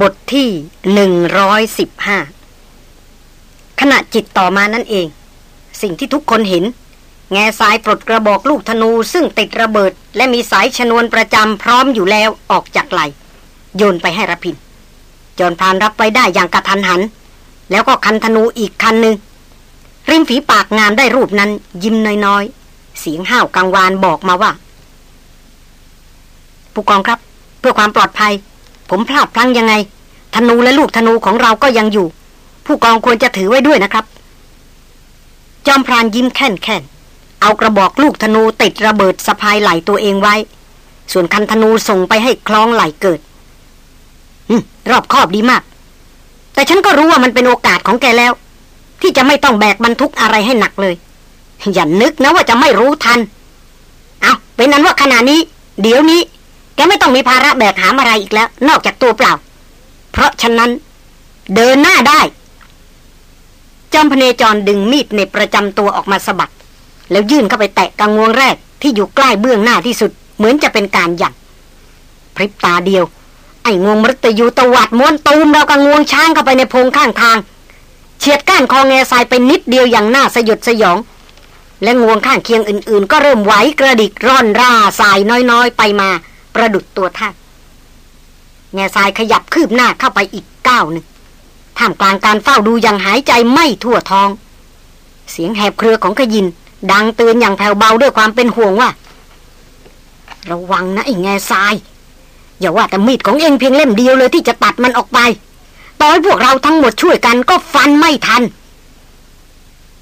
บทที่หนึ่งร้อยสิบห้าขณะจิตต่อมานั่นเอง สิ่งที่ทุกคนเห็น แง่สายปลดกระบอกลูกธนูซึ่งติดระเบิด และมีสายชนวนประจำพร้อมอยู่แล้วออกจากไหล โยนไปให้ระพินจนพานรับไว้ได้อย่างกระทันหัน แล้วก็คันธนูอีกคันหนึ่ง ริมฝีปากงามได้รูปนั้น ยิ้มน้อยๆ เสียงห้าวกังวานบอกมาว่า ผู้กองครับ เพื่อความปลอดภัย ผมพลาดพลั้งยังไง ธนูและลูกธนูของเราก็ยังอยู่ ผู้กองควรจะถือไว้ด้วยนะครับ จอมพรานยิ้มแค่นแค่นเอากระบอกลูกธนูติดระเบิดสะพายไหลตัวเองไว้ ส่วนคันธนูส่งไปให้คล้องไหลเกิดรอบคอบดีมาก แต่ฉันก็รู้ว่ามันเป็นโอกาสของแกแล้ว ที่จะไม่ต้องแบกบรรทุกอะไรให้หนักเลย อย่านึกนะว่าจะไม่รู้ทัน เอาเป็นนั้นว่าขณะนี้ เดี๋ยวนี้ แกไม่ต้องมีภาระแบกหามอะไรอีกแล้ว นอกจากตัวเปล่า เพราะฉะนั้น เดินหน้าได้ จอมพเนจรดึงมีดในประจำตัวออกมาสะบัด แล้วยื่นเข้าไปแตะกังวงแรกที่อยู่ใกล้เบื้องหน้าที่สุด เหมือนจะเป็นการหยัดพริบตาเดียว ไอ้งวงมรตยูตวัดม้วนตูมเรากังวงช้างเข้าไปในพงข้างทาง เฉียดก้านคอแงทรายไปนิดเดียวอย่างน่าสยดสยอง และงวงข้างเคียงอื่นๆ ก็เริ่มไหวกระดิกร่อนร่าสายน้อยๆ ไปมา ประดุดตัวท่านแง่ทรายขยับคืบหน้าเข้าไปอีกก้าวหนึ่งท่ามกลางการเฝ้าดูอย่างหายใจไม่ทั่วท้อง เสียงแหบเครือของขยิน ดังเตือนอย่างแผ่วเบาด้วยความเป็นห่วงว่า ระวังนะไอ้แง่ทราย อย่าว่าแต่มีดของเองเพียงเล่มเดียวเลยที่จะตัดมันออกไปต่อให้พวกเราทั้งหมดช่วยกันก็ฟันไม่ทัน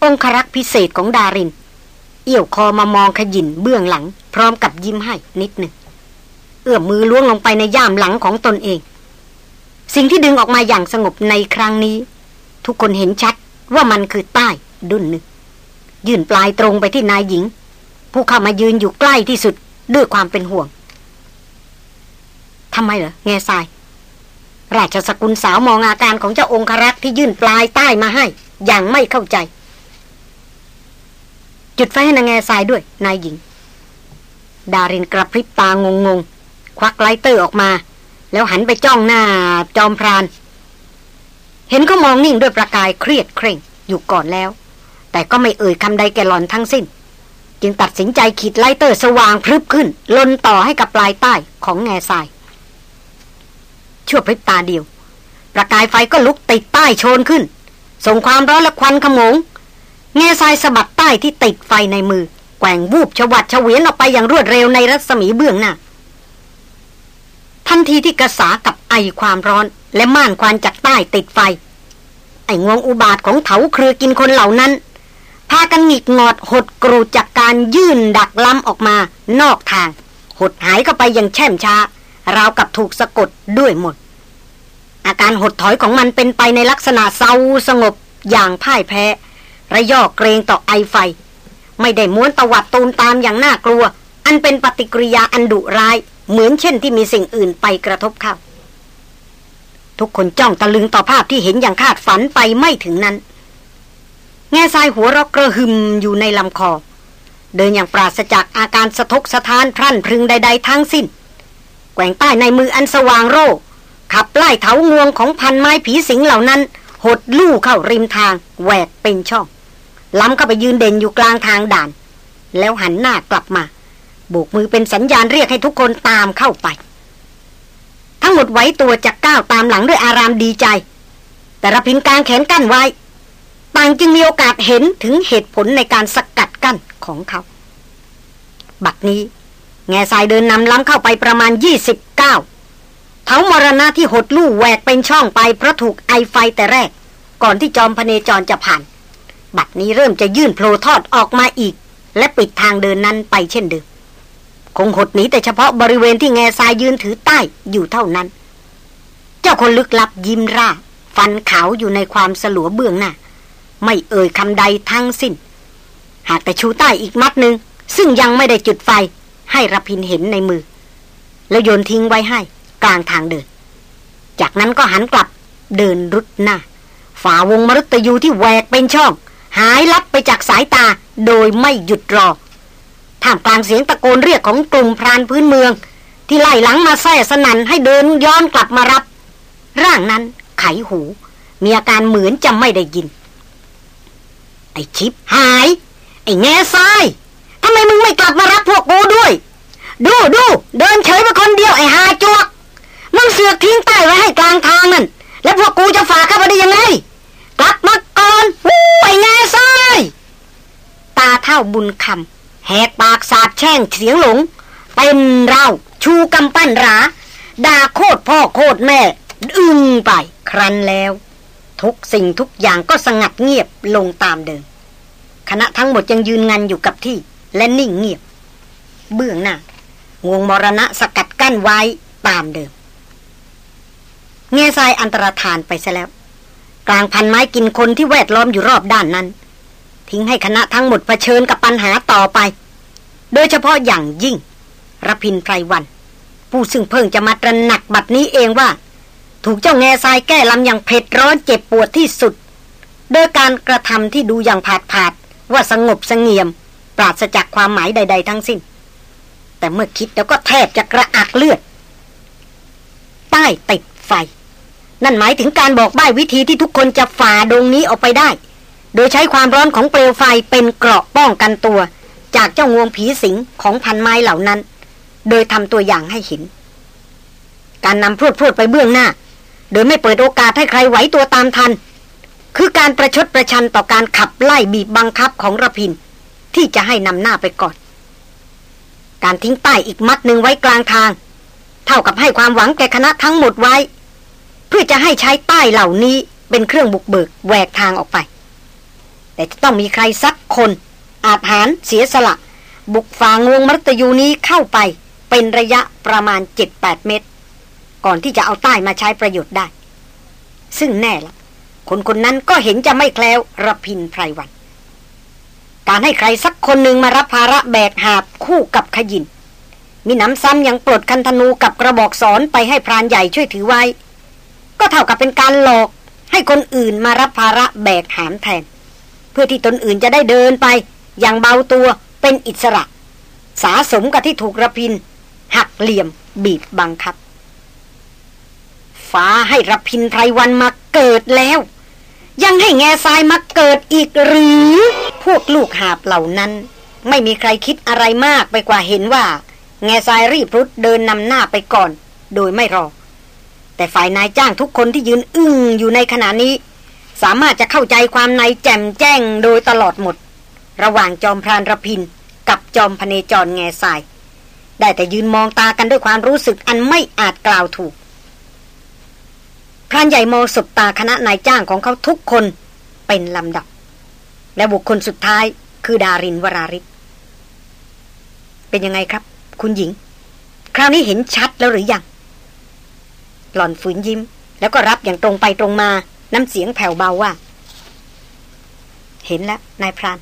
องครักษ์พิเศษของดาริน เอี่ยวคอมามองขยินเบื้องหลัง พร้อมกับยิ้มให้นิดหนึ่ง เอื้อมมือล้วงลงไปในย่ามหลังของตนเอง สิ่งที่ดึงออกมาอย่างสงบในครั้งนี้ ทุกคนเห็นชัดว่ามันคือใต้ดุนหนึ่ง ยื่นปลายตรงไปที่นายหญิง ผู้เข้ามายืนอยู่ใกล้ที่สุดด้วยความเป็นห่วงทำไมเหรอแง่ทราย ราชสกุลสาวมองอาการของเจ้าองครักษ์ที่ยื่นปลายไต้มาให้ อย่างไม่เข้าใจ จุดไฟให้นางแง่ทรายด้วย นายหญิง ดารินกระพริบตางงง ควัก lighter ออกมา แล้วหันไปจ้องหน้าจอมพราน เห็นเขามองนิ่งด้วยประกายเครียดเคร่งอยู่ก่อนแล้ว แต่ก็ไม่เอ่ยคำใดแก่หล่อนทั้งสิ้น จึงตัดสินใจขีด lighter สว่างพรึบขึ้น ลนต่อให้กับปลายใต้ของแง่ทราย ชั่วพริบตาเดียว ประกายไฟก็ลุกติดใต้โชนขึ้น ส่งความร้อนและควันขโมงเงซายสะบัดใต้ที่ติดไฟในมือแกว่งวูบชวัดเฉวียนออกไปอย่างรวดเร็วในรัศมีเบื้องหน้า ทันทีที่กระสากับไอความร้อน และม่านควันจากใต้ติดไฟ ไอ้งวงอุบาทของเถาเครือกินคนเหล่านั้น พากันหงิกงอดหดกรูจากการยื่นดักล้ำออกมานอกทาง หดหายเข้าไปอย่างแช่มช้าราวกับถูกสะกดด้วยหมด อาการหดถอยของมันเป็นไปในลักษณะเศร้าสงบอย่างพ่ายแพ้ ระยอกเกรงต่อไอไฟ ไม่ได้ม้วนตวัดตูมตามอย่างน่ากลัว อันเป็นปฏิกิริยาอันดุร้าย เหมือนเช่นที่มีสิ่งอื่นไปกระทบเข้า ทุกคนจ้องตะลึงต่อภาพที่เห็นอย่างคาดฝันไปไม่ถึงนั้น แง่ทรายหัวรอกกระหึมอยู่ในลำคอ เดินอย่างปราศจากอาการสะทกสะท้านพรั่นพรึงใด ๆ ทั้งสิ้น แกว่งใต้ในมืออันสว่างโร่ขับไล่เถางวงของพันไม้ผีสิงเหล่านั้น หดลู่เข้าริมทางแหวกเป็นช่อง ล้ำเข้าไปยืนเด่นอยู่กลางทางด่าน แล้วหันหน้ากลับมา โบกมือเป็นสัญญาณเรียกให้ทุกคนตามเข้าไป ทั้งหมดไว้ตัวจะก้าวตามหลังด้วยอารามดีใจ แต่ระพินกลางแขนกั้นไว้ ต่างจึงมีโอกาสเห็นถึงเหตุผลในการสกัดกั้นของเขา บัดนี้แง่ทรายเดินนำล้ำเข้าไปประมาณยี่สิบก้าเท้ามรณะที่หดลู่แหวกเป็นช่องไปเพราะถูกไอไฟแต่แรก ก่อนที่จอมพเนจรจะผ่าน บัดนี้เริ่มจะยื่นโผล่ทอดออกมาอีก และปิดทางเดินนั้นไปเช่นเดิม คงหดหนีแต่เฉพาะบริเวณที่แง่ทรายยืนถือใต้อยู่เท่านั้น เจ้าคนลึกลับยิ้มร่า ฟันขาวอยู่ในความสลัวเบื้องหน้า ไม่เอ่ยคำใดทั้งสิ้น หากแต่ชูใต้อีกมัดหนึ่งซึ่งยังไม่ได้จุดไฟให้รพินเห็นในมือ แล้วโยนทิ้งไว้ให้ กลางทางเดิน จากนั้นก็หันกลับเดินรุดหน้า ฝ่าวงมรุตยูที่แหวกเป็นช่อง หายลับไปจากสายตาโดยไม่หยุดรอ ท่ามกลางเสียงตะโกนเรียกของกลุ่มพรานพื้นเมือง ที่ไล่หลังมาแซ่สนันให้เดินย้อนกลับมารับ ร่างนั้นไขหู มีอาการเหมือนจะไม่ได้ยิน ไอ้ชิปหาย ไอ้แง่ทรายทำไมมึงไม่กลับมารับพวกกูด้วย ดูดูเดินเฉยไปคนเดียวไอ้หาจวกมึงเสือกทิ้งใต้ไว้ให้กลางทางนั่นแล้วพวกกูจะฝากเข้าไปได้ยังไงกลับมาก่อนวู้ไอ้แง่ทรายตาเท่าบุญคำ แหกปากสาบแช่งเสียงหลง เป็นเราชูกำปั้นราด่าโคตรพ่อโคตรแม่ อึ้งไปครั้นแล้ว ทุกสิ่งทุกอย่างก็สงัดเงียบลงตามเดิม คณะทั้งหมดยังยืนงันอยู่กับที่ และนิ่งเงียบ เบื้องหน้างวงมรณะสกัดกั้นไว้ตามเดิมเงยทรายอันตรธานไปซะแล้ว กลางพันไม้กินคนที่แวดล้อมอยู่รอบด้านนั้น ทิ้งให้คณะทั้งหมดเผชิญกับปัญหาต่อไป โดยเฉพาะอย่างยิ่งรพินไพรวัน ผู้ซึ่งเพิ่งจะมาตระหนักบัดนี้เองว่า ถูกเจ้าแง่ทรายแก้ลำอย่างเผ็ดร้อนเจ็บปวดที่สุด โดยการกระทำที่ดูอย่างผาดผาดว่าสงบสงเงียม ปราศจากความหมายใด ๆ ทั้งสิ้น แต่เมื่อคิดแล้วก็แทบจะกระอักเลือดใต้ติดไฟ นั่นหมายถึงการบอกใบ้วิธีที่ทุกคนจะฝ่าดงนี้ออกไปได้ โดยใช้ความร้อนของเปลวไฟเป็นเกราะป้องกันตัว จากเจ้างวงผีสิงของพันไม้เหล่านั้น โดยทำตัวอย่างให้เห็น การนำพรวดพรวดไปเบื้องหน้า โดยไม่เปิดโอกาสให้ใครไหวตัวตามทัน คือการประชดประชันต่อการขับไล่บีบบังคับของระพิน ที่จะให้นำหน้าไปก่อน การทิ้งป้ายอีกมัดหนึ่งไว้กลางทาง เท่ากับให้ความหวังแก่คณะทั้งหมดไว้ เพื่อจะให้ใช้ป้ายเหล่านี้เป็นเครื่องบุกเบิกแหวกทางออกไป แต่จะต้องมีใครสักคน อาจหารเสียสละ บุกฝ่างวงมรตยูนี้เข้าไป เป็นระยะประมาณ 7-8 เมตร ก่อนที่จะเอาใต้มาใช้ประโยชน์ได้ ซึ่งแน่ละคนคนนั้นก็เห็นจะไม่แคล้วระพินไพรวัน การให้ใครสักคนหนึ่งมารับภาระแบกหาบคู่กับขยิน มีน้ำซ้ำยังปลดคันธนูกับกระบอกสอนไปให้พรานใหญ่ช่วยถือไว้ ก็เท่ากับเป็นการหลอกให้คนอื่นมารับภาระแบกหามแทน เพื่อที่ตนอื่นจะได้เดินไป อย่างเบาตัวเป็นอิสระ สาสมกับที่ถูกระพิน หักเหลี่ยมบีบบังคับ ฟ้าให้ระพินไพรวันมาเกิดแล้ว ยังให้แง่ทรายมาเกิดอีกหรือ พวกลูกหาบเหล่านั้น ไม่มีใครคิดอะไรมากไปกว่าเห็นว่า แง่ทรายรีบรุดเดินนำหน้าไปก่อน โดยไม่รอ แต่ฝ่ายนายจ้างทุกคนที่ยืนอึ้งอยู่ในขณะนี้ สามารถจะเข้าใจความในแจ่มแจ้งโดยตลอดหมด ระหว่างจอมพรานระพิน กับจอมพเนจรแง่ทราย ได้แต่ยืนมองตากันด้วยความรู้สึกอันไม่อาจกล่าวถูก พรานใหญ่มองสบตาคณะนายจ้างของเขาทุกคนเป็นลำดับ และบุคคลสุดท้ายคือดารินวราริศเป็นยังไงครับ คุณหญิง คราวนี้เห็นชัดแล้วหรือยัง หล่อนฝืนยิ้ม แล้วก็รับอย่างตรงไปตรงมา น้ำเสียงแผ่วเบาว่า เห็นแล้วนายพราน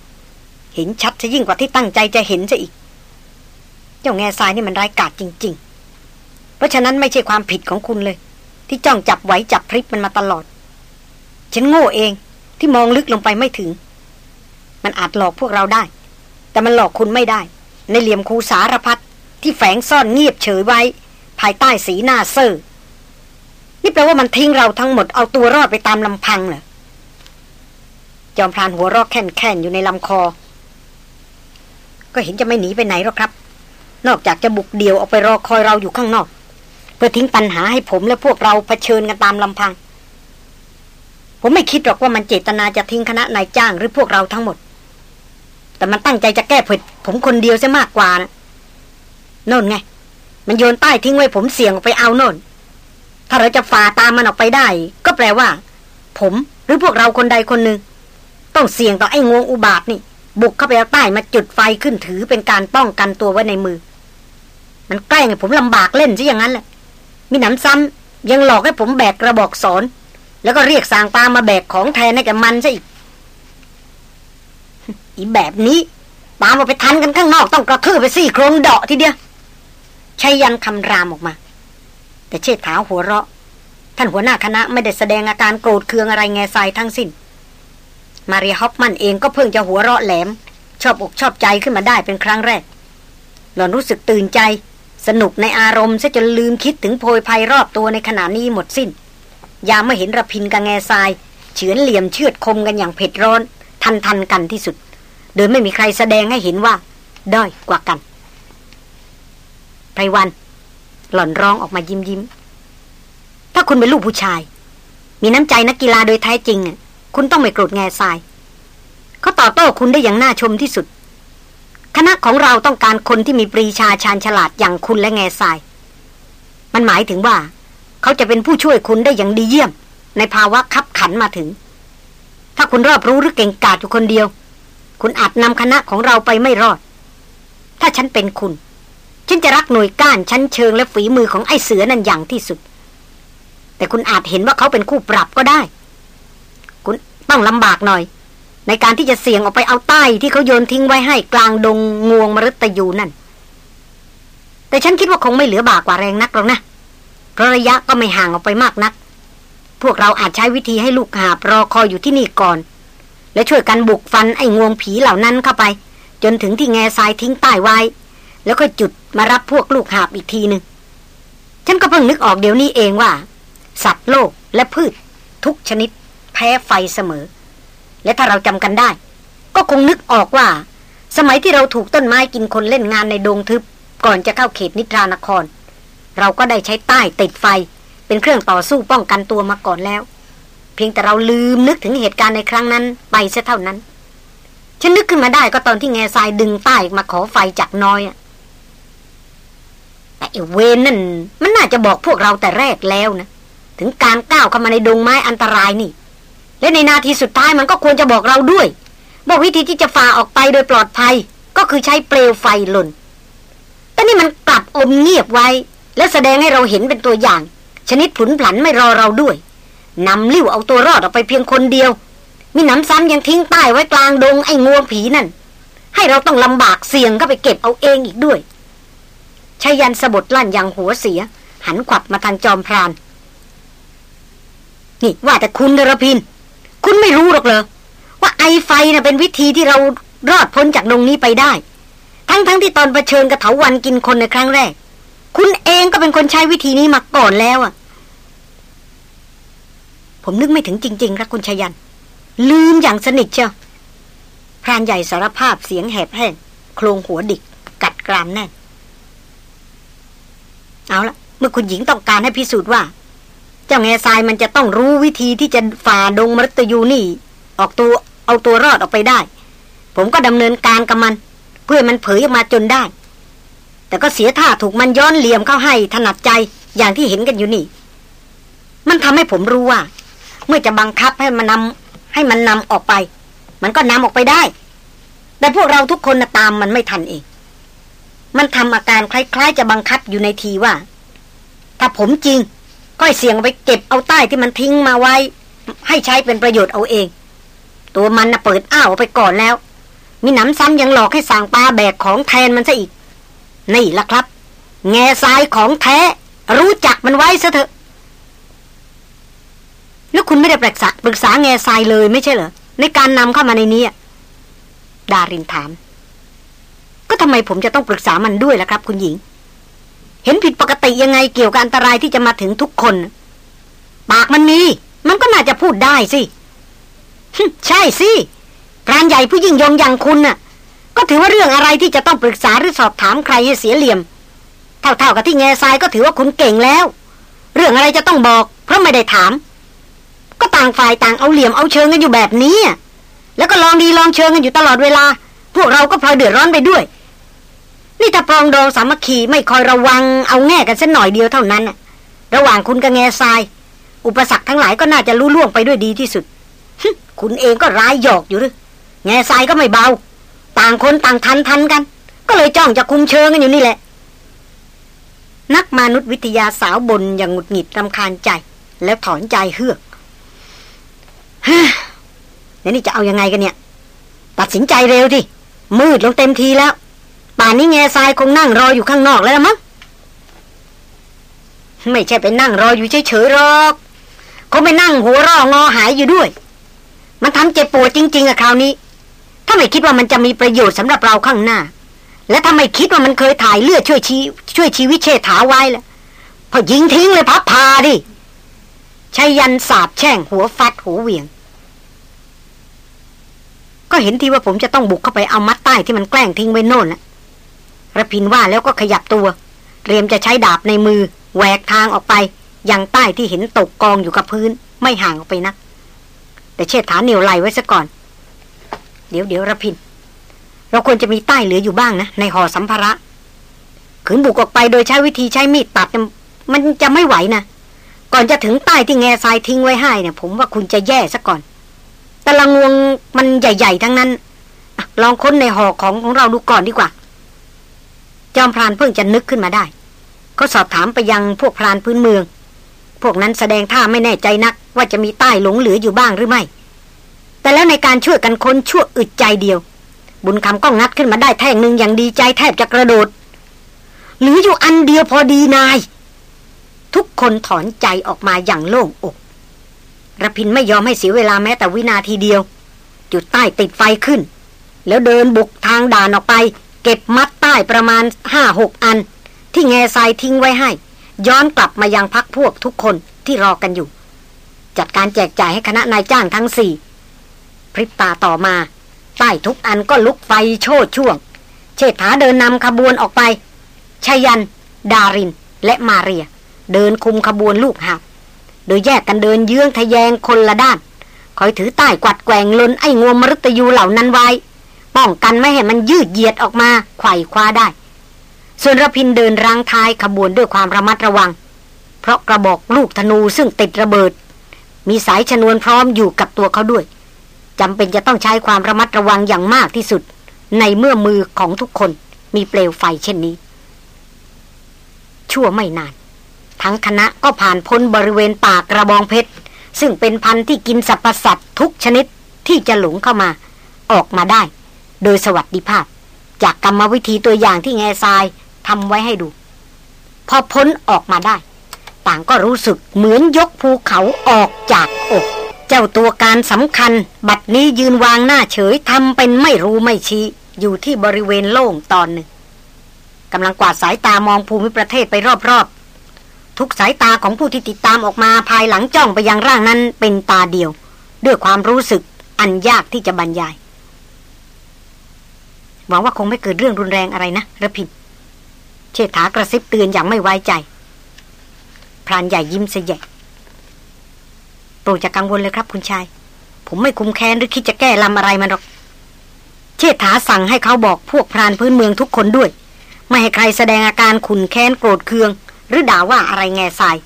เห็นชัดจะยิ่งกว่าที่ตั้งใจจะเห็นจะอีก เจ้าแง่ทรายนี่มันร้ายกาจจริง ๆ เพราะฉะนั้นไม่ใช่ความผิดของคุณเลย ที่จ้องจับไหวจับพริบมันมาตลอด ฉันโง่เองที่มองลึกลงไปไม่ถึง มันอาจหลอกพวกเราได้ แต่มันหลอกคุณไม่ได้ ในเหลี่ยมคูสารพัดที่แฝงซ่อนเงียบเฉยไว้ ภายใต้สีหน้าเซอ นี่แปลว่ามันทิ้งเราทั้งหมดเอาตัวรอดไปตามลำพังเหรอจอมพรานหัวรอกแค่นๆอยู่ในลำคอ ก็เห็นจะไม่หนีไปไหนหรอกครับ นอกจากจะบุกเดี่ยวออกไปรอคอยเราอยู่ข้างนอก เพื่อทิ้งปัญหาให้ผมและพวกเราเผชิญกันตามลำพัง ผมไม่คิดหรอกว่ามันเจตนาจะทิ้งคณะนายจ้างหรือพวกเราทั้งหมด แต่มันตั้งใจจะแก้ผิดผมคนเดียวซะมากกว่านะโน่นไง มันโยนใต้ทิ้งไว้ผมเสี่ยงออกไปเอาโน่น ถ้าเราจะฝ่าตามมันออกไปได้ ก็แปลว่า ผมหรือพวกเราคนใดคนหนึ่ง ต้องเสี่ยงต่อไอ้งวงอุบาทนี่ บุกเข้าไปใต้มาจุดไฟขึ้นถือเป็นการป้องกันตัวไว้ในมือ มันแกล้งผมลำบากเล่นซะอย่างนั้นแหละมีหนำซ้ำยังหลอกให้ผมแบกกระบอกสอนแล้วก็เรียกสางปามาแบกของแทนให้แกมันซะอีกอีแบบนี้ตามมาไปทันกันข้างนอกต้องกระทืบไปสี่โครงเดาะทีเดียวชัยยันคำรามออกมา แต่เชิดถาหัวเราะ ท่านหัวหน้าคณะไม่ได้แสดงอาการโกรธเคืองอะไรแง่ทรายทั้งสิ้น มารีฮอปมันเองก็เพิ่งจะหัวเราะแหลม ชอบอกชอบใจขึ้นมาได้เป็นครั้งแรก หล่อนรู้สึกตื่นใจ สนุกในอารมณ์ซะจนลืมคิดถึงโพยภัยรอบตัวในขณะนี้หมดสิน้น ยามไม่เห็นระพินกับแง่ทราย เฉือนเหลี่ยมเชือดคมกันอย่างเผ็ดร้อน ทันทันกันที่สุด โดยไม่มีใครแสดงให้เห็นว่า ด้อยกว่ากันไพรวัน หล่อนร้องออกมายิ้มยิ้ม ถ้าคุณเป็นลูกผู้ชาย มีน้ำใจนักกีฬาโดยแท้จริง คุณต้องไม่โกรธแง่ทราย เขาตอบโต้คุณได้อย่างน่าชมที่สุด คณะของเราต้องการคนที่มีปรีชาชาญฉลาดอย่างคุณและแง่ทราย มันหมายถึงว่า เขาจะเป็นผู้ช่วยคุณได้อย่างดีเยี่ยม ในภาวะคับขันมาถึง ถ้าคุณรอบรู้หรือเก่งกาจอยู่คนเดียว คุณอาจนำคณะของเราไปไม่รอด ถ้าฉันเป็นคุณ ฉันจะรักหน่วยก้านชั้นเชิงและฝีมือของไอ้เสือนั่นอย่างที่สุด แต่คุณอาจเห็นว่าเขาเป็นคู่ปรับก็ได้ คุณต้องลำบากหน่อย ในการที่จะเสี่ยงออกไปเอาใต้ที่เขาโยนทิ้งไว้ให้กลางดงงวงมรตยูนั่น แต่ฉันคิดว่าคงไม่เหลือบากกว่าแรงนักหรอกนะเพราะระยะก็ไม่ห่างออกไปมากนัก พวกเราอาจใช้วิธีให้ลูกหาบรอคอยอยู่ที่นี่ก่อน และช่วยกันบุกฟันไอ้งวงผีเหล่านั้นเข้าไป จนถึงที่แง่ทรายทิ้งใต้ไว้ แล้วก็จุดมารับพวกลูกหาบอีกทีหนึ่งฉันก็เพิ่งนึกออกเดี๋ยวนี้เองว่า สัตว์โลกและพืช ทุกชนิด แพ้ไฟเสมอ และถ้าเราจำกันได้ ก็คงนึกออกว่า สมัยที่เราถูกต้นไม้กินคนเล่นงานในดงทึบ ก่อนจะเข้าเขตนิทรานคร เราก็ได้ใช้ใต้ติดไฟ เป็นเครื่องต่อสู้ป้องกันตัวมาก่อนแล้ว เพียงแต่เราลืมนึกถึงเหตุการณ์ในครั้งนั้นไปเสียเท่านั้น ฉันนึกขึ้นมาได้ก็ตอนที่แง่ทรายดึงใต้มาขอไฟจากน้อยอะ แต่เวนนั่น มันน่าจะบอกพวกเราแต่แรกแล้วนะ ถึงการก้าวเข้ามาในดงไม้อันตรายนี่ และในนาทีสุดท้ายมันก็ควรจะบอกเราด้วยว่าวิธีที่จะฝ่าออกไปโดยปลอดภัย ก็คือใช้เปลวไฟหล่นแต่นี่มันกลับอมเงียบไว้ และแสดงให้เราเห็นเป็นตัวอย่าง ชนิดผุนผันไม่รอเราด้วยนำลิ้วเอาตัวรอดออกไปเพียงคนเดียว มีน้ำซ้ำยังทิ้งป้ายไว้กลางดงไอ้งวงผีนั่น ให้เราต้องลำบากเสี่ยงก็ไปเก็บเอาเองอีกด้วย ชายันสะบดลั่นอย่างหัวเสีย หันขวับมาทางจอมพราน นี่ว่าแต่คุณเดรพิน คุณไม่รู้หรอกเหรอว่าไอไฟนะ่ะเป็นวิธีที่เรารอดพ้นจากตรงนี้ไปได้ ทั้งๆทที่ตอนเผชิญกับเถาวันกินคนในครั้งแรก คุณเองก็เป็นคนใช้วิธีนี้มาก่อนแล้วอะ่ะผมนึกไม่ถึงจริงๆครับคุณชยัน ลืมอย่างสนิทเชียวพรานใหญ่สารภาพเสียงแหบแห้งโครงหัวดิกกัดกรามแน่น เอาละเมื่อคุณหญิงต้องการให้พิสูจน์ว่า เจ้าแง่ทรายมันจะต้องรู้วิธีที่จะฝ่าดงมรตยูนี่ ออกตัวเอาตัวรอดออกไปได้ ผมก็ดำเนินการกับมัน เพื่อมันเผยออกมาจนได้ แต่ก็เสียท่าถูกมันย้อนเหลี่ยมเข้าให้ถนัดใจอย่างที่เห็นกันอยู่นี่ มันทำให้ผมรู้ว่า เมื่อจะบังคับให้มันนำให้มันนำออกไป มันก็นำออกไปได้ แต่พวกเราทุกคนนะตามมันไม่ทันเอง มันทำอาการคล้ายๆ จะบังคับอยู่ในทีว่า ถ้าผมจริงก็เสี่ยงไปเก็บเอาใต้ที่มันทิ้งมาไว้ ให้ใช้เป็นประโยชน์เอาเอง ตัวมันน่ะเปิดอ้าวไปก่อนแล้ว มีหนำซ้ำยังหลอกให้สั่งปลาแบกของแทนมันซะอีก นี่ละครับ แง่ทรายของแท้ รู้จักมันไว้ซะเถอะแล้วคุณไม่ได้ปรึกษาปรึกษาแง่ทรายเลยไม่ใช่เหรอในการนำเข้ามาในนี้ดารินถาม ก็ทำไมผมจะต้องปรึกษามันด้วยล่ะครับ คุณหญิง เห็นผิดปกติยังไงเกี่ยวกับอันตรายที่จะมาถึงทุกคน ปากมันมี มันก็น่าจะพูดได้สิใช่สิพรานใหญ่ผู้ยิ่งยงอย่างคุณน่ะ ก็ถือว่าเรื่องอะไรที่จะต้องปรึกษาหรือสอบถามใครให้เสียเหลี่ยม เท่าๆกับที่แง่ทรายก็ถือว่าคุณเก่งแล้ว เรื่องอะไรจะต้องบอก เพราะไม่ได้ถาม ก็ต่างฝ่ายต่างเอาเหลี่ยมเอาเชิงกันอยู่แบบนี้แล้วก็ลองดีลองเชิงกันอยู่ตลอดเวลา พวกเราก็พลอยเดือดร้อนไปด้วย นี่ถ้าปรองดองสามัคคีไม่คอยระวังเอาแง่กันสักหน่อยเดียวเท่านั้นระหว่างคุณกับแง่ทราย อุปสรรคทั้งหลายก็น่าจะรู้ล่วงไปด้วยดีที่สุดคุณเองก็ร้ายหยอกอยู่หรือแง่ทรายก็ไม่เบา ต่างคนต่างทันทันกัน ก็เลยจ้องจะคุมเชิงกันอยู่นี่แหละ นักมนุษยวิทยาสาวบนอย่างหงุดหงิดรำคาญใจ แล้วถอนใจเฮือกฮะแล้วนี่จะเอายังไงกันเนี่ย ตัดสินใจเร็วที่มืดลงเต็มทีแล้ว ป่านนี้แง่ทรายคงนั่งรออยู่ข้างนอกแล้วมั้งไม่ใช่ไปนั่งรออยู่เฉยๆหรอกเขาไม่นั่งหัวรองอหายอยู่ด้วย มันทำเจ็บปวดจริง ๆอะคราวนี้ ถ้าไม่คิดว่ามันจะมีประโยชน์สำหรับเราข้างหน้า และถ้าไม่คิดว่ามันเคยถ่ายเลือดช่วยชีช่วยชีวิตเชษฐาไว้ล้วพอยิงทิ้งเลยพับพาดิชายันสาบแช่งหัวฟัดหัวเหวี่ยง ก็เห็นทีว่าผมจะต้องบุกเข้าไปเอามัดใต้ที่มันแกล้งทิ้งไว้โน่นแหละ ระพินว่าแล้วก็ขยับตัว เตรียมจะใช้ดาบในมือแหวกทางออกไป ยังใต้ที่เห็นตกกองอยู่กับพื้นไม่ห่างออกไปนัก แต่เชิดฐานเหนียวไหลไว้ซะก่อน เดี๋ยวเดี๋ยวระพิน เราควรจะมีใต้เหลืออยู่บ้างนะ ในห่อสัมภาระขืนบุกออกไปโดยใช้วิธีใช้มีดตัดมันจะไม่ไหวนะก่อนจะถึงใต้ที่แง่ทรายทิ้งไว้ให้เนี่ยผมว่าคุณจะแย่ซะก่อน แต่ละงวงมันใหญ่ ๆ ทั้งนั้น ลองค้นในห่อของของเราดูก่อนดีกว่า จอมพรานเพิ่งจะนึกขึ้นมาได้ เขาสอบถามไปยังพวกพรานพื้นเมือง พวกนั้นแสดงท่าไม่แน่ใจนัก ว่าจะมีใต้หลงเหลืออยู่บ้างหรือไม่ แต่แล้วในการช่วยกันค้นชั่วอึดใจเดียว บุญคำก็งัดขึ้นมาได้แท่งหนึ่งอย่างดีใจแทบจะกระโดดหรืออยู่อันเดียวพอดีนาย ทุกคนถอนใจออกมาอย่างโล่งอกระพินไม่ยอมให้เสียเวลาแม้แต่วินาทีเดียว จุดใต้ติดไฟขึ้น แล้วเดินบุกทางด่านออกไป ก็บมัดใต้ประมาณห้าหกอัน ที่แง่ทรายทิ้งไว้ให้ ย้อนกลับมายังพักพวกทุกคนที่รอกันอยู่ จัดการแจกจ่ายให้คณะนายจ้างทั้งสี่พริบตาต่อมา ใต้ทุกอันก็ลุกไฟโชดช่วง เชษฐาเดินนำขบวนออกไปชยัน ดาริน และมาเรีย เดินคุมขบวนลูกหับโดยแยกกันเดินเยื้องทะแยงคนละด้าน คอยถือใต้กวัดแกว่งลนไอ้งวมมรตยูเหล่านั้นไว้ ป้องกันไม่ให้มันยืดเหยียดออกมาไขว่คว้าได้ ส่วนระพินเดินรังท้ายขบวนด้วยความระมัดระวัง เพราะกระบอกลูกธนูซึ่งติดระเบิด มีสายชนวนพร้อมอยู่กับตัวเขาด้วยจำเป็นจะต้องใช้ความระมัดระวังอย่างมากที่สุด ในเมื่อมือของทุกคนมีเปลวไฟเช่นนี้ ชั่วไม่นาน ทั้งคณะก็ผ่านพ้นบริเวณป่ากระบองเพชร ซึ่งเป็นพันธุ์ที่กินสรรพสัตว์ทุกชนิดที่จะหลงเข้ามา ออกมาได้ โดยสวัสดิภาพ จากกรรมวิธีตัวอย่างที่แง่ทรายทำไว้ให้ดู พอพ้นออกมาได้ ต่างก็รู้สึกเหมือนยกภูเขาออกจากอก เจ้าตัวการสำคัญ บัดนี้ยืนวางหน้าเฉยทำเป็นไม่รู้ไม่ชี้ อยู่ที่บริเวณโล่งตอนหนึ่งกำลังกวาดสายตามองภูมิประเทศไปรอบๆ ทุกสายตาของผู้ที่ติดตามออกมาภายหลังจ้องไปยังร่างนั้นเป็นตาเดียว ด้วยความรู้สึกอันยากที่จะบรรยาย หวังว่าคงไม่เกิดเรื่องรุนแรงอะไรนะระพินเชษฐากระซิบเตือนอย่างไม่ไว้ใจ พรานใหญ่ยิ้มเสยโปรดจะกังวลเลยครับคุณชาย ผมไม่คุมแค้นหรือคิดจะแก้ลำอะไรมันหรอก เชษฐาสั่งให้เขาบอกพวกพรานพื้นเมืองทุกคนด้วย ไม่ให้ใครแสดงอาการขุนแค้นโกรธเคือง หรือด่าว่าอะไรแง่ทราย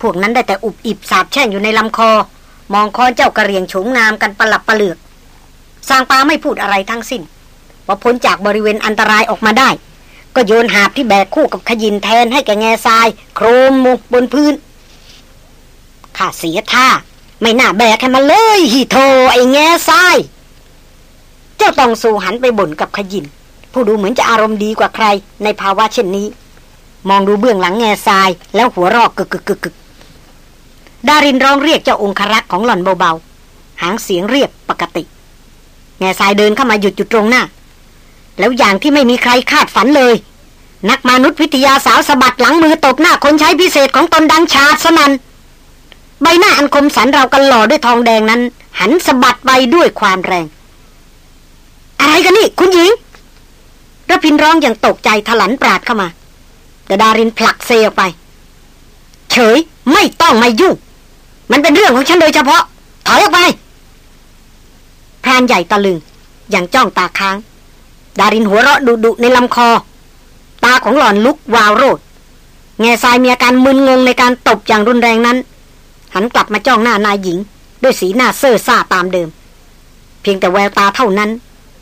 พวกนั้นได้แต่อุบอิบสาบแช่งอยู่ในลำคอ มองคอเจ้ากระเรียงโฉมงามกันประหลับประเหลือกสางปาไม่พูดอะไรทั้งสิ้น พอพ้นจากบริเวณอันตรายออกมาได้ ก็โยนหาบที่แบกคู่กับขยินแทนให้แกแง่ทราย โครมมุกบนพื้นข้าเสียท่า ไม่น่าแบกให้มันเลยฮิโทไอ้แง่ทราย เจ้าตองสูหันไปบ่นกับขยิน ผู้ดูเหมือนจะอารมณ์ดีกว่าใคร ในภาวะเช่นนี้ มองดูเบื้องหลังแง่ทราย แล้วหัวรอกกึกกึกกึกกึกดารินร้องเรียกเจ้าองครักษ์ของหล่อนเบาๆ หางเสียงเรียบปกติ แง่ทรายเดินเข้ามาหยุดอยู่ตรงหน้า แล้วอย่างที่ไม่มีใครคาดฝันเลย นักมนุษยวิทยาสาวสะบัดหลังมือตบหน้าคนใช้พิเศษของตนดังชาสนันใบหน้าอันคมสันเรากันหล่อด้วยทองแดงนั้น หันสะบัดไปด้วยความแรง อะไรกันนี่ คุณหญิงระพินร้องอย่างตกใจถลันปราดเข้ามาแต่ดารินผลักเซออกไป เฉยไม่ต้องมายุ่งมันเป็นเรื่องของฉันโดยเฉพาะ ถอยออกไปพรานใหญ่ตะลึงอย่างจ้องตาค้าง ดารินหัวเราะดุดุในลำคอ ตาของหล่อนลุกวาวโรด แง่ทรายมีอาการมึนงงในการตบอย่างรุนแรงนั้น หันกลับมาจ้องหน้านายหญิง ด้วยสีหน้าเซ่อซ่าตามเดิม เพียงแต่แววตาเท่านั้น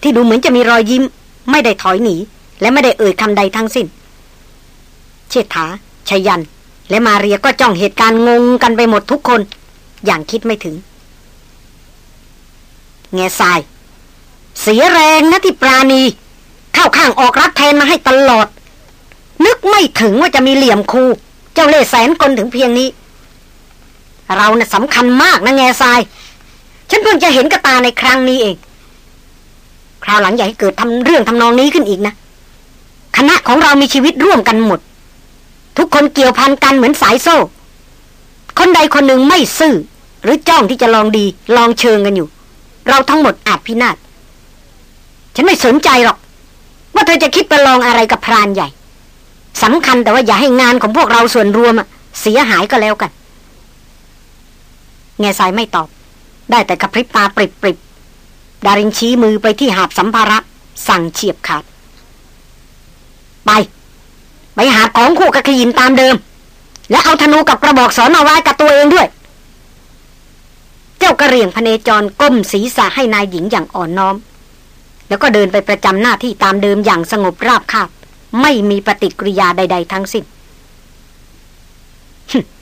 ที่ดูเหมือนจะมีรอยยิ้ม ไม่ได้ถอยหนี และไม่ได้เอ่ยคำใดทั้งสิ้น เชษฐาชยัน และมาเรียก็จ้องเหตุการณ์งงกันไปหมดทุกคน อย่างคิดไม่ถึง แง่ทรายเสียแรงนะที่ปราณี เข้าข้างออกรับแทนมาให้ตลอด นึกไม่ถึงว่าจะมีเหลี่ยมคูเจ้าเล่แสนกลถึงเพียงนี้ เรานะ่ะสำคัญมากนะแง่ทราย ฉันเพิ่งจะเห็นกระตาในครั้งนี้เอง คราวหลังอย่าให้เกิดทำเรื่องทำนองนี้ขึ้นอีกนะ คณะของเรามีชีวิตร่วมกันหมด ทุกคนเกี่ยวพันกันเหมือนสายโซ่ คนใดคนหนึ่งไม่ซื่อ หรือจ้องที่จะลองดี ลองเชิงกันอยู่ เราทั้งหมดอาจพินาศฉันไม่สนใจหรอก ว่าเธอจะคิดประลองอะไรกับพรานใหญ่สำคัญแต่ว่าอย่าให้งานของพวกเราส่วนรวมเสียหายก็แล้วกัน แง่สายไม่ตอบ ได้แต่กระพริบตาปริบปริบดารินชี้มือไปที่หาบสัมภาระ สั่งเฉียบขาด ไป ไปหาของคู่กับขยินตามเดิม และเอาธนูกับกระบอกสอนเอาไว้กับตัวเองด้วย เจ้ากระเรียงพเนจรก้มศีรษะให้นายหญิงอย่างอ่อนน้อม แล้วก็เดินไปประจำหน้าที่ตามเดิมอย่างสงบราบคาบ ไม่มีปฏิกิริยาใด ๆ ทั้งสิ้น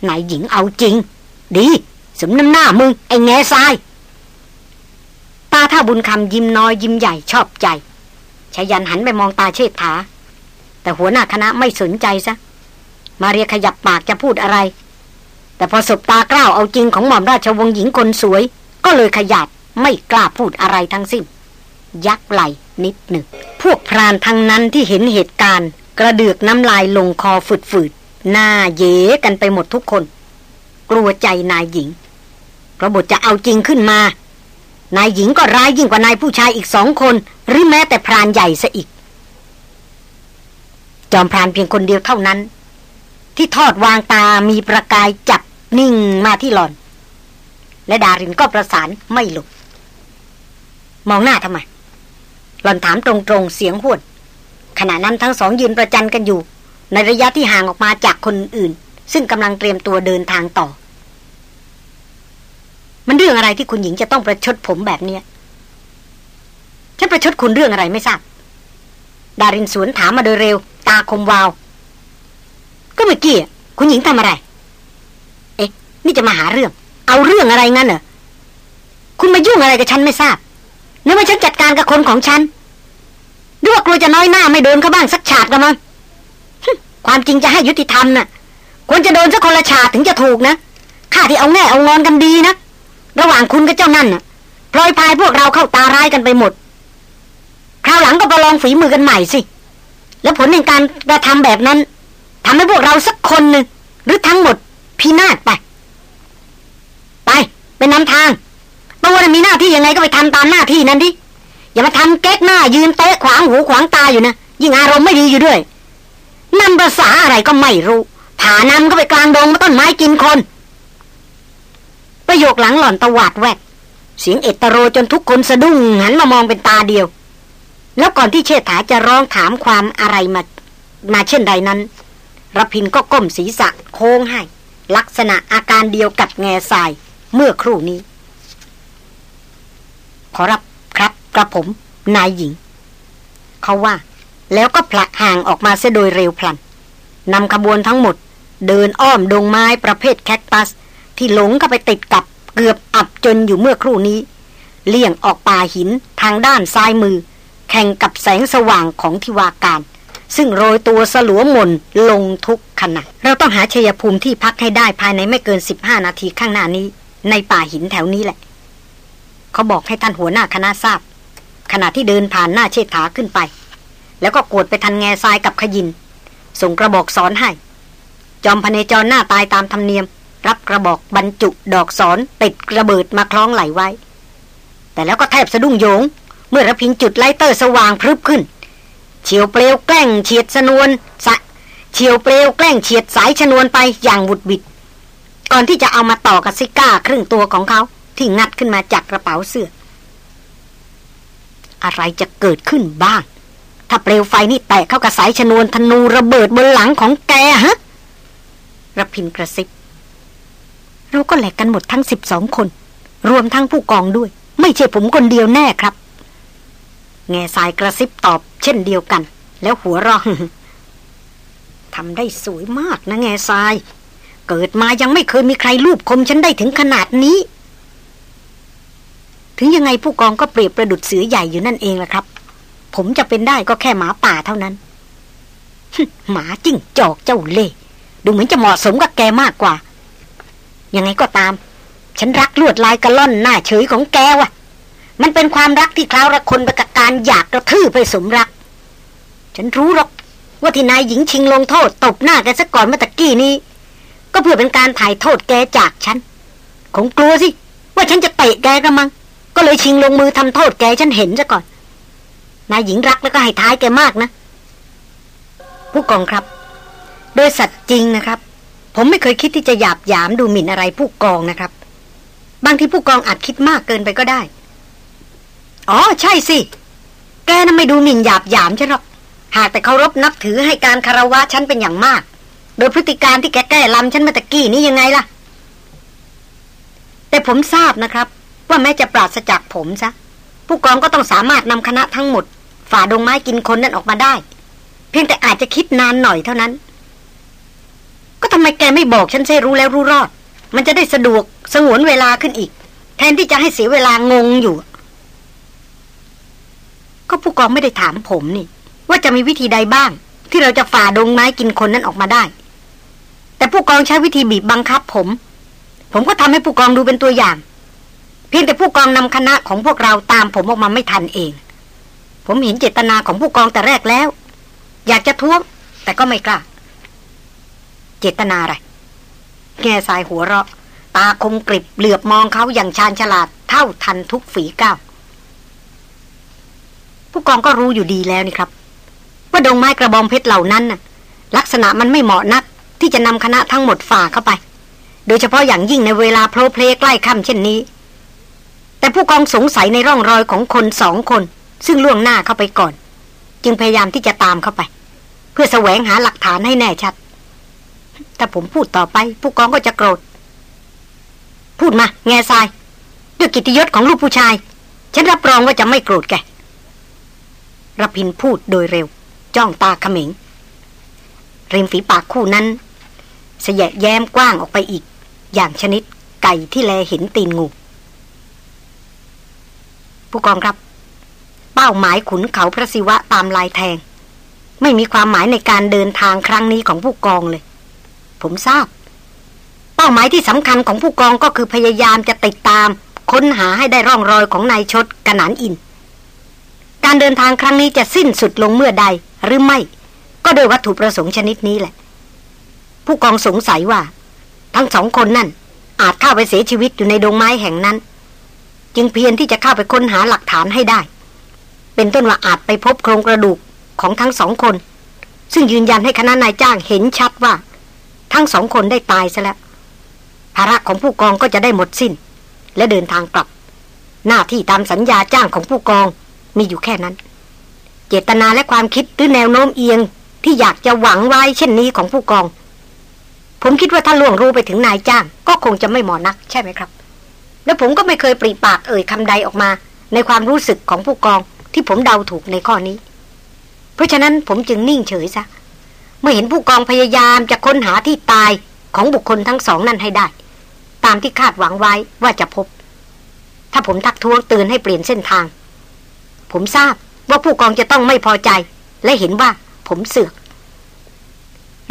นายหญิงเอาจริง ดีสมน้ำหน้ามึง ไอ้แง่ทราย ตาท่าบุญคำยิ้มน้อยยิ้มใหญ่ชอบใจชายันหันไปมองตาเชษฐาแต่หัวหน้าคณะไม่สนใจซะ มาเรียขยับปากจะพูดอะไร แต่พอสบตากล้าวเอาจริงของหม่อมราชวงศ์หญิงคนสวย ก็เลยขยับไม่กล้าพูดอะไรทั้งสิ้น ยักไหลนิดหนึ่ง พวกพรานทั้งนั้นที่เห็นเหตุการณ์ กระเดือกน้ำลายลงคอฝืดๆ หน้าเยกันไปหมดทุกคน กลัวใจนายหญิงเพราะบทจะเอาจริงขึ้นมา นายหญิงก็ร้ายยิ่งกว่านายผู้ชายอีกสองคน หรือแม้แต่พรานใหญ่ซะอีก จอมพรานเพียงคนเดียวเท่านั้น ที่ทอดวางตามีประกายจับนิ่งมาที่หลอน และดารินก็ประสานไม่หลุดมองหน้าทำไม หลอนถามตรงๆเสียงหวด ขณะนั้นทั้งสองยืนประจันกันอยู่ ในระยะที่ห่างออกมาจากคนอื่น ซึ่งกำลังเตรียมตัวเดินทางต่อ มันเรื่องอะไรที่คุณหญิงจะต้องประชดผมแบบเนี้ยฉันประชดคุณเรื่องอะไรไม่ทราบ ดารินสวนถามมาโดยเร็ว ตาคมวาว ก็เมื่อกี้คุณหญิงทำอะไร เอ๊ะ นี่จะมาหาเรื่อง เอาเรื่องอะไรงั้นเหรอ คุณมายุ่งอะไรกับฉันไม่ทราบ นึกว่าฉันจัดการกับคนของฉันหรือว่ากลัวจะน้อยหน้าไม่โดนเขาบ้างสักฉาดกันมั้งความจริงจะให้ยุติธรรมนะ่ะควรจะโดนสักคนละฉาดถึงจะถูกนะข้าที่เอาแง่เอางอนกันดีนะระหว่างคุณกับเจ้านั่นน่ะพลอยพายพวกเราเข้าตาร้ายกันไปหมด คราวหลังก็ประลองฝีมือกันใหม่สิ แล้วผลในการกระทำแบบนั้นทำให้พวกเราสักคนหนึ่งหรือทั้งหมดพินาศไป ไปเป็นน้ำทาง ตัวมีหน้าที่ยังไงก็ไปทำตามหน้าที่นั้นดิ อย่ามาทำเก๊กหน้ายืนเตะขวางหูขวางตาอยู่นะ ยิ่งอารมณ์ไม่ดีอยู่ด้วยนำภาษาอะไรก็ไม่รู้ผานำก็ไปกลางดงมาต้นไม้กินคน ประโยคหลังหล่อนตวาดแวก เสียงเอตโรจนทุกคนสะดุ้งหันมามองเป็นตาเดียว แล้วก่อนที่เชษฐาจะร้องถามความอะไรมามาเช่นใดนั้นรพินก็ก้มศีรษะโค้งให้ ลักษณะอาการเดียวกับแง่ทรายเมื่อครู่นี้ ขอรับครับกระผม นายหญิง เขาว่า แล้วก็ผลักห่างออกมาเสียโดยเร็วพลันนำขบวนทั้งหมด เดินอ้อมดงไม้ประเภทแคคตัส ที่หลงเข้าไปติดกับเกือบอับจนอยู่เมื่อครู่นี้ เลี่ยงออกป่าหินทางด้านซ้ายมือ แข่งกับแสงสว่างของทิวาการ ซึ่งโรยตัวสลัวมนลงทุกขณะเราต้องหาชัยภูมิที่พักให้ได้ภายในไม่เกิน 15 นาทีข้างหน้านี้ ในป่าหินแถวนี้แหละ เขาบอกให้ท่านหัวหน้าคณะทราบ ขณะที่เดินผ่านหน้าเชษฐาขึ้นไป แล้วก็กวดไปทันแง่ทรายกับขยิน ส่งกระบอกสอนให้ จอมพเนจรหน้าตายตามธรรมเนียม รับกระบอกบรรจุดอกสอนติดระเบิดมาคล้องไหลไว้ แต่แล้วก็แทบสะดุ้งโยง เมื่อระพินจุดไลเตอร์สว่างพรึบขึ้นเฉียวเปลวแกล้งเฉียดชนวนสะเฉียวเปลวแกล้งเฉียดสายชนวนไปอย่างวุดบิด ก่อนที่จะเอามาต่อกับซิก้าครึ่งตัวของเขา ที่งัดขึ้นมาจากกระเป๋าเสื้อ อะไรจะเกิดขึ้นบ้าง ถ้าเปลวไฟนี่แตกเข้ากับสายชนวนธนูระเบิดบนหลังของแกฮะระพินกระซิบ เราก็แหลกกันหมดทั้งสิบสองคน รวมทั้งผู้กองด้วย ไม่ใช่ผมคนเดียวแน่ครับ แง่สายกระซิบตอบ เช่นเดียวกัน แล้วหัวเราะทำได้สวยมากนะแง่ทราย เกิดมายังไม่เคยมีใครรูปคมฉันได้ถึงขนาดนี้ ถึงยังไงผู้กองก็เปรียบประดุดเสือใหญ่อยู่นั่นเองแหละครับ ผมจะเป็นได้ก็แค่หมาป่าเท่านั้น หมาจิ้งจอกเจ้าเล่ดูเหมือนจะเหมาะสมกับแกมากกว่า ยังไงก็ตาม ฉันรักลวดลายกระล่อนหน้าเฉยของแกวะมันเป็นความรักที่คล้าวระคนไปกับการอยากกระทืบไปสมรัก ฉันรู้หรอกว่าที่นายหญิงชิงลงโทษตบหน้าแกซะก่อนเมื่อตะกี้นี้ ก็เพื่อเป็นการถ่ายโทษแกจากฉัน คงกลัวสิ ว่าฉันจะเตะแกกระมัง ก็เลยชิงลงมือทำโทษแกฉันเห็นซะก่อน นายหญิงรักแล้วก็ให้ท้ายแกมากนะ ผู้กองครับ โดยสัตว์จริงนะครับ ผมไม่เคยคิดที่จะหยาบหยามดูหมิ่นอะไรผู้กองนะครับ บางทีผู้กองอาจคิดมากเกินไปก็ได้ อ๋อใช่สิ แกน่ะไม่ดูหมิ่นหยาบหยามฉันหรอก หากแต่เคารพนับถือให้การคารวะฉันเป็นอย่างมาก โดยพฤติการที่แกแก้ลำฉันมาตะกี้นี้ยังไงล่ะ แต่ผมทราบนะครับ ว่าแม้จะปราศจากผมซะ ผู้กองก็ต้องสามารถนำคณะทั้งหมด ฝ่าดงไม้กินคนนั้นออกมาได้ เพียงแต่อาจจะคิดนานหน่อยเท่านั้น ก็ทำไมแกไม่บอกฉันเสีรู้แล้วรู้รอด มันจะได้สะดวกสงวนเวลาขึ้นอีก แทนที่จะให้เสียเวลางงอยู่ ก็ผู้กองไม่ได้ถามผมนี่ ว่าจะมีวิธีใดบ้าง ที่เราจะฝ่าดงไม้กินคนนั้นออกมาได้ แต่ผู้กองใช้วิธีบีบบังคับผม ผมก็ทำให้ผู้กองดูเป็นตัวอย่าง พียงแต่ผู้กองนำคณะของพวกเราตามผมออกมาไม่ทันเอง ผมเห็นเจตนาของผู้กองแต่แรกแล้ว อยากจะท้วง แต่ก็ไม่กล้า เจตนาอะไรแง่สายหัวเราะ ตาคมกริบเหลือบมองเขาอย่างชาญฉลาดเท่าทันทุกฝีก้าวผู้กองก็รู้อยู่ดีแล้วนี่ครับ ว่าดงไม้กระบองเพชรเหล่านั้นน่ะ ลักษณะมันไม่เหมาะนัก ที่จะนำคณะทั้งหมดฝ่าเข้าไป โดยเฉพาะอย่างยิ่งในเวลาโพลเพลใกล้ค่ำเช่นนี้ แต่ผู้กองสงสัยในร่องรอยของคนสองคน ซึ่งล่วงหน้าเข้าไปก่อน จึงพยายามที่จะตามเข้าไป เพื่อแสวงหาหลักฐานให้แน่ชัด ถ้าผมพูดต่อไป ผู้กองก็จะโกรธ พูดมา แง่ทราย ด้วยกิตยศของลูกผู้ชาย ฉันรับรองว่าจะไม่โกรธแกรพินพูดโดยเร็ว จ้องตาเขม็งริมฝีปากคู่นั้นเสยะแย้มกว้างออกไปอีก อย่างชนิดไก่ที่แลเห็นตีนงู ผู้กองครับ เป้าหมายขุนเขาพระศิวะตามลายแทง ไม่มีความหมายในการเดินทางครั้งนี้ของผู้กองเลย ผมทราบ เป้าหมายที่สำคัญของผู้กองก็คือพยายามจะติดตาม ค้นหาให้ได้ร่องรอยของนายชดกระนันอิน การเดินทางครั้งนี้จะสิ้นสุดลงเมื่อใดหรือไม่ ก็โดยวัตถุประสงค์ชนิดนี้แหละ ผู้กองสงสัยว่า ทั้งสองคนนั่นอาจเข้าไปเสียชีวิตอยู่ในดงไม้แห่งนั้น จึงเพียรที่จะเข้าไปค้นหาหลักฐานให้ได้ เป็นต้นว่าอาจไปพบโครงกระดูกของทั้งสองคน ซึ่งยืนยันให้คณะนายจ้างเห็นชัดว่า ทั้งสองคนได้ตายซะแล้วภาระของผู้กองก็จะได้หมดสิน้น และเดินทางกลับ หน้าที่ตามสัญญาจ้างของผู้กองมีอยู่แค่นั้น เจตนาและความคิดหรือแนวโน้มเอียงที่อยากจะหวังไว้เช่นนี้ของผู้กอง ผมคิดว่าถ้าล่วงรู้ไปถึงนายจ้าง ก็คงจะไม่เหมาะนัก ใช่ไหมครับ และผมก็ไม่เคยปรีปากเอ่ยคำใดออกมา ในความรู้สึกของผู้กองที่ผมเดาถูกในข้อนี้ เพราะฉะนั้นผมจึงนิ่งเฉยซะ เมื่อเห็นผู้กองพยายามจะค้นหาที่ตายของบุคคลทั้งสองนั้นให้ได้ ตามที่คาดหวังไว้ว่าจะพบ ถ้าผมทักท้วงเตือนให้เปลี่ยนเส้นทาง ผมทราบว่าผู้กองจะต้องไม่พอใจ และเห็นว่าผมเสือก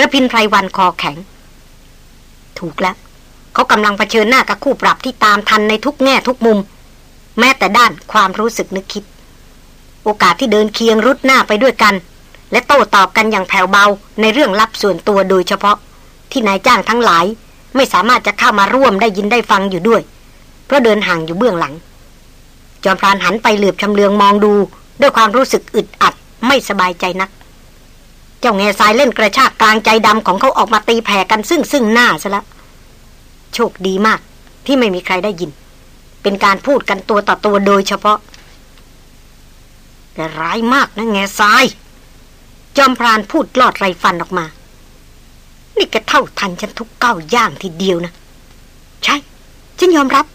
ระพินไพรวันคอแข็ง ถูกแล้ว เขากำลังเผชิญหน้ากับคู่ปรับที่ตามทันในทุกแง่ทุกมุม แม้แต่ด้านความรู้สึกนึกคิด โอกาสที่เดินเคียงรุดหน้าไปด้วยกัน และโต้ตอบกันอย่างแผ่วเบาในเรื่องลับส่วนตัวโดยเฉพาะ ที่นายจ้างทั้งหลาย ไม่สามารถจะเข้ามาร่วมได้ยินได้ฟังอยู่ด้วย เพราะเดินห่างอยู่เบื้องหลัง จอมพรานหันไปเหลือบชำเลืองมองดูด้วยความรู้สึกอึดอัดไม่สบายใจนัก เจ้าแง่สายเล่นกระชากกลางใจดำของเขาออกมาตีแผ่กันซึ่งซึ่งหน้าซะแล้ว โชคดีมาก ที่ไม่มีใครได้ยิน เป็นการพูดกันตัวต่อตัวโดยเฉพาะ แต่ร้ายมากนะแง่สาย จอมพรานพูดลอดไรฟันออกมา นี่แกเท่าทันฉันทุกเก้าย่างทีเดียวนะ ใช่ ฉันยอมรับ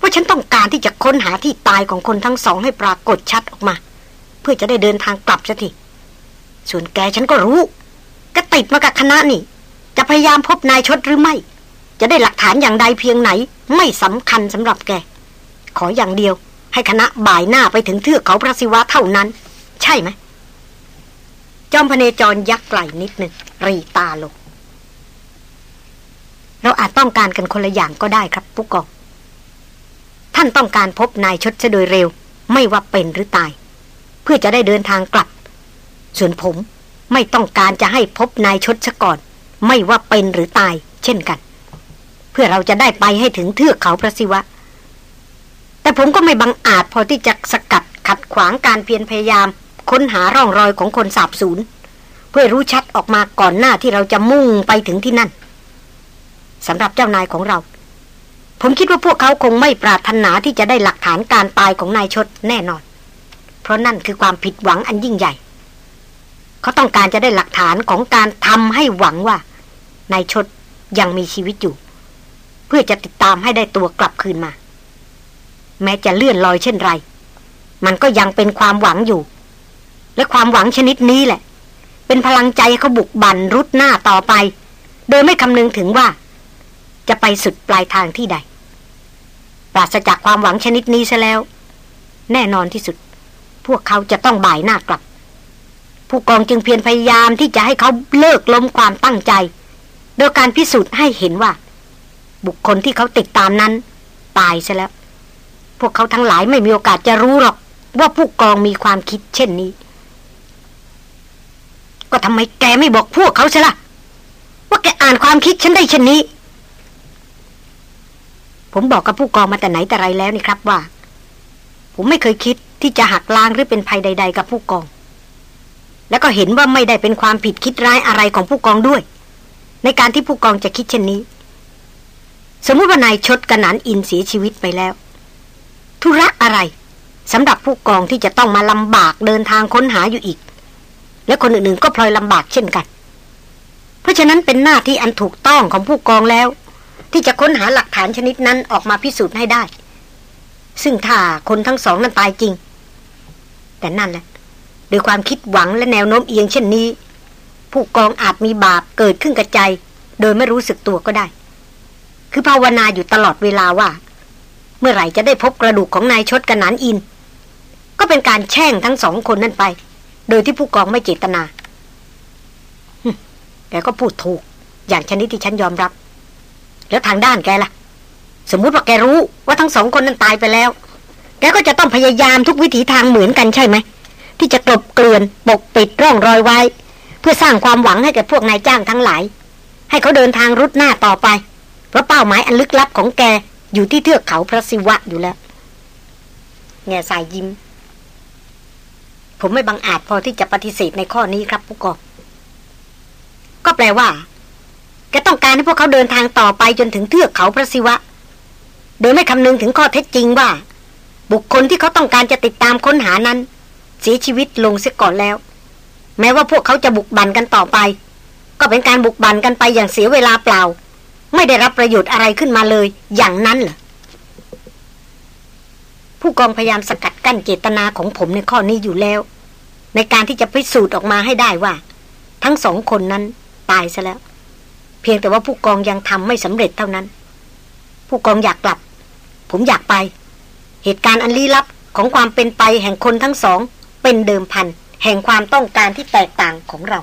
ว่าฉันต้องการที่จะค้นหาที่ตายของคนทั้งสองให้ปรากฏชัดออกมา เพื่อจะได้เดินทางกลับสักทีส่วนแกฉันก็รู้ ก็ติดมากับคณะนี่ จะพยายามพบนายชดหรือไม่ จะได้หลักฐานอย่างใดเพียงไหน ไม่สำคัญสำหรับแก ขออย่างเดียว ให้คณะบ่ายหน้าไปถึงเทือกเขาพระศิวะเท่านั้น ใช่ไหม จอมพเนจรยักไหลนิดหนึ่งรีตาลงเราอาจต้องการกันคนละอย่างก็ได้ครับผู้กองท่านต้องการพบนายชดโดยเร็ว ไม่ว่าเป็นหรือตาย เพื่อจะได้เดินทางกลับ ส่วนผมไม่ต้องการจะให้พบนายชดซะก่อน ไม่ว่าเป็นหรือตาย เช่นกัน พื่อเราจะได้ไปให้ถึงเทือกเขาพระศิวะ แต่ผมก็ไม่บังอาจพอที่จะสกัดขัดขวางการเพียรพยายาม ค้นหาร่องรอยของคนสาบสูญเพื่อรู้ชัดออกมาก่อนหน้าที่เราจะมุ่งไปถึงที่นั่นสำหรับเจ้านายของเรา ผมคิดว่าพวกเขาคงไม่ปรารถนาที่จะได้หลักฐานการตายของนายชดแน่นอน เพราะนั่นคือความผิดหวังอันยิ่งใหญ่ เขาต้องการจะได้หลักฐานของการทำให้หวังว่านายชดยังมีชีวิตอยู่ เพื่อจะติดตามให้ได้ตัวกลับคืนมา แม้จะเลื่อนลอยเช่นไร มันก็ยังเป็นความหวังอยู่ และความหวังชนิดนี้แหละ เป็นพลังใจเขาบุกบันรุดหน้าต่อไป โดยไม่คำนึงถึงว่า จะไปสุดปลายทางที่ใด ปราศจากความหวังชนิดนี้ซะแล้ว แน่นอนที่สุด พวกเขาจะต้องบ่ายหน้ากลับ ผู้กองจึงเพียรพยายามที่จะให้เขาเลิกล้มความตั้งใจ โดยการพิสูจน์ให้เห็นว่า บุคคลที่เขาติดตามนั้น ตายซะแล้ว พวกเขาทั้งหลายไม่มีโอกาสจะรู้หรอก ว่าผู้กองมีความคิดเช่นนี้ ก็ทำไมแกไม่บอกพวกเขาใช่ละว่าแกอ่านความคิดฉันได้เช่นนี้ ผมบอกกับผู้กองมาแต่ไหนแต่ไรแล้วนี่ครับว่า ผมไม่เคยคิดที่จะหักล้างหรือเป็นภัยใด ๆ กับผู้กอง แล้วก็เห็นว่าไม่ได้เป็นความผิดคิดร้ายอะไรของผู้กองด้วย ในการที่ผู้กองจะคิดเช่นนี้ สมมติว่านายชดกระนันอินเสียชีวิตไปแล้ว ธุระอะไรสำหรับผู้กองที่จะต้องมาลำบากเดินทางค้นหาอยู่อีก และคนอื่นๆก็พลอยลำบากเช่นกัน เพราะฉะนั้นเป็นหน้าที่อันถูกต้องของผู้กองแล้ว ที่จะค้นหาหลักฐานชนิดนั้นออกมาพิสูจน์ให้ได้ ซึ่งถ้าคนทั้งสองนั้นตายจริง แต่นั่นแหละโดยความคิดหวังและแนวโน้มเอียงเช่นนี้ ผู้กองอาจมีบาปเกิดขึ้นกระใจ โดยไม่รู้สึกตัวก็ได้ คือภาวนาอยู่ตลอดเวลาว่า เมื่อไหร่จะได้พบกระดูกของนายชดกระนานอิน ก็เป็นการแช่งทั้งสองคนนั่นไป โดยที่ผู้กองไม่เจตนาแกก็พูดถูก อย่างชนิดที่ฉันยอมรับ แล้วทางด้านแกล่ะ สมมุติว่าแกรู้ว่าทั้งสองคนนั้นตายไปแล้ว แกก็จะต้องพยายามทุกวิถีทางเหมือนกันใช่ไหม ที่จะกลบเกลื่อนปกปิดร่องรอยไว้ เพื่อสร้างความหวังให้แก่พวกนายจ้างทั้งหลาย ให้เขาเดินทางรุดหน้าต่อไป ราะเป้าหมายอันลึกลับของแกอยู่ที่เทือกเขาพระศิวะอยู่แล้ว แง่สายยิ้ม ผมไม่บังอาจพอที่จะปฏิเสธในข้อนี้ครับผู้กองก็แปลว่า แกต้องการให้พวกเขาเดินทางต่อไปจนถึงเทือกเขาพระศิวะ โดยไม่คำนึงถึงข้อเท็จจริงว่า บุคคลที่เขาต้องการจะติดตามค้นหานั้น เสียชีวิตลงเสียก่อนแล้ว แม้ว่าพวกเขาจะบุกบันกันต่อไป ก็เป็นการบุกบันกันไปอย่างเสียเวลาเปล่า ไม่ได้รับประโยชน์อะไรขึ้นมาเลย อย่างนั้นเหรอผู้กองพยายามสกัดกั้นเจตนาของผมในข้อนี้อยู่แล้ว ในการที่จะพิสูจน์ออกมาให้ได้ว่า ทั้งสองคนนั้นตายซะแล้ว เพียงแต่ว่าผู้กองยังทำไม่สำเร็จเท่านั้น ผู้กองอยากกลับ ผมอยากไป เหตุการณ์อันลี้ลับของความเป็นไปแห่งคนทั้งสอง เป็นเดิมพัน แห่งความต้องการที่แตกต่างของเรา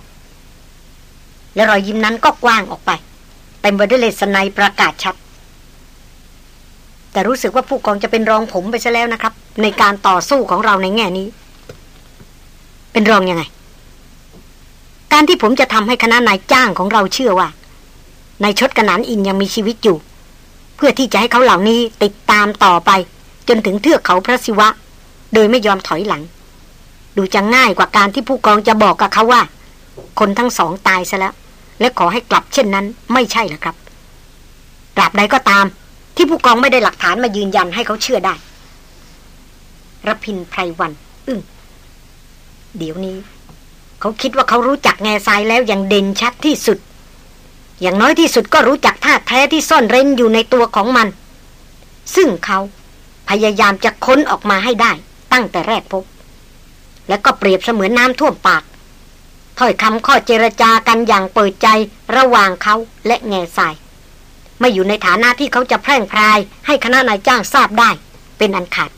และรอยยิ้มนั้นก็กว้างออกไป เต็มไปด้วยเลสไนประกาศชัด แต่รู้สึกว่าผู้กองจะเป็นรองผมไปซะแล้วนะครับ ในการต่อสู้ของเราในแง่นี้ เป็นรองยังไง การที่ผมจะทำให้คณะนายจ้างของเราเชื่อว่านายชดกระนันอินยังมีชีวิตอยู่ เพื่อที่จะให้เขาเหล่านี้ติดตามต่อไป จนถึงเทือกเขาพระศิวะ โดยไม่ยอมถอยหลัง ดูจะง่ายกว่าการที่ผู้กองจะบอกกับเขาว่า คนทั้งสองตายซะแล้ว และขอให้กลับเช่นนั้น ไม่ใช่หรอครับตราบใดก็ตาม ที่ผู้กองไม่ได้หลักฐานมายืนยันให้เขาเชื่อได้รพินไพรวัน อึ้งเดี๋ยวนี้ เขาคิดว่าเขารู้จักแง่ทรายแล้วอย่างเด่นชัดที่สุด อย่างน้อยที่สุดก็รู้จักท่าแท้ที่ซ่อนเร้นอยู่ในตัวของมัน ซึ่งเขาพยายามจะค้นออกมาให้ได้ ตั้งแต่แรกพบ และก็เปรียบเสมือนน้ำท่วมปาก ถ้อยคำข้อเจรจากันอย่างเปิดใจระหว่างเขาและแง่ทราย ไม่อยู่ในฐานะที่เขาจะแพร่งพรายให้คณะนายจ้างทราบได้ เป็นอันขาด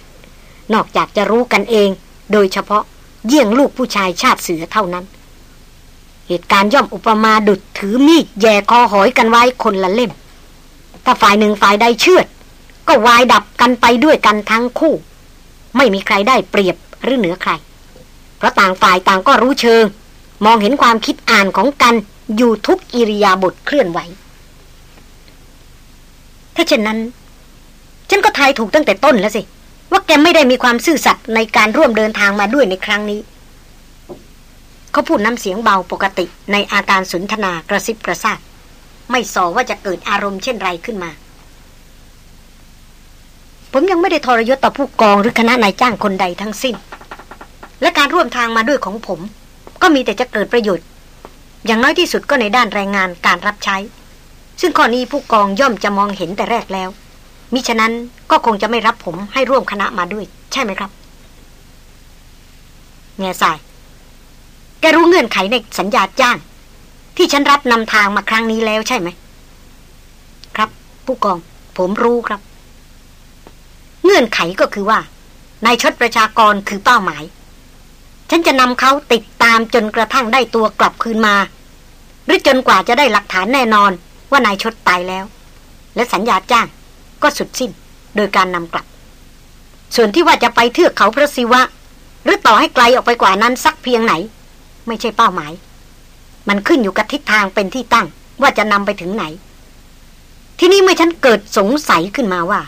นอกจากจะรู้กันเอง โดยเฉพาะเยี่ยงลูกผู้ชายชาติเสือเท่านั้น เหตุการณ์ย่อมอุปมาดุดถือมีดแย่คอหอยกันไว้คนละเล่ม ถ้าฝ่ายหนึ่งฝ่ายใดเชื่อด ก็วายดับกันไปด้วยกันทั้งคู่ ไม่มีใครได้เปรียบหรือเหนือใคร เพราะต่างฝ่ายต่างก็รู้เชิง มองเห็นความคิดอ่านของกันอยู่ทุกอิริยาบถเคลื่อนไหว ถ้าเช่นนั้น ฉันก็ทายถูกตั้งแต่ต้นแล้วสิ ว่าแกไม่ได้มีความซื่อสัตย์ในการร่วมเดินทางมาด้วยในครั้งนี้ เขาพูดน้ำเสียงเบาปกติในอาการสนทนากระซิบกระซาบไม่สอว่าจะเกิดอารมณ์เช่นไรขึ้นมา ผมยังไม่ได้ทรยศต่อผู้กองหรือคณะนายจ้างคนใดทั้งสิ้น และการร่วมทางมาด้วยของผม ก็มีแต่จะเกิดประโยชน์ อย่างน้อยที่สุดก็ในด้านแรงงานการรับใช้ ซึ่งข้อนี้ผู้กองย่อมจะมองเห็นแต่แรกแล้ว มิฉะนั้นก็คงจะไม่รับผมให้ร่วมคณะมาด้วย ใช่ไหมครับ แง่สาย แกรู้เงื่อนไขในสัญญาจ้าง ที่ฉันรับนำทางมาครั้งนี้แล้วใช่ไหม ครับ ผู้กอง ผมรู้ครับ เงื่อนไขก็คือว่านายชดประชากรคือเป้าหมาย ฉันจะนำเขาติดตามจนกระทั่งได้ตัวกลับคืนมา หรือจนกว่าจะได้หลักฐานแน่นอนว่านายชดตายแล้ว และสัญญาจ้างก็สุดสิ้นโดยการนำกลับ ส่วนที่ว่าจะไปเทือกเขาพระศิวะ หรือต่อให้ไกลออกไปกว่านั้นสักเพียงไหน ไม่ใช่เป้าหมาย มันขึ้นอยู่กับทิศทางเป็นที่ตั้งว่าจะนำไปถึงไหน ที่นี่เมื่อฉันเกิดสงสัยขึ้นมาว่า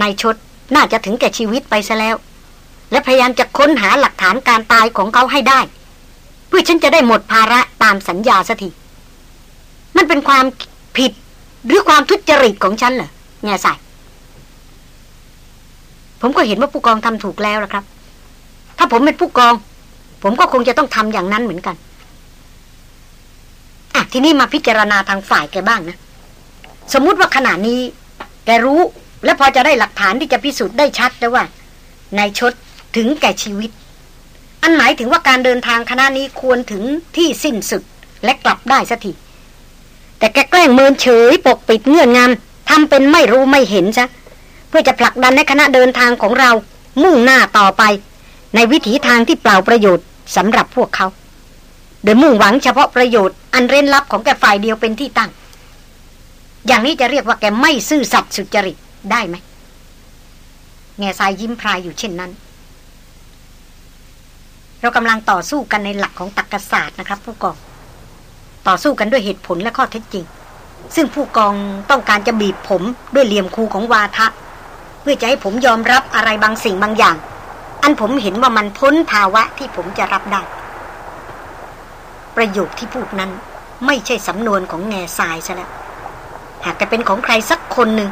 นายชดน่าจะถึงแก่ชีวิตไปซะแล้ว และพยายามจะค้นหาหลักฐานการตายของเขาให้ได้ เพื่อฉันจะได้หมดภาระตามสัญญาสักทีมันเป็นความผิดหรือความทุจริตของฉันเหรอแง่ใส่ผมก็เห็นว่าผู้กองทำถูกแล้วละครับ ถ้าผมเป็นผู้กอง ผมก็คงจะต้องทำอย่างนั้นเหมือนกันอะทีนี้มาพิจารณาทางฝ่ายแกบ้างนะ สมมุติว่าขณะนี้ แกรู้และพอจะได้หลักฐานที่จะพิสูจน์ได้ชัดแล้วว่านายชด ถึงแก่ชีวิต อันหมายถึงว่าการเดินทางคณะนี้ควรถึงที่สิ้นสุดและกลับได้สักทีแต่แกแกล้งเมินเฉยปกปิดเงื่อนงำทำเป็นไม่รู้ไม่เห็นซะเพื่อจะผลักดันในคณะเดินทางของเรามุ่งหน้าต่อไป ในวิถีทางที่เปล่าประโยชน์สำหรับพวกเขา โดยมุ่งหวังเฉพาะประโยชน์อันเร้นลับของแกฝ่ายเดียวเป็นที่ตั้ง อย่างนี้จะเรียกว่าแกไม่ซื่อสัตย์สุจริตได้ไหมแง่ทรายยิ้มพรายอยู่เช่นนั้น เรากำลังต่อสู้กันในหลักของตรรกศาสตร์นะครับ ผู้กอง ต่อสู้กันด้วยเหตุผลและข้อเท็จจริง ซึ่งผู้กองต้องการจะบีบผมด้วยเหลี่ยมคูของวาทะ เพื่อจะให้ผมยอมรับอะไรบางสิ่งบางอย่าง อันผมเห็นว่ามันพ้นภาวะที่ผมจะรับได้ ประโยคที่พูดนั้นไม่ใช่สำนวนของแง่ทรายซะแล้วหากแต่เป็นของใครสักคนหนึ่ง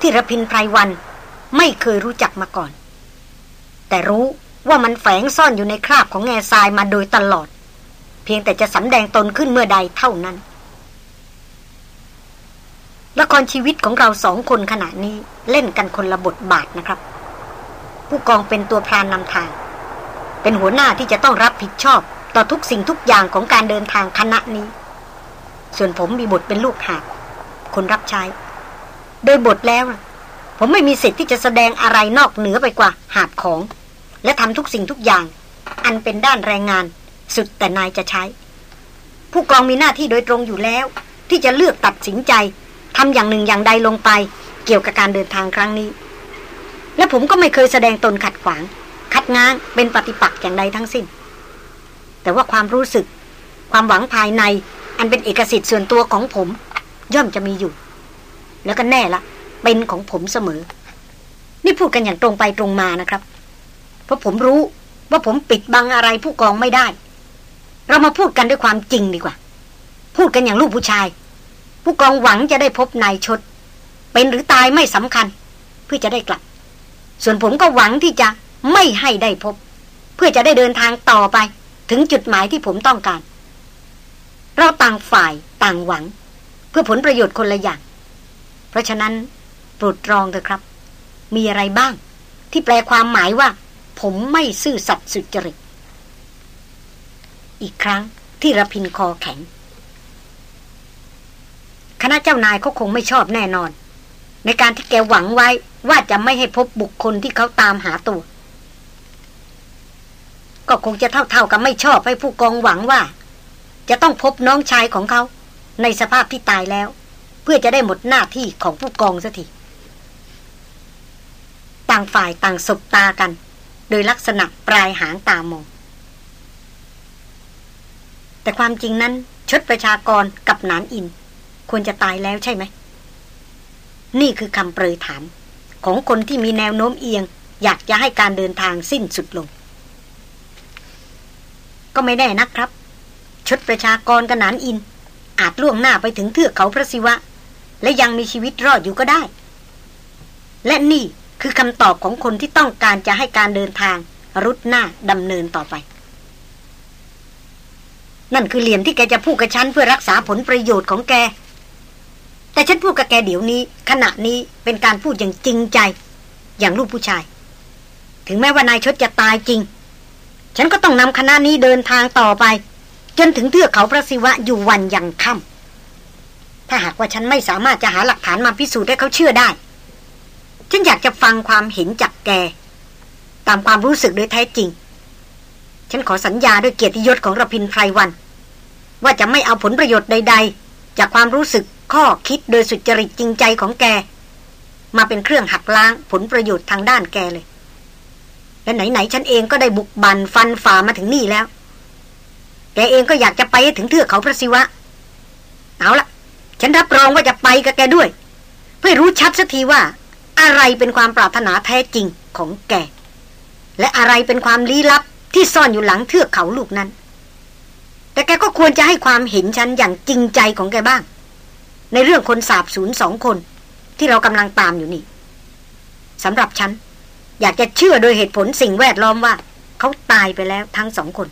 ที่ระพินไพรวันไม่เคยรู้จักมาก่อน แต่รู้ ว่ามันแฝงซ่อนอยู่ในคราบของแง่ทรายมาโดยตลอด เพียงแต่จะสำแดงตนขึ้นเมื่อใดเท่านั้น ละครชีวิตของเราสองคนขณะนี้เล่นกันคนละบทบาทนะครับ ผู้กองเป็นตัวพรานนำทาง เป็นหัวหน้าที่จะต้องรับผิดชอบ ต่อทุกสิ่งทุกอย่างของการเดินทางคณะนี้ ส่วนผมมีบทเป็นลูกหาบคนรับใช้ โดยบทแล้ว ผมไม่มีสิทธิ์ที่จะแสดงอะไรนอกเหนือไปกว่าหาบของ และทำทุกสิ่งทุกอย่าง อันเป็นด้านแรงงาน สุดแต่นายจะใช้ ผู้กองมีหน้าที่โดยตรงอยู่แล้ว ที่จะเลือกตัดสินใจทำอย่างหนึ่งอย่างใดลงไป เกี่ยวกับการเดินทางครั้งนี้ และผมก็ไม่เคยแสดงตนขัดขวาง คัดง้างเป็นปฏิปักษ์อย่างใดทั้งสิ้น แต่ว่าความรู้สึก ความหวังภายใน อันเป็นเอกสิทธิ์ส่วนตัวของผม ย่อมจะมีอยู่ แล้วก็แน่ละเป็นของผมเสมอ นี่พูดกันอย่างตรงไปตรงมานะครับ เพราะผมรู้ว่าผมปิดบังอะไรผู้กองไม่ได้ เรามาพูดกันด้วยความจริงดีกว่า พูดกันอย่างลูกผู้ชาย ผู้กองหวังจะได้พบนายชด เป็นหรือตายไม่สำคัญ เพื่อจะได้กลับ ส่วนผมก็หวังที่จะไม่ให้ได้พบ เพื่อจะได้เดินทางต่อไป ถึงจุดหมายที่ผมต้องการ เราต่างฝ่ายต่างหวัง เพื่อผลประโยชน์คนละอย่าง เพราะฉะนั้นโปรดรองเถอะครับ มีอะไรบ้าง ที่แปลความหมายว่า ผมไม่ซื่อสัตย์สุจริต อีกครั้งที่ระพินคอแข็ง คณะเจ้านายเขาคงไม่ชอบแน่นอน ในการที่แกหวังไว้ว่าจะไม่ให้พบบุคคลที่เขาตามหาตัว ก็คงจะเท่าๆกับไม่ชอบให้ผู้กองหวังว่า จะต้องพบน้องชายของเขา ในสภาพที่ตายแล้ว เพื่อจะได้หมดหน้าที่ของผู้กองสักทีต่างฝ่ายต่างสบตากัน โดยลักษณะปลายหางตามอง แต่ความจริงนั้นชดประชากรกับนานอิน ควรจะตายแล้วใช่ไหม นี่คือคำเปรยถาม ของคนที่มีแนวโน้มเอียง อยากจะให้การเดินทางสิ้นสุดลง ก็ไม่แน่นะครับ ชดประชากรกระนานอิน อาจล่วงหน้าไปถึงเทือกเขาพระศิวะ และยังมีชีวิตรอดอยู่ก็ได้ และนี่ คือคำตอบของคนที่ต้องการจะให้การเดินทาง รุดหน้าดำเนินต่อไป นั่นคือเหลี่ยมที่แกจะพูดกับฉันเพื่อรักษาผลประโยชน์ของแก แต่ฉันพูดกับแกเดี๋ยวนี้ ขณะนี้เป็นการพูดอย่างจริงใจ อย่างลูกผู้ชาย ถึงแม้ว่านายชดจะตายจริง ฉันก็ต้องนำคณะนี้เดินทางต่อไป จนถึงเทือกเขาพระศิวะอยู่วันยังค่ำถ้าหากว่าฉันไม่สามารถจะหาหลักฐานมาพิสูจน์ให้เขาเชื่อได้ ฉันอยากจะฟังความเห็นจากแก ตามความรู้สึกโดยแท้จริง ฉันขอสัญญาด้วยเกียรติยศของระพินไพรวัน ว่าจะไม่เอาผลประโยชน์ใด ๆ จากความรู้สึกข้อคิดโดยสุจริตจริงใจของแก มาเป็นเครื่องหักล้างผลประโยชน์ทางด้านแกเลย และไหนๆฉันเองก็ได้บุกบันฟันฝ่ามาถึงนี่แล้ว แกเองก็อยากจะไปถึงเทือกเขาพระศิวะ เอาละฉันรับรองว่าจะไปกับแกด้วย เพื่อรู้ชัดสักทีว่า อะไรเป็นความปรารถนาแท้จริงของแก และอะไรเป็นความลี้ลับที่ซ่อนอยู่หลังเทือกเขาลูกนั้น แต่แกก็ควรจะให้ความเห็นฉันอย่างจริงใจของแกบ้าง ในเรื่องคนสาบสูญสองคน ที่เรากำลังตามอยู่นี่สำหรับฉัน อยากจะเชื่อโดยเหตุผลสิ่งแวดล้อมว่า เขาตายไปแล้วทั้งสองคน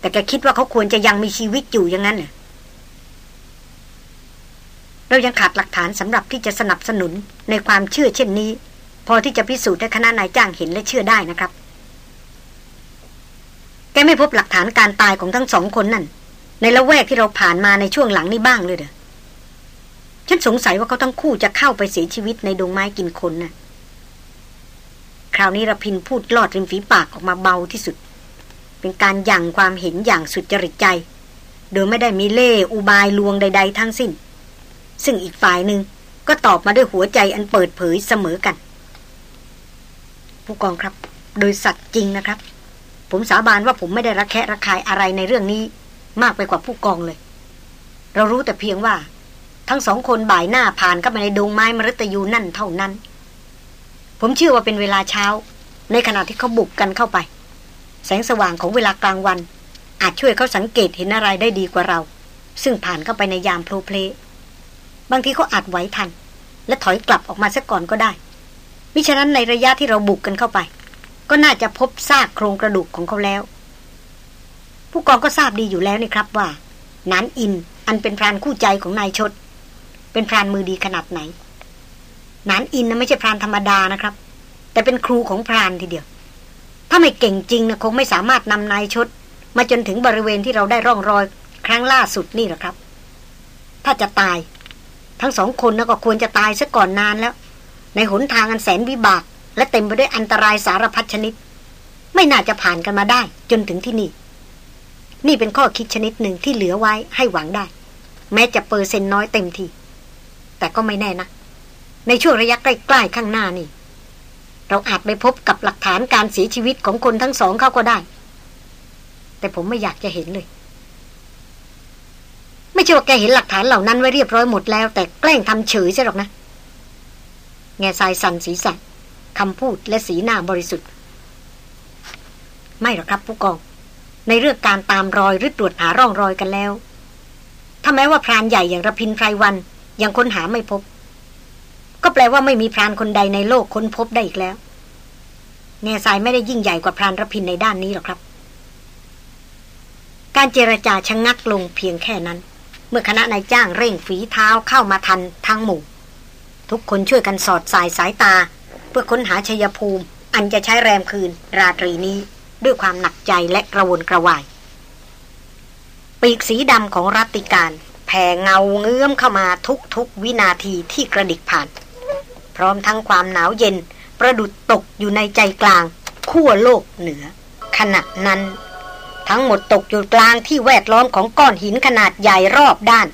แต่แกคิดว่าเขาควรจะยังมีชีวิตอยู่อย่างนั้นเหรอ เรายังขาดหลักฐานสำหรับที่จะสนับสนุนในความเชื่อเช่นนี้ พอที่จะพิสูจน์ให้คณะนายจ้างเห็นและเชื่อได้นะครับ แกไม่พบหลักฐานการตายของทั้งสองคนนั่น ในละแวกที่เราผ่านมาในช่วงหลังนี้บ้างเลยเด้อฉันสงสัยว่าเขาทั้งคู่จะเข้าไปเสียชีวิตในดงไม้กินคนนะ่ะคราวนี้ระพินพูดลอดริมฝีปากออกมาเบาที่สุด เป็นการยั่งความเห็นอย่างสุดจริตใจ โดยไม่ได้มีเล่อุบายลวงใด ๆ ทั้งสิ้น ซึ่งอีกฝ่ายหนึ่งก็ตอบมาด้วยหัวใจอันเปิดเผยเสมอกัน ผู้กองครับ โดยสัตว์จริงนะครับ ผมสาบานว่าผมไม่ได้ระแคะระคายอะไรในเรื่องนี้ มากไปกว่าผู้กองเลย เรารู้แต่เพียงว่า ทั้งสองคนบ่ายหน้าผ่านเข้าไปในดงไม้มรตยูนั่นเท่านั้น ผมเชื่อว่าเป็นเวลาเช้า ในขณะที่เขาบุกกันเข้าไป แสงสว่างของเวลากลางวัน อาจช่วยเขาสังเกตเห็นอะไรได้ดีกว่าเรา ซึ่งผ่านเข้าไปในยามโพลเพล บางทีเขาอาจไหวทัน และถอยกลับออกมาซะก่อนก็ได้ มิฉะนั้นในระยะที่เราบุกกันเข้าไป ก็น่าจะพบซากโครงกระดูกของเขาแล้ว ผู้กองก็ทราบดีอยู่แล้วนี่ครับว่านันอินอันเป็นพรานคู่ใจของนายชด เป็นพรานมือดีขนาดไหนนันอินนะไม่ใช่พรานธรรมดานะครับ แต่เป็นครูของพรานทีเดียว ถ้าไม่เก่งจริงนะคงไม่สามารถนำนายชด มาจนถึงบริเวณที่เราได้ร่องรอย ครั้งล่าสุดนี่หรอกครับ ถ้าจะตาย ทั้งสองคนนะก็ควรจะตายซะก่อนนานแล้ว ในหนทางอันแสนวิบาก และเต็มไปด้วยอันตรายสารพัดชนิด ไม่น่าจะผ่านกันมาได้ จนถึงที่นี่ นี่เป็นข้อคิดชนิดหนึ่งที่เหลือไว้ให้หวังได้ แม้จะเปอร์เซ็นต์น้อยเต็มที แต่ก็ไม่แน่นะ ในช่วงระยะใกล้ ๆ ข้างหน้านี่ เราอาจไปพบกับหลักฐานการเสียชีวิตของคนทั้งสองเขาก็ได้ แต่ผมไม่อยากจะเห็นเลย ไม่ใช่ว่าแกเห็นหลักฐานเหล่านั้นไว้เรียบร้อยหมดแล้ว แต่แกล้งทำเฉยใช่หรอกนะ แง่ทรายสันสีสันคำพูดและสีหน้าบริสุทธิ์ ไม่หรอกครับผู้กอง ในเรื่องการตามรอยหรือตรวจหาร่องรอยกันแล้ว ถ้าแม้ว่าพรานใหญ่อย่างระพินไพรวันยังค้นหาไม่พบ ก็แปลว่าไม่มีพรานคนใดในโลกค้นพบได้อีกแล้ว แง่ทรายไม่ได้ยิ่งใหญ่กว่าพรานระพินในด้านนี้หรอกครับ การเจรจาชะงงักลงเพียงแค่นั้น เมื่อคณะนายจ้างเร่งฝีเท้าเข้ามาทันทั้งหมู่ ทุกคนช่วยกันสอดสายสายตา เพื่อค้นหาชยภูมิ อันจะใช้แรมคืน ราตรีนี้ด้วยความหนักใจและกระวนกระวาย ปีกสีดำของรัติการแผ่เงาเงื้อมเข้ามาทุกทุกวินาทีที่กระดิกผ่าน พร้อมทั้งความหนาวเย็น ประดุดตกอยู่ในใจกลางขั้วโลกเหนือ ขณะนั้น ทั้งหมดตกอยู่กลางที่แวดล้อมของก้อนหินขนาดใหญ่รอบด้าน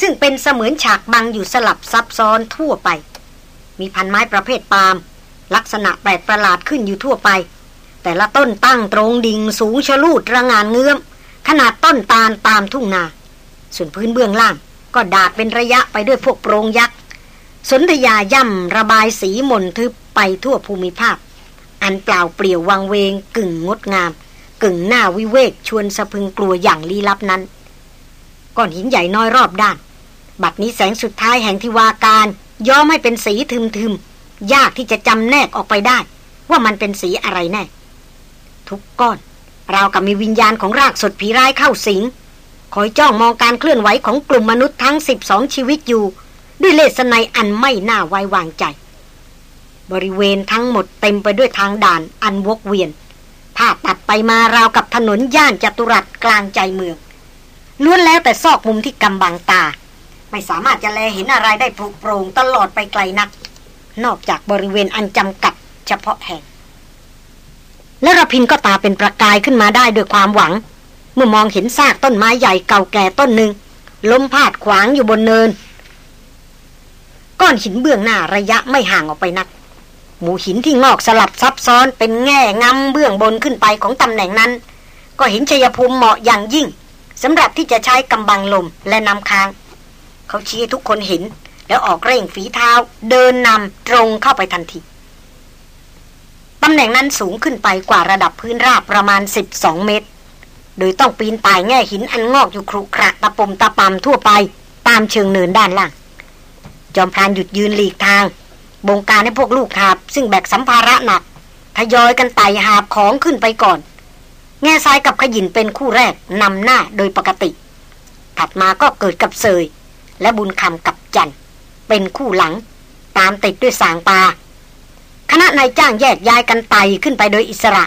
ซึ่งเป็นเสมือนฉากบังอยู่สลับซับซ้อนทั่วไป มีพันไม้ประเภทปาล์มลักษณะแปลกประหลาดขึ้นอยู่ทั่วไป แต่ละต้นตั้งตรงดิ่งสูงชะลูดระงานเงื้อม ขนาดต้นตาลตามทุ่งนา ส่วนพื้นเบื้องล่าง ก็ดาดเป็นระยะไปด้วยพวกโปรงยักษ์สนธยาย่ำระบายสีมนทึบไปทั่วภูมิภาค อันเปล่าเปลี่ยววังเวงกึ่งงดงาม กึ่งหน้าวิเวกชวนสะพึงกลัวอย่างลี้ลับนั้น ก้อนหินใหญ่น้อยรอบด้าน บัดนี้แสงสุดท้ายแห่งทิวาการย้อมให้เป็นสีทึมๆ ยากที่จะจำแนกออกไปได้ ว่ามันเป็นสีอะไรแน่ ทุกก้อนเรากับมีวิญญาณของรากสดผีร้ายเข้าสิง คอยจ้องมองการเคลื่อนไหวของกลุ่มมนุษย์ทั้งสิบสองชีวิตอยู่ ด้วยเลสไนอันไม่น่าไว้วางใจ บริเวณทั้งหมดเต็มไปด้วยทางด่านอันวกเวียน ภาพตัดไปมาราวกับถนนย่านจัตุรัสกลางใจเมืองล้วนแล้วแต่ซอกมุมที่กำบังตา ไม่สามารถจะแลเห็นอะไรได้โปร่งตลอดไปไกลนัก นอกจากบริเวณอันจำกัดเฉพาะแห่ง และระพินก็ตาเป็นประกายขึ้นมาได้ด้วยความหวัง เมื่อมองเห็นซากต้นไม้ใหญ่เก่าแก่ต้นหนึ่งล้มพาดขวางอยู่บนเนิน ก้อนหินเบื้องหน้าระยะไม่ห่างออกไปนัก หมู่หินที่งอกสลับซับซ้อนเป็นแง่งำเบื้องบนขึ้นไปของตำแหน่งนั้น ก็เห็นชัยภูมิเหมาะอย่างยิ่งสำหรับที่จะใช้กำบังลมและนำค้าง เขาชี้ทุกคนเห็น แล้วออกเร่งฝีเท้า เดินนำตรงเข้าไปทันทีตำแหน่งนั้นสูงขึ้นไปกว่าระดับพื้นราบประมาณ 12 เมตร โดยต้องปีนป่ายแง่หินอันงอกอยู่ครุขระตะปมตะปามทั่วไปตามเชิงเนินด้านล่าง จอมพรานหยุดยืนหลีกทาง บงการให้พวกลูกหาบ ซึ่งแบกสัมภาระหนักทยอยกันไต่หาบของขึ้นไปก่อน แง่ทรายกับขยินเป็นคู่แรกนำหน้าโดยปกติ ถัดมาก็เกิดกับเซย และบุญคำกับจัน เป็นคู่หลัง ตามติดด้วยสางปา คณะนายจ้างแยกย้ายกันไต่ขึ้นไปโดยอิสระ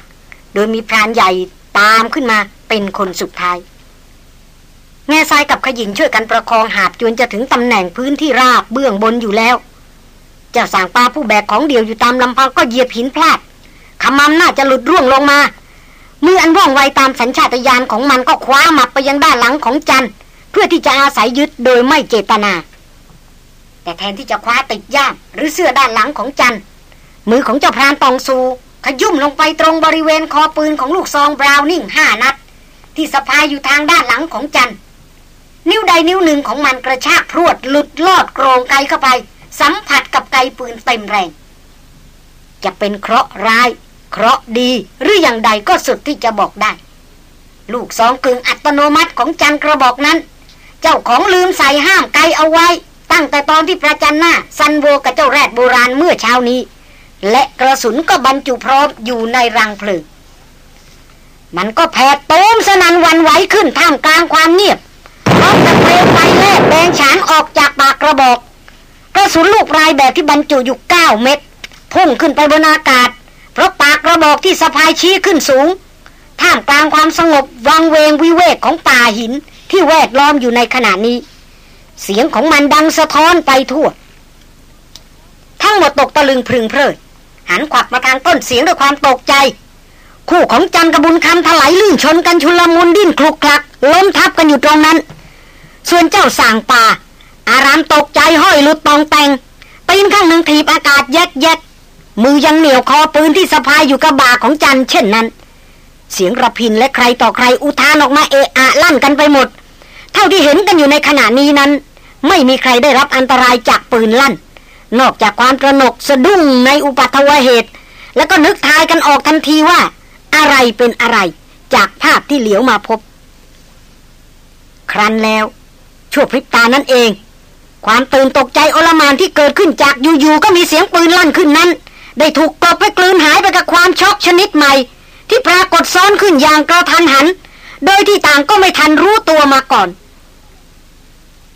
โดยมีพรานใหญ่ตามขึ้นมาเป็นคนสุดท้าย แง่ทรายกับขยินช่วยกันประคองหาบจนจะถึงตำแหน่งพื้นที่ราบเบื้องบนอยู่แล้ว เจ้าสางปลาผู้แบกของเดียวอยู่ตามลำพังก็เหยียบหินพลาดขมำน่าจะหลุดร่วงลงมามืออันว่องไวตามสัญชาตญาณของมันก็คว้ามับไปยังด้านหลังของจันเพื่อที่จะอาศัยยึดโดยไม่เจตนา แต่แทนที่จะคว้าติดย่ามหรือเสื้อด้านหลังของจันมือของเจ้าพรานตองซูขยุ่มลงไปตรงบริเวณคอปืนของลูกซองบราวนิ่งห้านัด ที่สะพายอยู่ทางด้านหลังของจัน นิ้วใดนิ้วหนึ่งของมันกระชากพรวดหลุดลอดโกรงไกเข้าไป สัมผัสกับไกปืนเต็มแรง จะเป็นเคราะห์ร้าย เคราะดีหรืออย่างใดก็สุดที่จะบอกได้ ลูกสองกึ่งอัตโนมัติของจันกระบอกนั้น เจ้าของลืมใส่ห้ามไกเอาไว้ ตั้งแต่ตอนที่ประจันหน้าซันโวกับเจ้าแรดโบราณเมื่อเช้านี้ และกระสุนก็บรรจุพร้อมอยู่ในรังเพลิงมันก็แผดโต้มสนันวันไหวขึ้นท่ามกลางความเงียบพร้อมกับเปลวไฟแลบแดงฉานออกจากปากกระบอก กระสุนลูกปลายแบบที่บรรจุอยู่เก้าเม็ดพุ่งขึ้นไปบนอากาศ เพราะปากกระบอกที่สะพายชี้ขึ้นสูง ท่ามกลางความสงบวังเวงวิเวกของป่าหินที่แวดล้อมอยู่ในขณะนี้ เสียงของมันดังสะท้อนไปทั่ว ทั้งหมดตกตะลึงพึงเพลิดหันขวักมาทางต้นเสียงด้วยความตกใจ คู่ของจันกระบุญคำถลายลื่นชนกันชุลมุนดิ้นคลุกคลัก ล้มทับกันอยู่ตรงนั้น ส่วนเจ้าสางป่า อารามตกใจห้อยหลุดตองแตงตีนข้างหนึ่งถีบอากาศแยกแยกมือยังเหนียวคอปืนที่สะพายอยู่กับบ่าของจันเช่นนั้น เสียงระพินและใครต่อใครอุทานออกมาเอะอะลั่นกันไปหมด เท่าที่เห็นกันอยู่ในขณะนี้นั้น ไม่มีใครได้รับอันตรายจากปืนลั่น นอกจากความตระหนกสะดุ้งในอุปัตวเหตุ แล้วก็นึกทายกันออกทันทีว่า อะไรเป็นอะไรจากภาพที่เหลียวมาพบ ครั้นแล้วชั่วพริบตานั่นเอง ความตื่นตกใจโอลมานที่เกิดขึ้นจากอยู่ๆก็มีเสียงปืนลั่นขึ้นนั้น ได้ถูกกลบไปกลืนหายไปกับความช็อกชนิดใหม่ ที่ปรากฏซ้อนขึ้นอย่างกระทันหัน โดยที่ต่างก็ไม่ทันรู้ตัวมาก่อน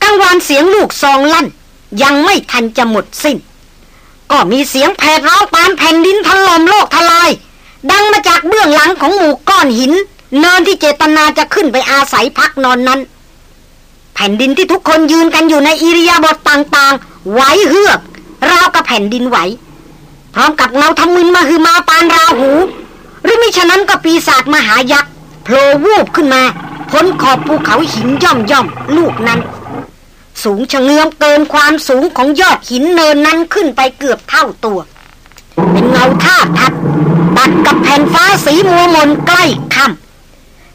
กังวานเสียงลูกซองลั่น ยังไม่ทันจะหมดสิ้น ก็มีเสียงแผดร้องปานแผ่นดินถล่มโลกทลาย ดังมาจากเบื้องหลังของหมู่ก้อนหิน เนินที่เจตนาจะขึ้นไปอาศัยพักนอนนั้น ผ่นดินที่ทุกคนยืนกันอยู่ในอิริยาบถต่างๆ ไหวเฮือก ราวกับแผ่นดินไหว พร้อมกับเงาทำมึนมาคือมาปานราหู หรือมิฉะนั้นก็ปีศาจมหายักษ์โผล่วูบขึ้นมาพ้นขอบภูเขาหินย่อมย่อมลูกนั้น สูงชะเงือมเกินความสูงของยอดหินเนินนั้นขึ้นไปเกือบเท่าตัว เป็นเงาท่าทัดตัดกับแผ่นฟ้าสีมัวมนใกล้ค่ำ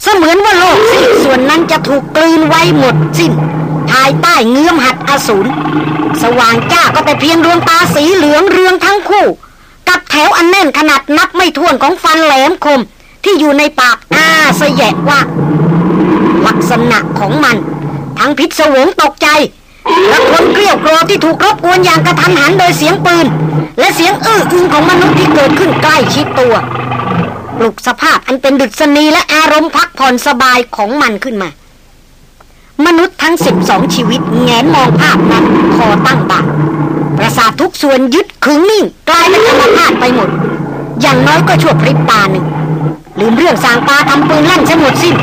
เสมือนว่าโลกสิส่วนนั้นจะถูกกลืนไว้หมดสิ้นทายใต้เงื้อมหัดอสูร สว่างจ้าก็แต่เพียงดวงตาสีเหลืองเรืองทั้งคู่ กับแถวอันแน่นขนาดนับไม่ถ้วนของฟันแหลมคม ที่อยู่ในปากอ้าสยกว่า ลักษณะของมัน ทั้งพิศวงตกใจ และคนเกลียวกรอที่ถูกรบกวนอย่างกระทันหันโดยเสียงปืน และเสียงอื้ออึงของมนุษย์ที่เกิดขึ้นใกล้ชิดตัว ปลุกสภาพอันเป็นดุษณีและอารมณ์พักผ่อนสบายของมันขึ้นมา มนุษย์ทั้งสิบสองชีวิตแงนมองภาพนั้นคอตั้งบาประสาททุกส่วนยึดขึงนิ่ง กลายเป็นธรรมชาติไปหมด อย่างน้อยก็ชั่วพริบตาหนึ่ง ลืมเรื่องสางปาทำปืนลั่นจะหมดสิ้น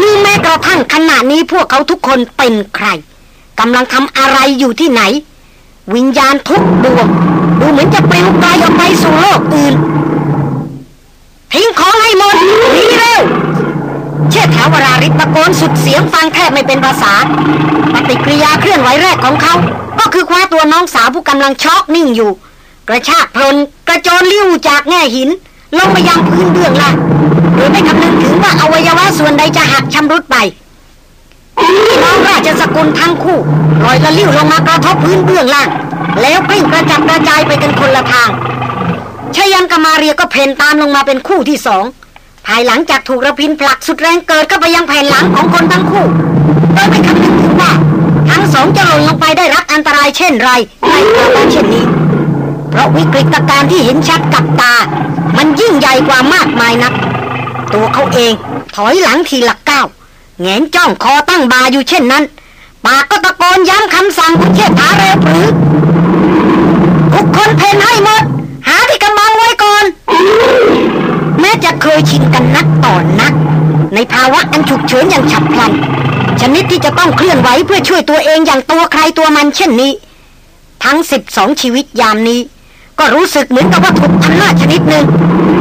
ลืมแม้กระทั่งขณะนี้พวกเขาทุกคนเป็นใครกำลังทำอะไรอยู่ที่ไหน วิญญาณทุกดวง ดูเหมือนจะปลิวไกลออกไปสู่โลกอื่น ทิ้งของให้หมดหนีเร็ว เชิดแถววราริตะโกนสุดเสียงฟังแทบไม่เป็นภาษา ปฏิกิริยาเคลื่อนไหวแรกของเขา ก็คือคว้าตัวน้องสาวผู้กำลังช็อกนิ่งอยู่ กระชากพลนกระโจนลิ้วจากแง่หิน ลงมายังพื้นเบื้องล่างโดยไม่คำนึงถึงว่าอวัยวะส่วนใดจะหักชำรุดไปน้องราชสกุลทั้งคู่ลอยละลิ้วลงมากระทบพื้นเบื้องล่าง แล้วกลิ้งกระจัดกระจายไปกันคนละทาง ชยันกมาเรียก็เพนตามลงมาเป็นคู่ที่สองภายหลังจากถูกระพินผลักสุดแรงเกิดก็ไปยังแผ่นหลังของคนทั้งคู่โดยไม่คำนึงถึงว่าทั้งสองจะหล่นลงไปได้รับอันตรายเช่นไรในภาวะเช่นนี้ เพราะวิกฤตการณ์ที่เห็นชัดกับตา มันยิ่งใหญ่กว่ามากมายนัก ตัวเขาเองถอยหลังทีหลักก้าวแงนจ้องคอตั้งบาอยู่เช่นนั้น ปากก็ตะโกนย้ำคำสั่งของเชษฐาเร็วปรือทุกคนเพนให้หมด หาที่กำบังไว้ก่อน แม้จะเคยชินกันนักต่อนนัก ในภาวะอันฉุกเฉินอย่างฉับพลัน ชนิดที่จะต้องเคลื่อนไหวเพื่อช่วยตัวเองอย่างตัวใครตัวมันเช่นนี้ ทั้งสิบสองชีวิตยามนี้ ก็รู้สึกเหมือนกับว่าถูกอำนาจชนิดหนึ่ง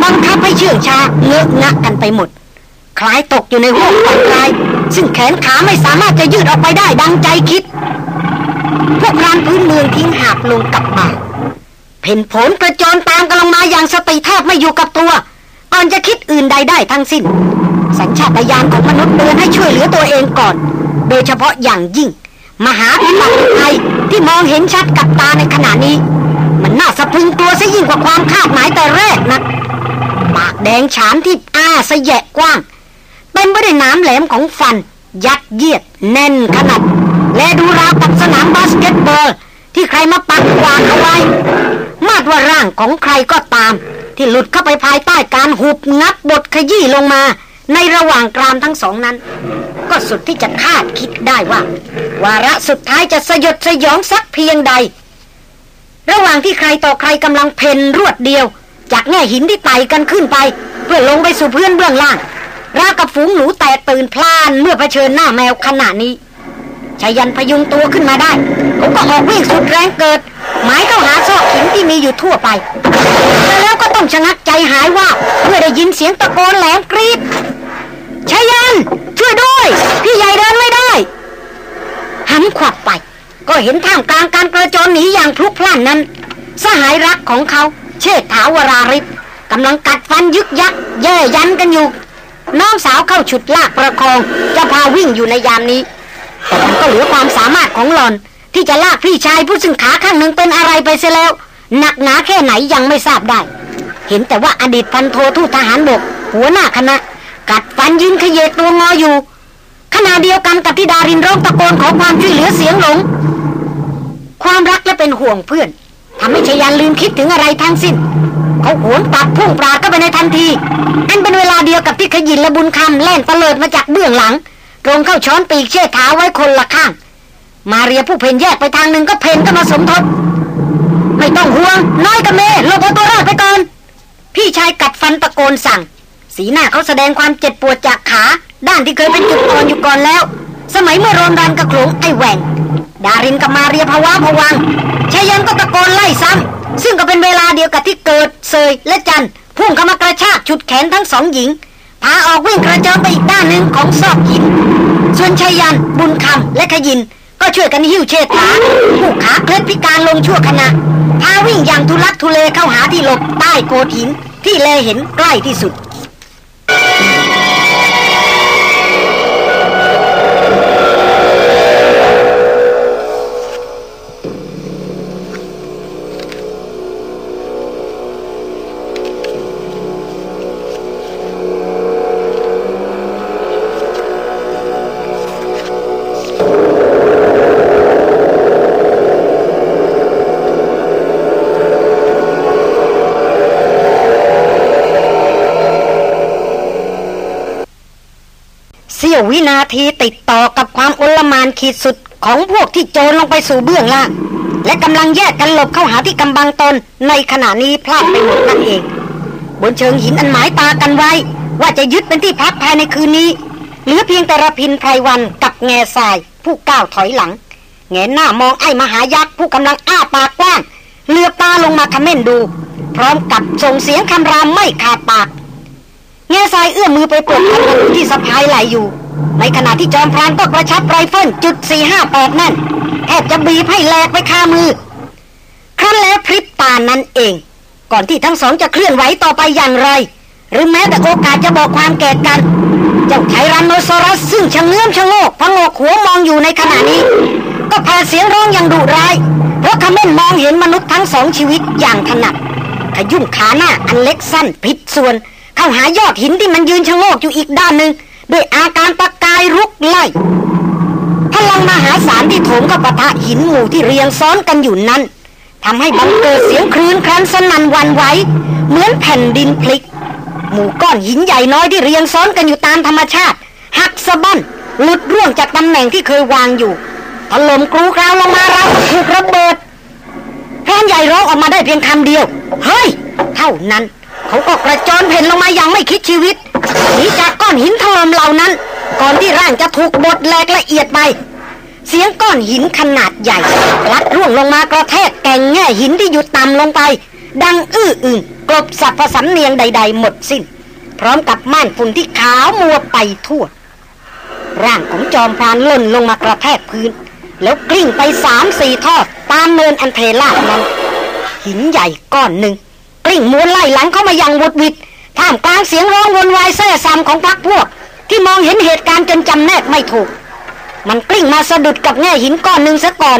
บังคับให้เชื่องชาเงอะงะกันไปหมด คล้ายตกอยู่ในห้วงฝันร้าย ซึ่งแขนขาไม่สามารถจะยืดออกไปได้ดังใจคิด พวกรานพื้นเมืองทิ้งหาบลงกับบ่า เพ่นผลกระโจนตามกันลงมาอย่างสติแทบไม่อยู่กับตัว ก่อนจะคิดอื่นใดได้ทั้งสิ้น สัญชาตญาณของมนุษย์เตือนให้ช่วยเหลือตัวเองก่อน โดยเฉพาะอย่างยิ่ง มหาพิบัติภัยที่มองเห็นชัดกับตาในขณะนี้ มันน่าสะพึงตัวซะยิ่งกว่าความคาดหมายแต่แรกนะปากแดงฉานที่อ้าสะแยะกว้างเต็มไปด้วยน้ำแหลมของฟัน ยัดเยียด แน่นขนาดและดูราวกับสนามบาสเกตบอลที่ใครมาปักวางเอาไว้ มาดว่าร่างของใครก็ตาม ที่หลุดเข้าไปภายใต้การหุบงับบทขยี้ลงมา ในระหว่างกรามทั้งสองนั้น ก็สุดที่จะคาดคิดได้ว่า วาระสุดท้ายจะสยดสยองสักเพียงใด ระหว่างที่ใครต่อใครกำลังเพนรวดเดียว จากแง่หินที่ไต่กันขึ้นไป เพื่อลงไปสู่เพื่อนเบื้องล่างรากับฝูงหนูแตกตื่นพล่านเมื่อเผชิญหน้าแมวขณะนี้ชายันพยุงตัวขึ้นมาได้เขาก็ออกวิ่งสุดแรงเกิด หมายเข้าหาซอกหินที่มีอยู่ทั่วไป แล้วก็ต้องชะงักใจหายว่าเมื่อได้ยินเสียงตะโกนแหลมกรีดชายัน ช่วยด้วย พี่ใหญ่เดินไม่ได้ หันขวับไป ก็เห็นท่ามกลางการกระโจนหนีอย่างพลุกพล่านนั้น สหายรักของเขา เชษฐาวราริศกำลังกัดฟันยึกยักแย่ยันกันอยู่ น้องสาวเข้าฉุดลากประคอง จะพาวิ่งอยู่ในยามนี้ แต่มันก็เหลือความสามารถของหลอน ที่จะลากพี่ชายผู้ซึ่งขาข้างหนึ่งเป็นอะไรไปเสียแล้ว หนักหนาแค่ไหนยังไม่ทราบได้ เห็นแต่ว่าอดีตพันโททูตทหารบก หัวหน้าคณะ กัดฟันยืนขยเยตัวงออยู่ ขณะเดียวกันกับที่ดารินร้องตะโกนขอความช่วยเหลือเสียงหลง ความรักและเป็นห่วงเพื่อนทำให้ชยันลืมคิดถึงอะไรทั้งสิ้นเขาโหนปัดพุ่งปราดก็ไปในทันที อันเป็นเวลาเดียวกับที่ขยินและบุญคำแล่นตะเลิดมาจากเบื้องหลัง ตรงเข้าช้อนปีกเชี่ยเท้าไว้คนละข้าง มาเรียผู้เพนแยกไปทางหนึ่งก็เพนก็มาสมทบ ไม่ต้องห่วง น้อยกับเมลบตัวรอดไปก่อน พี่ชายกัดฟันตะโกนสั่ง สีหน้าเขาแสดงความเจ็บปวดจากขา ด้านที่เคยเป็นจุดอ่อนอยู่ก่อนแล้ว สมัยเมื่อรอนดันกระโขลงไอแหวงดารินกับมาเรียภาวะผวังชายันก็ตะโกนไล่ซ้ำซึ่งก็เป็นเวลาเดียวกับที่เกิดเซยและจันพุ่งเข้ามากระชากฉุดแขนทั้งสองหญิงพาออกวิ่งกระเจิงไปอีกด้านหนึ่งของซอกหิน ส่วนชายันบุญคำและขยิน ก็ช่วยกันหิ้วเชิดขาผู้ขาเคล็ดพิการลงชั่วขณะพาวิ่งอย่างทุลักทุเลเข้าหาที่หลบใต้โกดหินที่เลเห็นใกล้ที่สุด ทีติดต่อกับความอุลมานขีดสุดของพวกที่โจรลงไปสู่เบื้องล่าง และกำลังแยกกันหลบเข้าหาที่กำบังตนในขณะนี้พลาดไปหมดนั่นเอง บนเชิงหินอันหมายตากันไว้ ว่าจะยึดเป็นที่พักภายในคืนนี้เหลือเพียงแต่ระพินไพรวันกับแง่ทราย ผู้ก้าวถอยหลัง แง่หน้ามองไอ้มหายักษ์ผู้กำลังอ้าปากกว้างเลือตาลงมาคำเม่นดู พร้อมกับส่งเสียงคำรามไม่ขาดปากแง่ทรายเอื้อมมือไปปลดพันที่สะพายไหลอยู่ ในขณะที่จอมพรานก็กระชับไรเฟิลจุดสี่ห้าแปดนั่นแทบจะบีบให้แหลกไปคามือ ครั้นแล้วพริบตานั้นเอง ก่อนที่ทั้งสองจะเคลื่อนไหวต่อไปอย่างไร หรือแม้แต่โอกาสจะบอกความแก่กัน เจ้าไทรันโนซอรัสซึ่งชะเงื่อมชะโงกพงกหัวมองอยู่ในขณะนี้ ก็แผ่เสียงร้องอย่างดุร้าย เพราะคำเม่นมองเห็นมนุษย์ทั้งสองชีวิตอย่างถนัดขยุ่มขาหน้าอันเล็กสั้นผิดส่วน เข้าหายอดหินที่มันยืนชะโงกอยู่อีกด้านหนึ่ง ด้วยอาการตะกายรุกไล่พลังมหาศาลที่โถมกับปะทะหินหมู่ที่เรียงซ้อนกันอยู่นั้นทำให้บังเกิดเสียงคลื่นครันสนั่นวันไหวเหมือนแผ่นดินพลิก หมู่ก้อนหินใหญ่น้อยที่เรียงซ้อนกันอยู่ตามธรรมชาติ หักสะบั้นหลุดร่วงจากตำแหน่งที่เคยวางอยู่ถล่มกรูกราวลงมาเราถูกระเบิดพรานใหญ่ร้องออกมาได้เพียงคำเดียว เฮ้ย เท่านั้น เขาก็กระโจนเพ่นลงมาอย่างไม่คิดชีวิตหนีจากก้อนหินถล่มเหล่านั้น ก่อนที่ร่างจะถูกบดแหลกละเอียดไป เสียงก้อนหินขนาดใหญ่ลัดร่วงลงมากระแทกแก่งแง่หินที่อยู่ต่ำลงไป ดังอื้ออึงกลบสับประสันเนียงใด ๆ หมดสิ้น พร้อมกับม่านฝุ่นที่ขาวมัวไปทั่ว ร่างของจอมพรานหล่นลงมากระแทกพื้น แล้วกลิ้งไปสามสี่ทอดตามเนินอันเทลาดนั้นหินใหญ่ก้อนหนึ่ง กลิ้งม้วนไล่หลังเข้ามาอยังวุดวิดท่ามกลางเสียงร้องวนวายแซ่ซ้ำของพักพวก ที่มองเห็นเหตุการณ์จนจำแนกไม่ถูก มันกลิ้งมาสะดุดกับแง่หินก้อนหนึ่งซะก่อน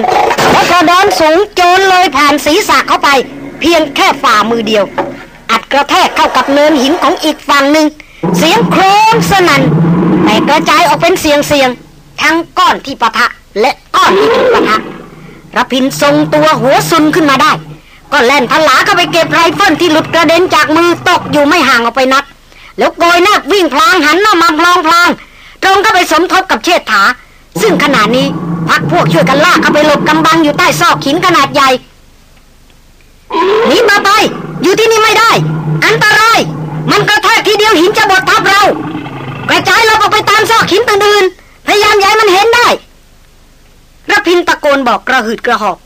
แล้วกระดอนสูงโจนเลยผ่านศีรษะเข้าไป เพียงแค่ฝ่ามือเดียว อัดกระแทกเข้ากับเนินหินของอีกฝั่งหนึ่งเสียงโครมสนั่นแต่กระจายออกเป็นเสียงเสียง ทั้งก้อนที่ปะทะและก้อนที่ถูกปะทะรพินทร์ทรงตัวหัวซุนขึ้นมาได้ ก็แล่นพลาเข้าไปเก็บไรเฟิลที่หลุดกระเด็นจากมือตกอยู่ไม่ห่างออกไปนัก แล้วโกยหน้าวิ่งพลางหันหน้ามาพลองพลางตรงเข้าไปสมทบกับเชษฐา ซึ่งขณะนี้พรรคพวกช่วยกันลากเข้าไปหลบกำบังอยู่ใต้ซอกหินขนาดใหญ่หนีมาไป อยู่ที่นี่ไม่ได้ อันตราย มันกระแทกทีเดียวหินจะบดทับเรา กระจายเราออกไปตามซอกหินตื่นๆพยายามย้ายมันเห็นได้ระพินตะโกนบอกกระหืดกระหอบ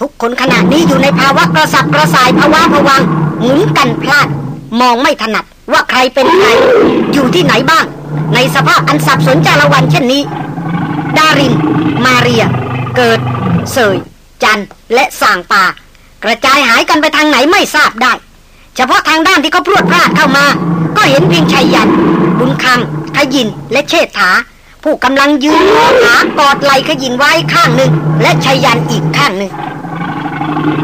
ทุกคนขณะนี้อยู่ในภาวะกระสับกระส่ายภาวะผวังหมุนกันพลาด มองไม่ถนัดว่าใครเป็นใคร อยู่ที่ไหนบ้าง ในสภาพอันสับสนจารวันเช่นนี้ ดาริน มาเรีย เกิด เสย จันและส่างป่ากระจายหายกันไปทางไหนไม่ทราบได้ เฉพาะทางด้านที่เขาพรวดพลาดเข้ามา ก็เห็นเพียงชัยยัน บุญคำขยินและเชษฐา ผู้กำลังยืนงอขากอดไหลขยินไว้ข้างหนึ่งและชัยยันอีกข้างหนึ่ง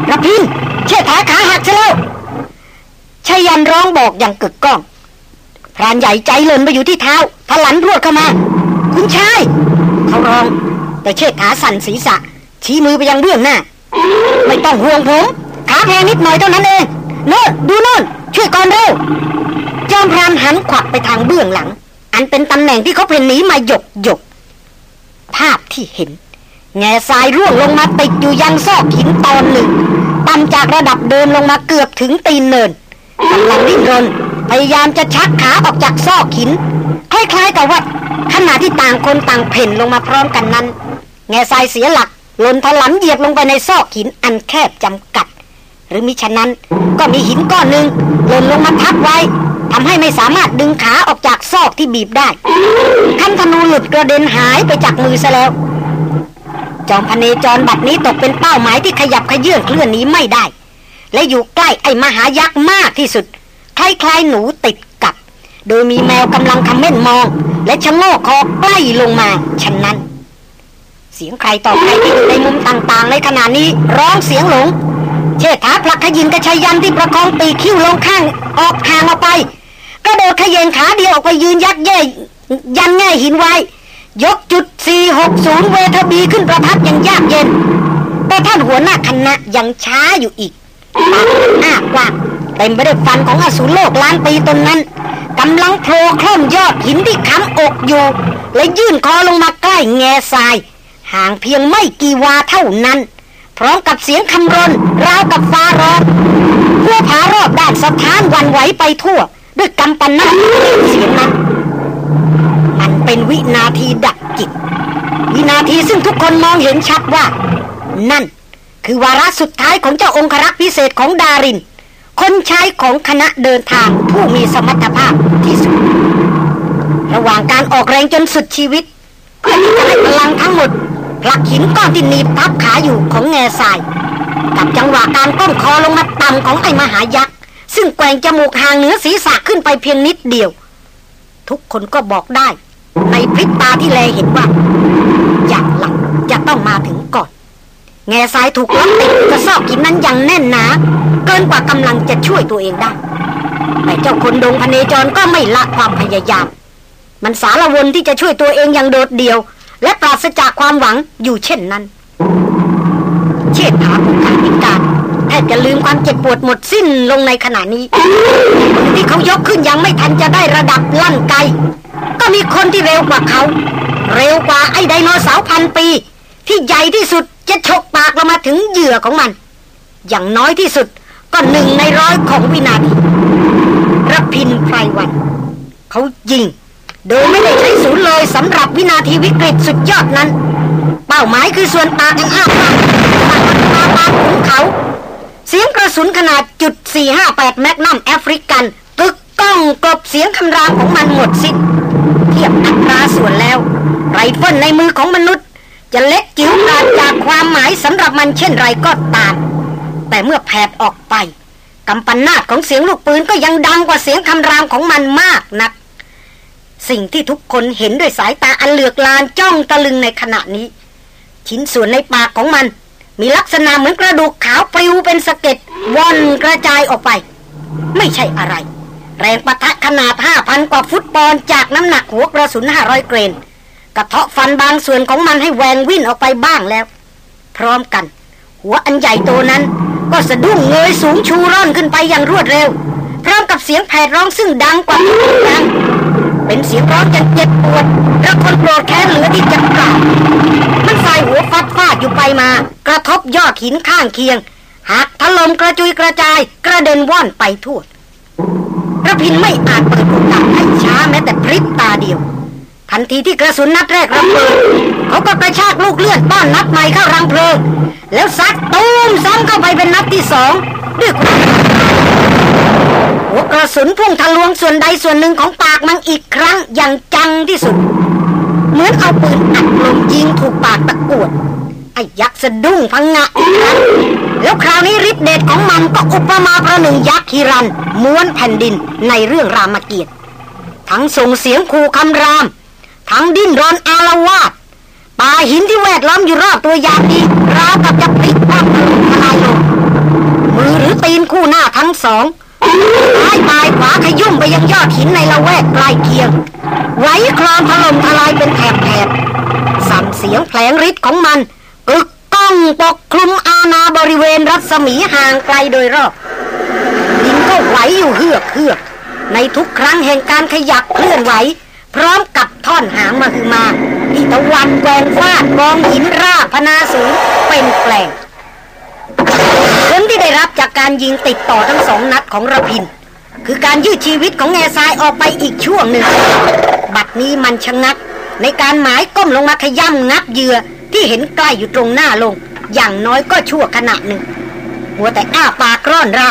ระพินเชษฐาขาหักซะแล้วชัยยันร้องบอกอย่างกึกก้อง พรานใหญ่ใจเลินไปอยู่ที่เท้าพลันรวดเข้ามา คุณชายเขาร้อง แต่เชษฐาสั่นศีรษะ ชี้มือไปยังเบื้องหน้า ไม่ต้องห่วงผมขาแพงนิดหน่อยเท่านั้นเองโน่นดูโน่นช่วยก่อนเร็วจอมพรานหันขวับไปทางเบื้องหลัง อันเป็นตำแหน่งที่เขาเพ่นหนีมาหยกหยก ภาพที่เห็น แง่ทรายร่วงลงมาติดอยู่ยังซอกหินตอนหนึ่งต่ำจากระดับเดินลงมาเกือบถึงตีนเนินกำลังดิ้นรนพยายามจะชักขาออกจากซอกหินคล้ายๆกับว่าขณะที่ต่างคนต่างเพ่นลงมาพร้อมกันนั้น แง่ทรายเสียหลักหล่นถลำเหยียบลงไปในซอกหินอันแคบจำกัด หรือมิฉะนั้นก็มีหินก้อนหนึ่งหล่นลงมาทับไว้ทำให้ไม่สามารถดึงขาออกจากซอกที่บีบได้คันธนูหลุดกระเด็นหายไปจากมือซะแล้ว จอมพเนจรบัดนี้ตกเป็นเป้าหมายที่ขยับขยื่นเคลื่อนนี้ไม่ได้ และอยู่ใกล้ไอ้มหายักษ์มากที่สุด คล้ายๆหนูติดกับ โดยมีแมวกำลังคำเม่นมอง และชะโงกคอใกล้ลงมาฉะนั้น เสียงใครต่อใครที่อยู่ในมุมต่างๆ ในขณะนี้ร้องเสียงหลง เชษฐาพลักขยินกระชายันที่ประคองปีคิ้วลงข้างออกห่างออกไปกระโดดขยงขาเดียวออกไปยืนยักแย่ยันแง่หินไว้ ยกจุด 460 เวทบีขึ้นประทับอย่างยากเย็น แต่ท่านหัวหน้าคณะยังช้าอยู่อีกปากอ้ากว้างเต็มไปด้วยฟันของอสูรโลกล้านปีตนนั้นกำลังโผล่คล่อมยอดหินที่ค้ำอกอยู่ และยื่นคอลงมาใกล้แง่ทราย ห่างเพียงไม่กี่วาเท่านั้น พร้อมกับเสียงคำรนราวกับฟ้าร้องหัวผารอบด้านสถานวันไหวไปทั่ว ด้วยกำปันนาเสียงนั้น เป็นวินาทีดักจิต วินาทีซึ่งทุกคนมองเห็นชัดว่า นั่น คือวาระสุดท้ายของเจ้าองครักษ์พิเศษของดาริน คนใช้ของคณะเดินทางผู้มีสมรรถภาพที่สุด ระหว่างการออกแรงจนสุดชีวิตเพื่อที่จะให้พลังทั้งหมดผลักหินก้อนที่หนีบทับขาอยู่ของแง่ทรายกับจังหวะการก้มคอลงมาต่ำของไอ้มหายักษ์ซึ่งแกว่งจมูกห่างเหนือศีรษะขึ้นไปเพียงนิดเดียว ทุกคนก็บอกได้ ในพริบตาที่แลเห็นว่า อย่างหลักจะต้องมาถึงก่อน แง่ทรายถูกล็อกติดกระซอกหินนั้นอย่างแน่นหนาเกินกว่ากำลังจะช่วยตัวเองได้ แต่เจ้าคนดงพเนจรก็ไม่ละความพยายาม มันสารวนที่จะช่วยตัวเองอย่างโดดเดี่ยว และปราศจากความหวังอยู่เช่นนั้น เชิดถาผู้ขาพิการ ทบจะลืมความเจ็บปวดหมดสิ้นลงในขณะนี้ที่เขายกขึ้นยังไม่ทันจะได้ระดับลั่นไกก็มีคนที่เร็วกว่าเขา เร็วกว่าไอ้ไดโนเสาร์พันปี ที่ใหญ่ที่สุดจะฉกปากลงมาถึงเหยื่อของมัน อย่างน้อยที่สุดก็หนึ่งในร้อยของวินาทีรพินไพรวัน เขายิง โดยไม่ได้ใช้ศูนย์เลยสำหรับวินาทีวิกฤตสุดยอดนั้น เป้าหมายคือส่วนปากอันอ้าปากปากปากของเขา เสียงกระสุนขนาดจุด458 magnum African กึกก้องกลบเสียงคำรามของมันหมดสิ้นเทียบอัตราส่วนแล้ว ไรเฟิลในมือของมนุษย์ จะเล็กจิ๋วกาจากความหมายสำหรับมันเช่นไรก็ตาม แต่เมื่อแผดออกไปกัมปนาทของเสียงลูกปืนก็ยังดังกว่าเสียงคำรามของมันมากนัก สิ่งที่ทุกคนเห็นด้วยสายตาอันเหลือกลานจ้องตะลึงในขณะนี้ ชิ้นส่วนในปากของมัน มีลักษณะเหมือนกระดูกขาวปลิวเป็นสะเก็ดว่อนกระจายออกไป ไม่ใช่อะไร แรงปะทะขนาด 5,000 กว่าฟุตบอลจากน้ำหนักหัวกระสุน 500 เกรน กระเทาะฟันบางส่วนของมันให้แหวงวิ่นออกไปบ้างแล้ว พร้อมกัน หัวอันใหญ่โตนั้น ก็สะดุ้งเงยสูงชูร่อนขึ้นไปอย่างรวดเร็ว พร้อมกับเสียงแผดร้องซึ่งดังกว่าทุกครั้ง เป็นเสียงร้องอย่างเจ็บปวดและคนโกรธแค้นเหลือที่จะกล่าวมันสายหัวฟัดฟาดอยู่ไปมา กระทบยอดหินข้างเคียงหักถล่มกระจุยกระจาย กระเด็นว่อนไปทั่วกระพินไม่อาจเปิดโอกาสให้ช้าแม้แต่พริบตาเดียว ทันทีที่กระสุนนัดแรกระเบิดเขาก็กระชากลูกเลือดต้อนนัดใหม่เข้ารังเพลิง แล้วซัดตูมซ้ำเข้าไปเป็นนัดที่สองด้วยความ หัวกระสุนพุ่งทะลวงส่วนใดส่วนหนึ่งของปากมันอีกครั้งอย่างจังที่สุด เหมือนเอาปืนอัดลมยิงถูกปากตะกวดไอ้ยักษ์สะดุ้งพังงะอีกครั้งแล้วคราวนี้ฤทธิ์เดชของมันก็อุปมาประหนึ่งยักษ์ฮิรันม้วนแผ่นดินในเรื่องรามเกียรติทั้งส่งเสียงขู่คำราม ทั้งดิ้นรนอารวาสป่าหินที่แวดล้อมอยู่รอบตัวยามดีราวกับจะพลิกคว่ำทลายลงมือหรือตีนคู่หน้าทั้งสอง ซ้ายปลายขวาขยุ่มไปยังยอดหินในละแวกใกล้เคียง ไหวคลอนถล่มทลายเป็นแถบๆสั่นเสียงแผลงฤทธิ์ของมันกึกก้องปกคลุมอาณาบริเวณรัศมีห่างไกลโดยรอบดินก็ไหวอยู่เฮือกเฮือกในทุกครั้งแห่งการขยับเคลื่อนไหว พร้อมกับท่อนหางมาคือมาที่ตะวันแกวงฟาดกองหินราพนาสูงเป็นแปลงผลที่ได้รับ การยิงติดต่อทั้งสองนัดของระพิน คือการยืดชีวิตของแง่ทรายออกไปอีกช่วงหนึ่ง บัดนี้มันชะงัก ในการหมายก้มลงมาขย่ำงับเหยื่อที่เห็นใกล้อยู่ตรงหน้าลง อย่างน้อยก็ชั่วขณะหนึ่ง หัวแต่อ้าปากร่อนรา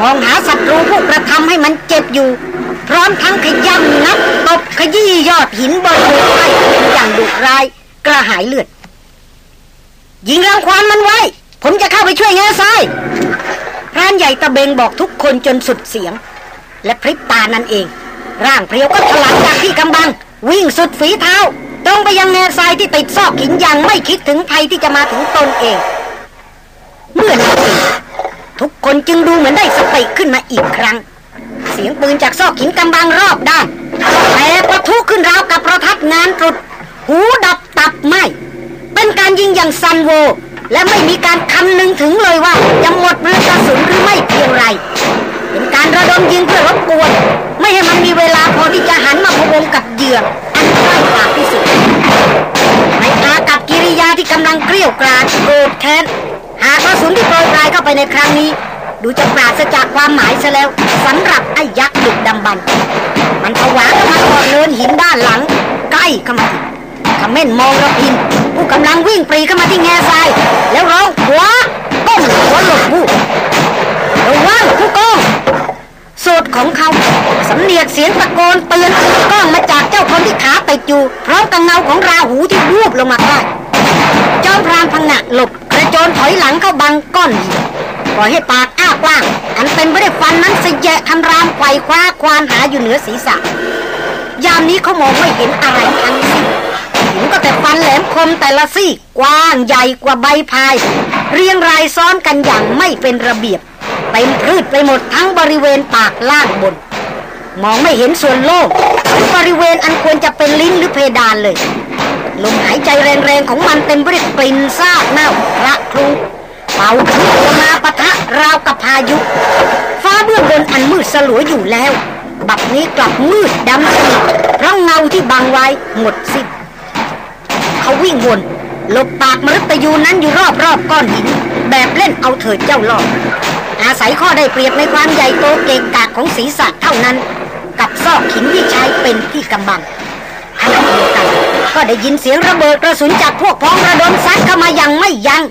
มองหาศัตรูผู้กระทำให้มันเจ็บอยู่ พร้อมทั้งขย่ำนับตบขยี้ยอดหินบนหัวไปอย่างดุร้ายกระหายเลือดยิงรังควานมันไว้ ผมจะเข้าไปช่วยเงาซ้าย พรานใหญ่ตะเบงบอกทุกคนจนสุดเสียง และพริบตานั่นเอง ร่างเพรียวก็ถลักจากที่กำบัง วิ่งสุดฝีเท้า ตรงไปยังแนวทรายที่ติดซอกหินอย่างไม่คิดถึงภัยที่จะมาถึงตนเอง เมื่อนั้นทุกคนจึงดูเหมือนได้สติขึ้นมาอีกครั้ง เสียงปืนจากซอกหินกำบังรอบด้านแต่ประทุขึ้นราวกับประทัดงานตรุดหูดับตับไหมเป็นการยิงอย่างซันโว และไม่มีการคำนึงถึงเลยว่าจะหมดเรือกระสุนหรือไม่เพียงไร เป็นการระดมยิงเพื่อรบกวน ไม่ให้มันมีเวลาพอที่จะหันมาพวงกับเหยื่ออันใกล้ปากที่สุดในอากับกิริยาที่กำลังเกลี้ยวกราดโกรธแค้นหากกระสุนที่โปรยปลายเข้าไปในครั้งนี้ ดูจะปราศจากความหมายซะแล้วสำหรับไอ้ยักษ์ดึกดำบรรมันผวาเข้ามาก่อนเนินหินด้านหลัง ใกล้เข้ามาอีกขม้นมองระพิน ผู้กำลังวิ่งปรีเข้ามาที่แง่ทราย แล้วร้องหัวก้มหัวหลบบูระวังผู้กองโสดของเขาสำเนียกเสียงตะโกนเตือนก้องมาจากเจ้าคนที่ขาติดอยู่พร้อมกับเงาของราหูที่วูบลงมาใต้จอมพรานพังงะหลบกระโจนถอยหลังเข้าบังก้อนหินปล่อยให้ปากอ้ากว้าง อันเป็นไปด้วยฟันนั้นเสยะคำรามไขว่คว้าควานหาอยู่เหนือศีรษะ ยามนี้เขามองไม่เห็นอะไรทั้งสิ้น ห็นก็แต่ฟันแหลมคมแต่ละซี่กว้างใหญ่กว่าใบพาย เรียงรายซ้อนกันอย่างไม่เป็นระเบียบเต็มพืชไปหมดทั้งบริเวณปากล่างบน มองไม่เห็นส่วนโล่งบริเวณอันควรจะเป็นลิ้นหรือเพดานเลย ลมหายใจแรงๆของมันเต็มไปด้วยกลิ่นซากเน่าระครูเป่าขึ้นมาปะทะราวกับพายุ ฟ้าเบื้องบนอันมืดสลัวอยู่แล้ว บัดนี้กลับมืดดำสนิทเพราะเงาที่บังไว้หมดสิ้น เขาวิ่งวนหลบปากมฤตยูนั้นอยู่รอบๆก้อนหิน แบบเล่นเอาเถิดเจ้าลอดอาศัยข้อได้เปรียบในความใหญ่โตเก่งกาจของศีรษะเท่านั้น กับซอกหินที่ใช้เป็นที่กำบังขณะเดียวกันก็ได้ยินเสียงระเบิดกระสุนจากพวกพ้องระดมซัดเข้ามาอย่างไม่ยัง้ง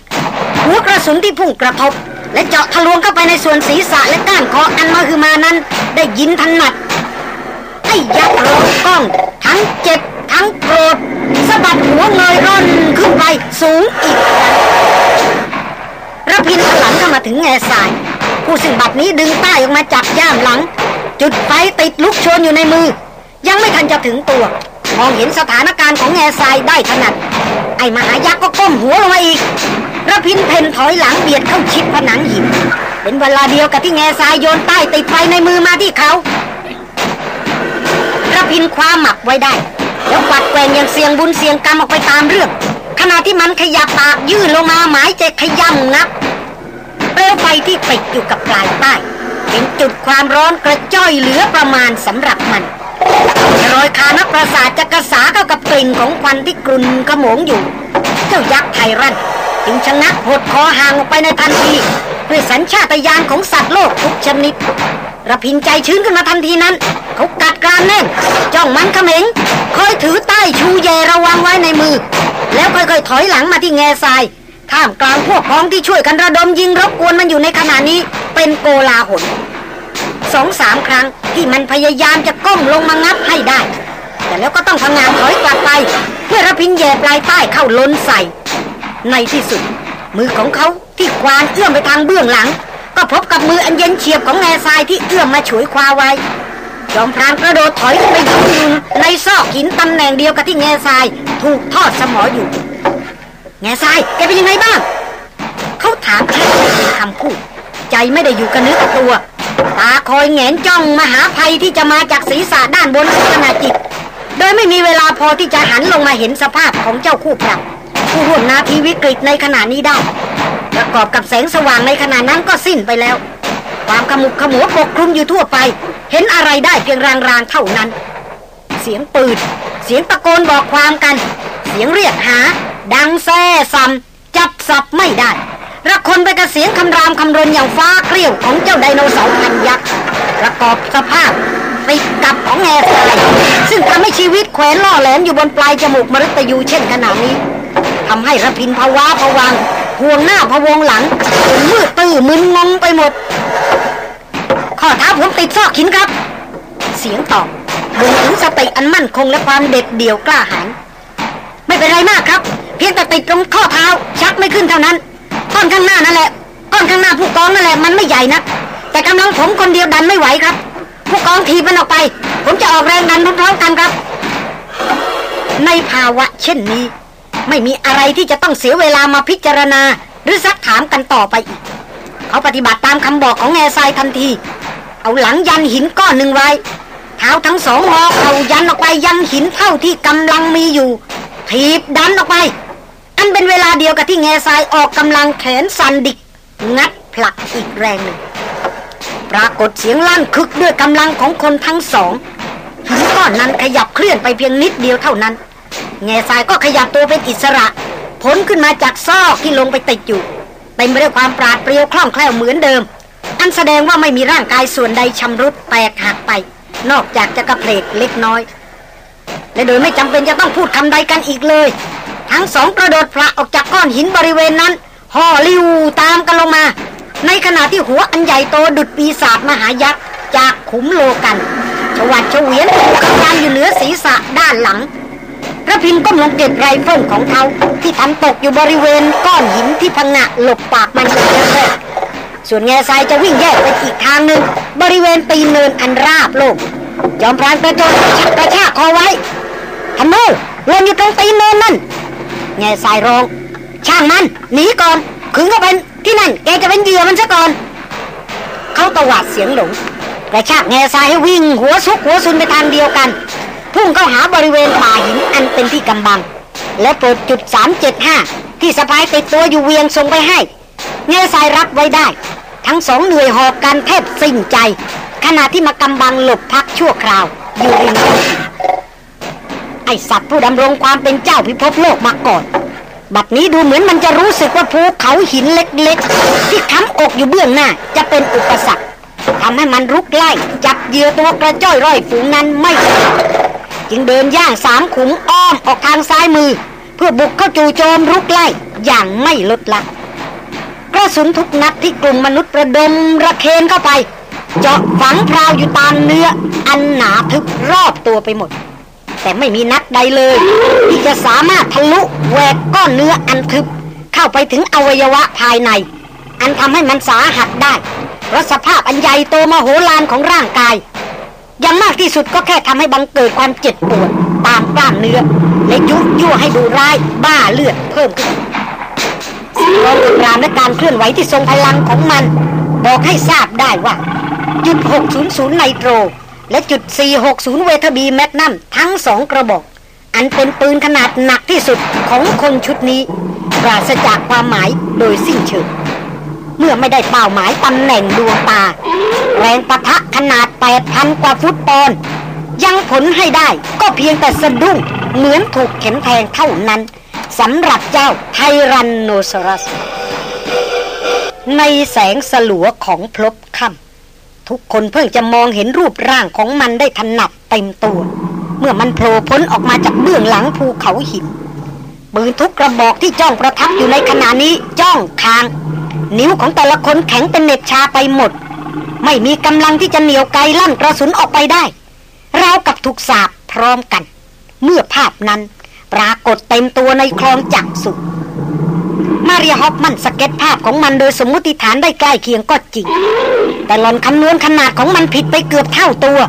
หัวกระสุนที่พุ่งกระทบ และเจาะทะลวงเข้าไปในส่วนศีรษะและก้านคออันมาคือมานั้น ได้ยินถนัดไอ้ยักษ์ร้องก้อง ทั้งเจ็บ ทั้งโกรธสะบัดหัวเงยร่อนขึ้นไปสูงอีกระพินหลังเข้ามาถึงแง่สาย ผู้สิ่งบัดนี้ดึงป้ายออกมาจากย่ามหลัง จุดไฟติดลุกโชนอยู่ในมือ ยังไม่ทันจะถึงตัว มองเห็นสถานการณ์ของแง่ทรายได้ถนัด ไอ้มหายักษ์ก็ก้มหัวลงมาอีกระพินเพนถอยหลังเบียดเข้าชิดผนังหินเป็นเวลาเดียวกับที่แง่ทรายโยนใต้ติดไฟในมือมาที่เขาระพินคว้าหมับไว้ได้ แล้วปัดแกงอย่างเสียงบุญเสียงกรรมออกไปตามเรื่อง ขณะที่มันขยับปากยื่นลงมาหมายจะขย่ำนับเปลวไฟที่ติดอยู่กับปลายป้เป็นจุดความร้อนกระจ้อยเหลือประมาณสำหรับมันรอยคานักประสาทจะกระสาเข้ากับกลิ่นของควันที่กลุ่นขโมงอยู่ เจ้ายักษ์ไทรันจึงชะงักหดคอห่างออกไปในทันที ด้วยสัญชาตญาณของสัตว์โลกทุกชนิดระพินใจชื้นขึ้นมาทันทีนั้น เขากัดกรามแน่นจ้องมันเขม็งคอยถือใต้ชูแยระวังไว้ในมือ แล้วค่อยๆถอยหลังมาที่แง่ทรายท่ามกลางพวกพ้องที่ช่วยกันระดมยิงรบกวนมันอยู่ในขณะนี้เป็นโกลาหลสองสามครั้งที่มันพยายามจะก้มลงมางับให้ได้ แต่แล้วก็ต้องพังงานถอยกลับไป เพื่อระพินแย่ปลายใต้เข้าล้นใส่ ในที่สุด มือของเขา ที่ควานเอื้อมไปทางเบื้องหลัง ก็พบกับมืออันเย็นเฉียบของแง่ทรายที่เอื้อมมาฉวยคว้าไว้จอมพรานกระโดดถอยไปยืนในซอกหินตำแหน่งเดียวกับที่แง่ทรายถูกทอดสมออยู่ แง่ทรายแกเป็นยังไงบ้างเขาถามแค่เป็นคำพูดใจไม่ได้อยู่กับเนื้อกับตัว ตาคอยแงนจ้องมหาภัยที่จะมาจากศีรษะด้านบนขณะจิต โดยไม่มีเวลาพอที่จะหันลงมาเห็นสภาพของเจ้าคู่ปรับผู้ร่วมนาทีวิกฤตในขณะนี้ได้ ประกอบกับแสงสว่างในขณะนั้นก็สิ้นไปแล้ว ความขมุกขมัวปกคลุมอยู่ทั่วไป เห็นอะไรได้เพียงรางๆเท่านั้น เสียงปืนเสียงตะโกนบอกความกัน เสียงเรียกหา ดังแซ่ซ้ำจับสับไม่ได้ระคนไปกับเสียงคำรามคำรนอย่างฟ้าเกลียวของเจ้าไดโนเสาร์พันยักษ์ประกอบสภาพติดกับของแง่ทรายซึ่งทำให้ชีวิตแขวนล่อแหลมอยู่บนปลายจมูกมฤตยูเช่นขนาดนี้ทำให้ระพินภาวะผวัง ห่วงหน้าพวงหลังจนมืดตื้อมึนงงไปหมด ข้อเท้าผมติดซอกหินครับ เสียงตอบบ่งถึงสติอันมั่นคงและความเด็ดเดี่ยวกล้าหาญไม่เป็นไรมากครับ เพียงแต่ติดตรงข้อเท้าชักไม่ขึ้นเท่านั้นก้อนข้างหน้านั่นแหละก้อนข้างหน้าผู้กองนั่นแหละมันไม่ใหญ่นะแต่กำลังผมคนเดียวดันไม่ไหวครับ ผู้กองทีมันออกไป ผมจะออกแรงดันพร้อมๆกันครับ ในภาวะเช่นนี้ ไม่มีอะไรที่จะต้องเสียเวลามาพิจารณา หรือซักถามกันต่อไปอีก เขาปฏิบัติตามคำบอกของแง่ทรายทันที เอาหลังยันหินก้อนหนึ่งไว้เท้าทั้งสองงอเขายันออกไปยันหินเท่าที่กำลังมีอยู่ถีบดันออกไป อันเป็นเวลาเดียวกับที่แง่ทรายออกกำลังแขนสันดิก งัดผลักอีกแรงหนึ่งปรากฏเสียงลั่นคึกด้วยกำลังของคนทั้งสองหินก้อนนั้นขยับเคลื่อนไปเพียงนิดเดียวเท่านั้น แง่ทรายก็ขยับตัวเป็นอิสระพ้นขึ้นมาจากซอกที่ลงไปติดอยู่เต็มไปด้วยความปราดเปรียวคล่องแคล่วเหมือนเดิม อันแสดงว่าไม่มีร่างกายส่วนใดชำรุดแตกหักไป นอกจากจะกระเพลกเล็กน้อย และโดยไม่จำเป็นจะต้องพูดคำใดกันอีกเลย ทั้งสองกระโดดพระออกจากก้อนหินบริเวณนั้นห่อลิวตามกันลงมา ในขณะที่หัวอันใหญ่โตดุดปีศาจมหายักษ์จากขุมโลกันชวัดเฉวียนถูกกำลังอยู่เหนือศีรษะด้านหลัง ระพินก้มลงเก็บไรเฟิลของเขาที่ทำตกอยู่บริเวณก้อนหินที่พังงะหลบปากมันเป็นแรกส่วนแง่ทรายจะวิ่งแยกไปอีกทางหนึ่งบริเวณตีนเนินอันราบโล่งจอมพรานกระโจนชักกระชากคอไว้ธนูลงอยู่ตรงตีนเนินนั่นแง่ทรายร้อง ช่างมันหนีก่อนขึงก็เป็นที่นั่นแกจะเป็นเหยื่อมันซะก่อนเขาตวาดเสียงหลงกระชากแง่ทรายให้วิ่งหัวซุกหัวซุนไปทางเดียวกัน พุ่งเข้าหาบริเวณป่าหินอันเป็นที่กำบัง และเปิดจุด 375 ที่สะพายติดตัวอยู่เวียงส่งไปให้ เงยสายรับไว้ได้ ทั้งสองเหนื่อยหอบกันแทบสิ้นใจ ขณะที่มากำบังหลบพักชั่วคราว อยู่ริมไอสัตว์ผู้ดำรงความเป็นเจ้าพิภพโลกมาก่อน บัดนี้ดูเหมือนมันจะรู้สึกว่าภูเขาหินเล็กๆ ที่ค้ำอกอยู่เบื้องหน้า จะเป็นอุปสรรคทำให้มันรุกไล่ จับเหยื่อตัวกระจ้อยร่อยฝูงนั้นไม่ จึงเดินย่างสามขุมอ้อมออกทางซ้ายมือ เพื่อบุกเข้าจู่โจมรุกไล่อย่างไม่ลดละกระสุนทุกนัดที่กลุ่มมนุษย์ประดมระเคนเข้าไป เจาะฝังพราวอยู่ตามเนื้ออันหนาทึบรอบตัวไปหมด แต่ไม่มีนัดใดเลย ที่จะสามารถทะลุแหวกก้อนเนื้ออันทึบ เข้าไปถึงอวัยวะภายใน อันทำให้มันสาหัสได้เพราะสภาพอันใหญ่โตมโหฬารของร่างกาย ย่างมากที่สุดก็แค่ทำให้บังเกิดความเจ็บปวดตามกล้ามเนื้อ และยุยั่วให้ดูร้ายบ้าเลือดเพิ่มขึ้นรองรามและการเคลื่อนไหวที่ทรงพลังของมัน บอกให้ทราบได้ว่า จุด 600 ไนโตร และจุด 460 เวทบีแมกนัมทั้งสองกระบอก อันเป็นปืนขนาดหนักที่สุดของคนชุดนี้ ปราศจากความหมายโดยสิ้นเชิง มื่อไม่ได้เป้าหมายตำแหน่งดวงตา แรงปะทะขนาดแปดพันกว่าฟุตปอนยังผลให้ได้ก็เพียงแต่สะดุ้งเหมือนถูกเข็มแทงเท่านั้นสำหรับเจ้าไทรันโนซอรัส ในแสงสลัวของพลบค่ำทุกคนเพิ่งจะมองเห็นรูปร่างของมันได้ถนัดเต็มตัว เมื่อมันโผล่พ้นออกมาจากเบื้องหลังภูเขาหินปืนทุกกระบอกที่จ้องประทับอยู่ในขณะนี้จ้องคาง นิ้วของแต่ละคนแข็งเป็นเน็บชาไปหมด ไม่มีกำลังที่จะเหนียวไกลลั่นกระสุนออกไปได้ราวกับถูกสาบพร้อมกัน เมื่อภาพนั้น ปรากฏเต็มตัวในคลองจักสุมาเรียฮอปมันสเก็ตภาพของมันโดยสมมุติฐานได้ใกล้เคียงก็จริง แต่หลอนคำนวณขนาดของมันผิดไปเกือบเท่าตัว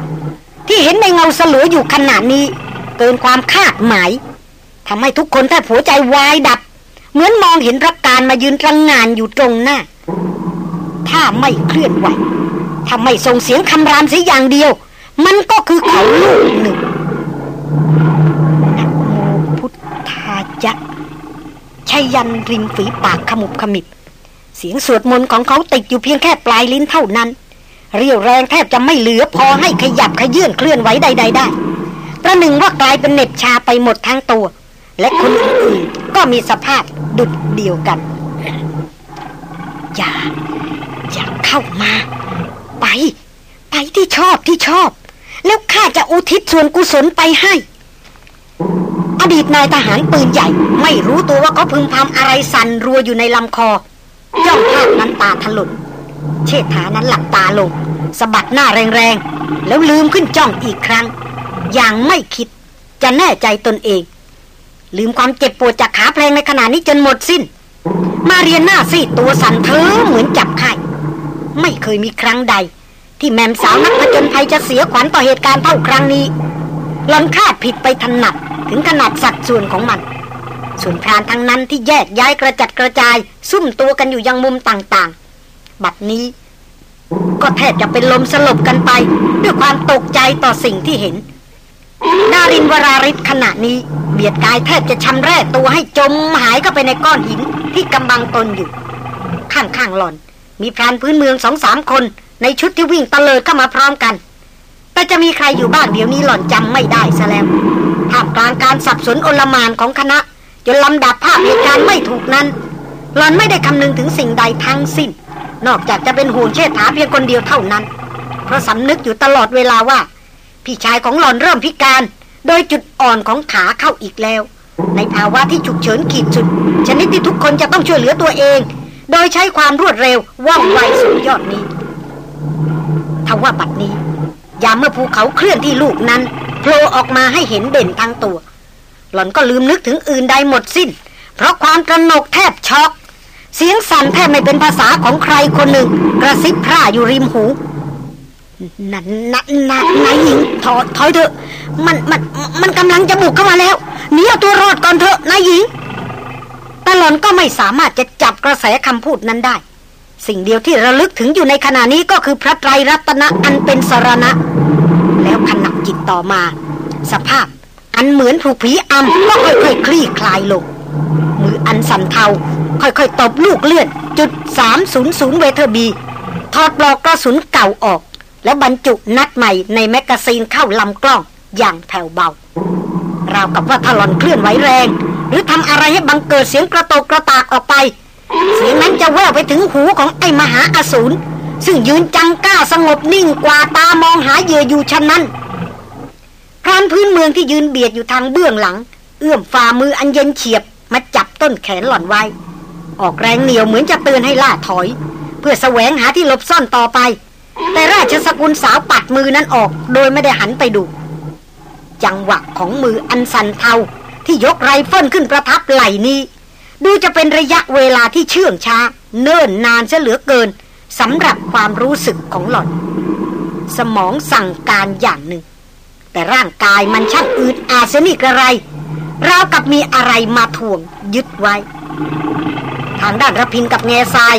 ที่เห็นในเงาสลัวอยู่ขนาดนี้ เกินความคาดหมายทำให้ทุกคนแทบหัวใจวายดับ เหมือนมองเห็นรักการมายืนรังงานอยู่ตรงหน้า ถ้าไม่เคลื่อนไหว ถ้าไม่ส่งเสียงคำรามเสียอย่างเดียว มันก็คือเขาลูกหนึ่งนะโมพุทธายะชัยยันริมฝีปากขมุบขมิบ เสียงสวดมนต์ของเขาติดอยู่เพียงแค่ปลายลิ้นเท่านั้น เรียวแรงแทบจะไม่เหลือพอให้ขยับขยื่นเคลื่อนไหวใด ๆ ได้ ประหนึ่งว่ากลายเป็นเน็บชาไปหมดทั้งตัว และคนอื่นๆก็มีสภาพดุดเดียวกัน อย่า อย่าเข้ามา ไป ไปที่ชอบที่ชอบ แล้วข้าจะอุทิศส่วนกุศลไปให้ อดีตนายทหารปืนใหญ่ ไม่รู้ตัวว่าเขาพึงพำอะไรสั่นรัวอยู่ในลำคอย่องภาพน้ำตาถลุนเชษฐานั้นหลับตาลงสะบัดหน้าแรงๆ แล้วลืมขึ้นจ้องอีกครั้ง อย่างไม่คิดจะแน่ใจตนเอง ลืมความเจ็บปวดจากขาเพลงในขณะนี้จนหมดสิน้น มาเรียนหน้าซีตัวสั่นเธอเหมือนจับไข่ไม่เคยมีครั้งใด ที่แมมสาวนักผจญภัยจะเสียขวัญต่อเหตุการณ์เท่าครั้งนี้หลอนคาดผิดไปถนัดถึงขนาดสัดส่วนของมัน ส่วนพรานทั้งนั้นที่แยกย้ายกระจัดกระจาย ซุ่มตัวกันอยู่ยังมุมต่างๆ บัดนี้ ก็แทบจะเป็นลมสลบกันไป ด้วยความตกใจต่อสิ่งที่เห็น ดารินวราริศขณะนี้ เบียดกายแทบจะชำแร่ตัวให้จมหายเข้าไปในก้อนหินที่กำบังตนอยู่ ข้างๆหล่อน มีพรานพื้นเมืองสองสามคนในชุดที่วิ่งตะเลิดเข้ามาพร้อมกัน แต่จะมีใครอยู่บ้างเดี๋ยวนี้หล่อนจำไม่ได้ซะแล้วท่ามกลางการสับสนโอลมานของคณะ จนลำดับภาพเหตุการณ์ไม่ถูกนั้น หล่อนไม่ได้คำนึงถึงสิ่งใดทั้งสิ้น นอกจากจะเป็นห่วงเชษฐาเพียงคนเดียวเท่านั้น เพราะสำนึกอยู่ตลอดเวลาว่า พี่ชายของหล่อนเริ่มพิการ โดยจุดอ่อนของขาเข้าอีกแล้ว ในภาวะที่ฉุกเฉินขีดสุด ชนิดที่ทุกคนจะต้องช่วยเหลือตัวเอง โดยใช้ความรวดเร็วว่องไวสุดยอดนี้ทว่าบัดนี้ ยามเมื่อภูเขาเคลื่อนที่ลูกนั้นโผล่ออกมาให้เห็นเด่นทั้งตัว หล่อนก็ลืมนึกถึงอื่นใดหมดสิ้น เพราะความตระหนกแทบช็อก เสียงสั่นแทบไม่เป็นภาษาของใครคนหนึ่ง กระซิบพร่าอยู่ริมหู นั่นนั่นนั่นนายหญิงถอยถอยเถอะ มันมันมันกำลังจะบุกเข้ามาแล้วหนีเอาตัวรอดก่อนเถอะนายหญิงแต่หลอนก็ไม่สามารถจะจับกระแสคำพูดนั้นได้ สิ่งเดียวที่ระลึกถึงอยู่ในขณะนี้ก็คือพระไตรรัตนะอันเป็นสรณะ แล้วขณะจิตต่อมา สภาพอันเหมือนถูกผีอำก็ค่อยๆคลี่คลายลงมืออันสั่นเทา ค่อยๆตบลูกเลื่อน จุด300เวเทอร์บีถอดปลอกกระสุนเก่าออก แล้วบรรจุนัดใหม่ในแมกกาซีนเข้าลำกล้องอย่างแผ่วเบา ราวกับว่าถ้าหล่อนเคลื่อนไหวแรง หรือทำอะไรให้บังเกิดเสียงกระโตกกระตากออกไป เสียงนั้นจะแว่วไปถึงหูของไอ้มหาอสูรซึ่งยืนจังก้าสงบนิ่งกวาดตามองหาเหยื่ออยู่เช่นนั้นพรานพื้นเมืองที่ยืนเบียดอยู่ทางเบื้องหลัง เอื้อมฝ่ามืออันเย็นเฉียบมาจับต้นแขนหล่อนไว้ ออกแรงเหนียวเหมือนจะเตือนให้ล่าถอย เพื่อแสวงหาที่หลบซ่อนต่อไป แต่ราชสกุลสาวปัดมือนั้นออก โดยไม่ได้หันไปดู จังหวะของมืออันสันเทาที่ยกไรเฟิลขึ้นประทับไหล่นี้ ดูจะเป็นระยะเวลาที่เชื่องช้า เนิ่นนานเสียเหลือเกินสำหรับความรู้สึกของหล่อน สมองสั่งการอย่างหนึ่ง แต่ร่างกายมันช่างอืดอาเสนิกระไรราวกับมีอะไรมาถ่วงยึดไว้ ทางด้านระพินกับแง่ทราย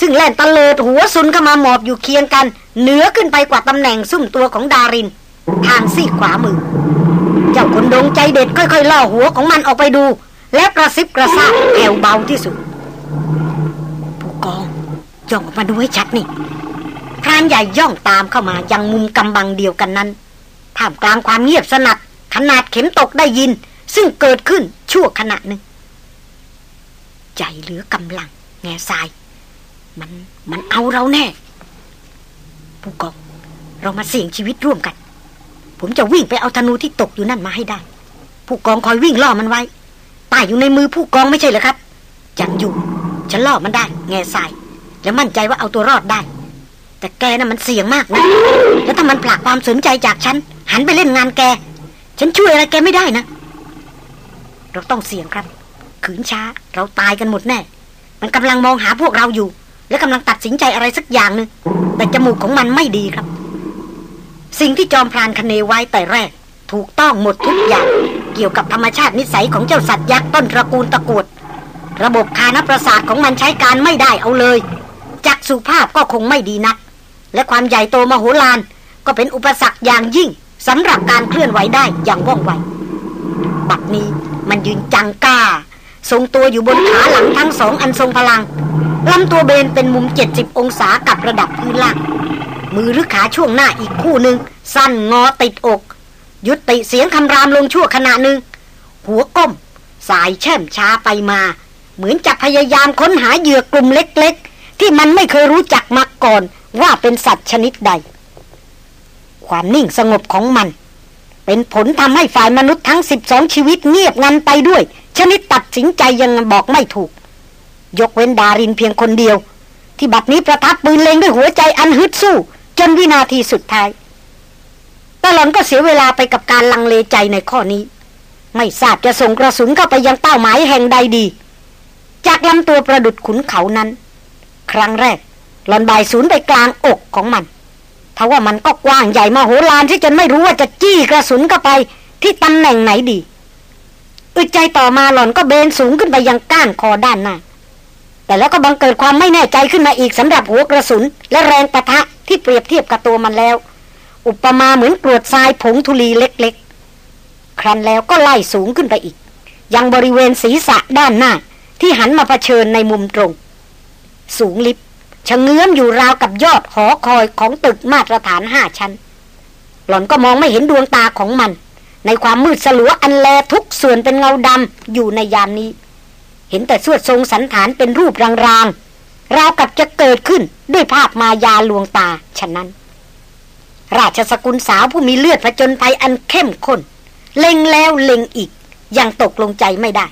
ซึ่งแล่นตะเลิดหัวซุนเข้ามาหมอบอยู่เคียงกัน เหนือขึ้นไปกว่าตำแหน่งซุ่มตัวของดาริน ทางซีกขวามือ เจ้าคนดงใจเด็ดค่อยๆล่อหัวของมันออกไปดู แล้วกระซิบกระซาบแผ่วเบาที่สุด ผู้กองย่องออกมาดูให้ชัดนี่พรานใหญ่ย่องตามเข้ามายังมุมกำบังเดียวกันนั้นท่ามกลางความเงียบสนัดขนาดเข็มตกได้ยิน ซึ่งเกิดขึ้นชั่วขณะหนึ่งใจเหลือกำลัง แง่ทราย มันมันเอาเราแน่ ผู้กองเรามาเสี่ยงชีวิตร่วมกัน ผมจะวิ่งไปเอาธนูที่ตกอยู่นั่นมาให้ได้ ผู้กองคอยวิ่งล่อมันไว้ตายอยู่ในมือผู้กองไม่ใช่เหรอครับจังอยู่ฉันล่อมันได้ แง่ทราย และมั่นใจว่าเอาตัวรอดได้ แต่แกน่ะมันเสี่ยงมากนะแล้วถ้ามันผลักความสนใจจากฉัน หันไปเล่นงานแก ฉันช่วยอะไรแกไม่ได้นะ เราต้องเสี่ยงครับ ขืนช้าเราตายกันหมดแน่ มันกำลังมองหาพวกเราอยู่ และกำลังตัดสินใจอะไรสักอย่างหนึ่งแต่จมูกของมันไม่ดีครับ สิ่งที่จอมพรานคเนไว้แต่แรก ถูกต้องหมดทุกอย่าง เกี่ยวกับธรรมชาตินิสัยของเจ้าสัตว์ยักษ์ต้นตระกูลตะกวดระบบคานประสาทของมันใช้การไม่ได้เอาเลย จักสุภาพก็คงไม่ดีนัก และความใหญ่โตมโหฬารก็เป็นอุปสรรคอย่างยิ่งสำหรับการเคลื่อนไหวได้อย่างว่องไว บัดนี้มันยืนจังก้า ทรงตัวอยู่บนขาหลังทั้งสองอันทรงพลังลำตัวเบนเป็นมุม 70 องศากับระดับพื้นล่าง มือหรือขาช่วงหน้าอีกคู่หนึ่ง สั้นงอติดอก ยุติเสียงคำรามลงชั่วขณะหนึ่ง หัวก้ม สายแช่มช้าไปมา เหมือนจะพยายามค้นหาเหยื่อกลุ่มเล็กๆ ที่มันไม่เคยรู้จักมาก่อนว่าเป็นสัตว์ชนิดใด ความนิ่งสงบของมัน เป็นผลทำให้ฝ่ายมนุษย์ทั้ง 12 ชีวิตเงียบงันไปด้วย ชนิดตัดสินใจยังบอกไม่ถูก ยกเว้นดารินเพียงคนเดียว ที่บัดนี้ประทับปืนเล็งด้วยหัวใจอันฮึดสู้ จนวินาทีสุดท้ายตลอนก็เสียเวลาไปกับการลังเลใจในข้อนี้ ไม่ทราบจะส่งกระสุนเข้าไปยังเป้าหมายแห่งใดดี จากลำตัวประดุดขุนเขานั้น ครั้งแรกหลอนบายศูนย์ไปกลางอกของมันทว่ามันก็กว้างใหญ่มาโหฬารที่จนไม่รู้ว่าจะจี้กระสุนเข้าไปที่ตำแหน่งไหนดี อึดใจต่อมาหล่อนก็เบนสูงขึ้นไปยังก้านคอด้านหน้า แต่แล้วก็บังเกิดความไม่แน่ใจขึ้นมาอีกสำหรับหัวกระสุน และแรงปะทะที่เปรียบเทียบกับตัวมันแล้ว อุปมาเหมือนกรวดทรายผงธุลีเล็กๆ ครั้นแล้วก็ไล่สูงขึ้นไปอีก ยังบริเวณศีรษะด้านหน้า ที่หันมาเผชิญในมุมตรง สูงลิบชะเงื้อมอยู่ราวกับยอดหอคอยของตึกมาตรฐานห้าชั้น หล่อนก็มองไม่เห็นดวงตาของมัน ในความมืดสลัวอันแลทุกส่วนเป็นเงาดำอยู่ในยามนี้ เห็นแต่สวดทรงสันฐานเป็นรูปรางๆราวกับจะเกิดขึ้นด้วยภาพมายาลวงตาฉะนั้น ราชสกุลสาวผู้มีเลือดผจญภัยอันเข้มข้น เล็งแล้วเล็งอีก ยังตกลงใจไม่ได้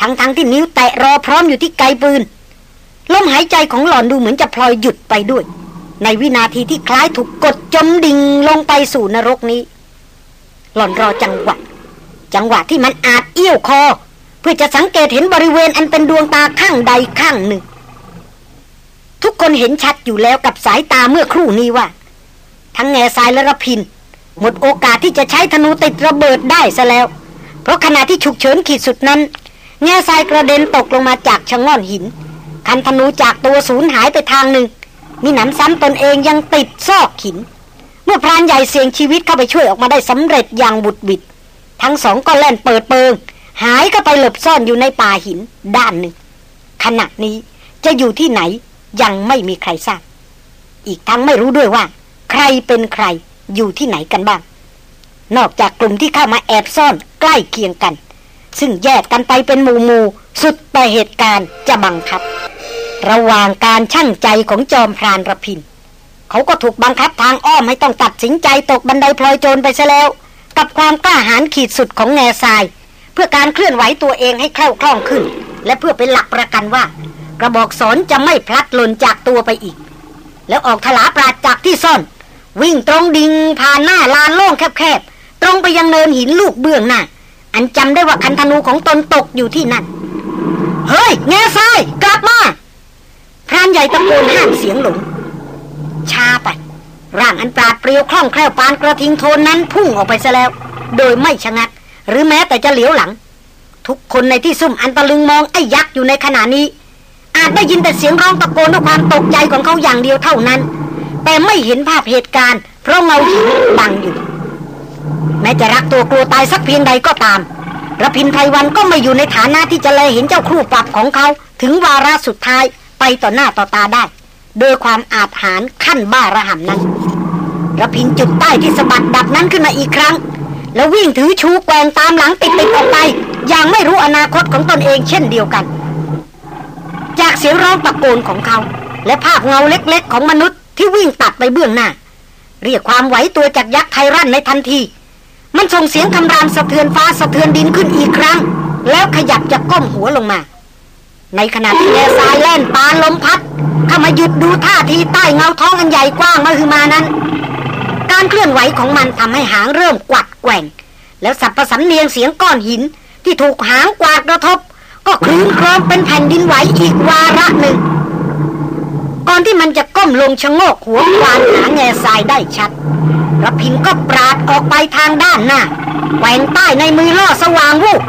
ทั้งๆทที่นิ้วแตะรอพร้อมอยู่ที่ไกปืนลมหายใจของหล่อนดูเหมือนจะพลอยหยุดไปด้วย ในวินาทีที่คล้ายถูกกดจมดิ่งลงไปสู่นรกนี้ หล่อนรอจังหวะ จังหวะที่มันอาจเอี้ยวคอ เพื่อจะสังเกตเห็นบริเวณอันเป็นดวงตาข้างใดข้างหนึ่ง ทุกคนเห็นชัดอยู่แล้วกับสายตาเมื่อครู่นี้ว่า ทั้งแง่ทรายและระพิน หมดโอกาสที่จะใช้ธนูติดระเบิดได้ซะแล้ว เพราะขณะที่ฉุกเฉินขีดสุดนั้น แง่ทรายกระเด็นตกลงมาจากชะง่อนหิน คันธนูจากตัวสูญหายไปทางหนึ่งมีหนำซ้ำตนเองยังติดซอกหิน มื่อพรานใหญ่เสี่ยงชีวิตเข้าไปช่วยออกมาได้สำเร็จอย่างบุดบิด ทั้งสองก็แล่นเปิดเปิง หายก็ไปหลบซ่อนอยู่ในป่าหินด้านหนึ่ง ขณะนี้จะอยู่ที่ไหนยังไม่มีใครทราบ อีกทั้งไม่รู้ด้วยว่า ใครเป็นใครอยู่ที่ไหนกันบ้าง นอกจากกลุ่มที่เข้ามาแอบซ่อนใกล้เคียงกัน ซึ่งแยกกันไปเป็นหมู่หมู่สุดแต่เหตุการณ์จะบังคับ ระหว่างการช่างใจของจอมพรานระพิน เขาก็ถูกบังคับทางอ้อมให้ต้องตัดสินใจตกบันไดพลอยโจรไปซะแล้ว กับความกล้าหาญขีดสุดของแง่ทราย เพื่อการเคลื่อนไหวตัวเองให้คล่องคล่องขึ้น และเพื่อเป็นหลักประกันว่า กระบอกสอนจะไม่พลัดหล่นจากตัวไปอีก แล้วออกทลาปราดจากที่ซ่อน วิ่งตรงดิ่งผ่านหน้าลานโล่งแคบๆตรงไปยังเนินหินลูกเบื้องหน้าอันจำได้ว่าคันธนูของตนตกอยู่ที่นั่นเฮ้ยแง่ทรายกลับมาพรานใหญ่ตะโกนห้ามเสียงหลง ช้าไป ร่างอันปราดเปรียวคล่องแคล่วปานกระทิงโทนนั้นพุ่งออกไปซะแล้ว โดยไม่ชะงัก หรือแม้แต่จะเหลียวหลัง ทุกคนในที่ซุ่มอันตะลึงมองไอ้ยักษ์อยู่ในขณะนี้ อาจได้ยินแต่เสียงร้องตะโกนด้วยความตกใจของเขาอย่างเดียวเท่านั้น แต่ไม่เห็นภาพเหตุการณ์ เพราะเงาหินบังอยู่ แม้จะรักตัวกลัวตายสักเพียงใดก็ตามระพินไพวันก็ไม่อยู่ในฐานะที่จะแลเห็นเจ้าครูปรับของเขา ถึงวาระสุดท้ายไปต่อหน้าต่อตาได้ โดยความอาจหารขั้นบ้าระห่ำนั้นระพินจุดใต้ที่สะบัดดับนั้นขึ้นมาอีกครั้ง แล้ววิ่งถือชูแกงตามหลังติดติดออกไป อย่างไม่รู้อนาคตของตนเองเช่นเดียวกัน จากเสียงร้องตะโกนของเขา และภาพเงาเล็กๆ ของมนุษย์ที่วิ่งตัดไปเบื้องหน้า เรียกความไหวตัวจากยักษ์ไทรันในทันที มันส่งเสียงคำรามสะเทือนฟ้าสะเทือนดินขึ้นอีกครั้ง แล้วขยับจะก้มหัวลงมา ในขณะที่แง่ทรายแล่นปานลมพัดเข้ามาหยุดดูท่าทีใต้เงาท้องอันใหญ่กว้างมาคือมานั้น การเคลื่อนไหวของมันทำให้หางเริ่มกวัดแกว่ง แล้วสับประสันเนียงเสียงก้อนหินที่ถูกหางกวาดกระทบ ก็คลื่นคลองเป็นแผ่นดินไหวอีกวาระหนึ่ง ก่อนที่มันจะก้มลงชะโงกหัวควานหาแง่ทรายได้ชัดระพินก็ปราดออกไปทางด้านหน้าแหวงใต้ในมือล่อสว่างวูบ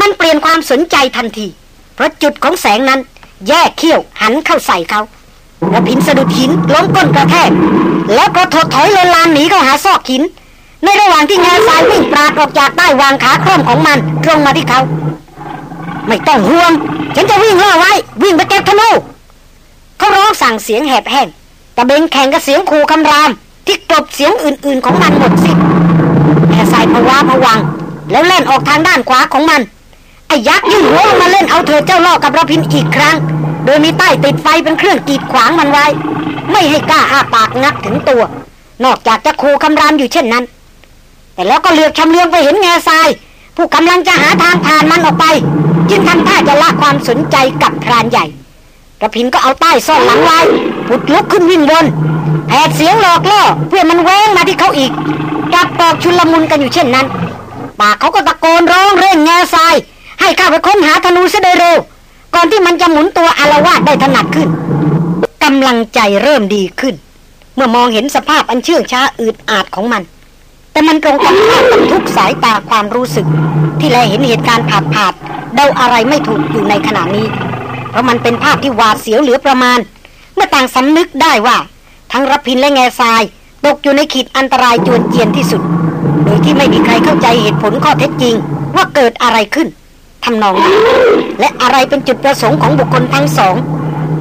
มันเปลี่ยนความสนใจทันที เพราะจุดของแสงนั้น แยกเขี้ยวหันเข้าใส่เขาระพินสะดุดหินล้มก้นกระแทกแล้วก็ถดถอยเลยลานหนีเข้าหาซอกหิน ในระหว่างที่งาสายวิ่งปราดออกจากใต้วางขาคล่อมของมันตรงมาที่เขา ไม่ต้องห่วง ฉันจะวิ่งล่อไว้ วิ่งไปเก็บธนูเขาร้องสั่งเสียงแหบแห้งตะเบงแข่งกับเสียงขู่คำราม ที่กลบเสียงอื่น ๆ ของมันหมดสิ้นแง่สายพวาพวัง แล้วเล่นออกทางด้านขวาของมัน อ้ยักษ์ยื่นหัวลงมาเล่นเอาเธอเจ้าล่อกับระพินอีกครั้ง โดยมีใต้ติดไฟเป็นเครื่องกีดขวางมันไว้ ไม่ให้กล้าอ้าปากงักถึงตัว นอกจากจะคูคำรามอยู่เช่นนั้น แต่แล้วก็เลือกชำเลืองไปเห็นแง่ทราย ผู้กำลังจะหาทางผ่านมันออกไป จึงทำท่าจะละความสนใจกับพรานใหญ่ระพินก็เอาใต้ซ่อนหลังไว้พุดลุกขึ้นวิ่งวนแผดเสียงหลอกล่อเพื่อมันแว้งมาที่เขาอีกจับตอกชุลมุนกันอยู่เช่นนั้นปากเขาก็ตะโกนร้องเร่งแง่ทราย ให้ข้าไปค้นหาธนูเสดเร็ว ก่อนที่มันจะหมุนตัวอารวาสได้ถนัดขึ้นกำลังใจเริ่มดีขึ้น เมื่อมองเห็นสภาพอันเชื่องช้าอืดอาดของมัน แต่มันตรงกันข้ามกับทุกสายตาความรู้สึก ที่แลเห็นเหตุการณ์ผาดผาดเดาอะไรไม่ถูกอยู่ในขณะนี้ เพราะมันเป็นภาพที่หวาดเสียวเหลือประมาณ เมื่อต่างสำนึกได้ว่า ทั้งรพินและแง่ทรายตกอยู่ในขีดอันตรายจวนเจียนที่สุด โดยที่ไม่มีใครเข้าใจเหตุผลข้อเท็จจริง ว่าเกิดอะไรขึ้น ทำนองนั้นและอะไรเป็นจุดประสงค์ของบุคคลทั้งสอง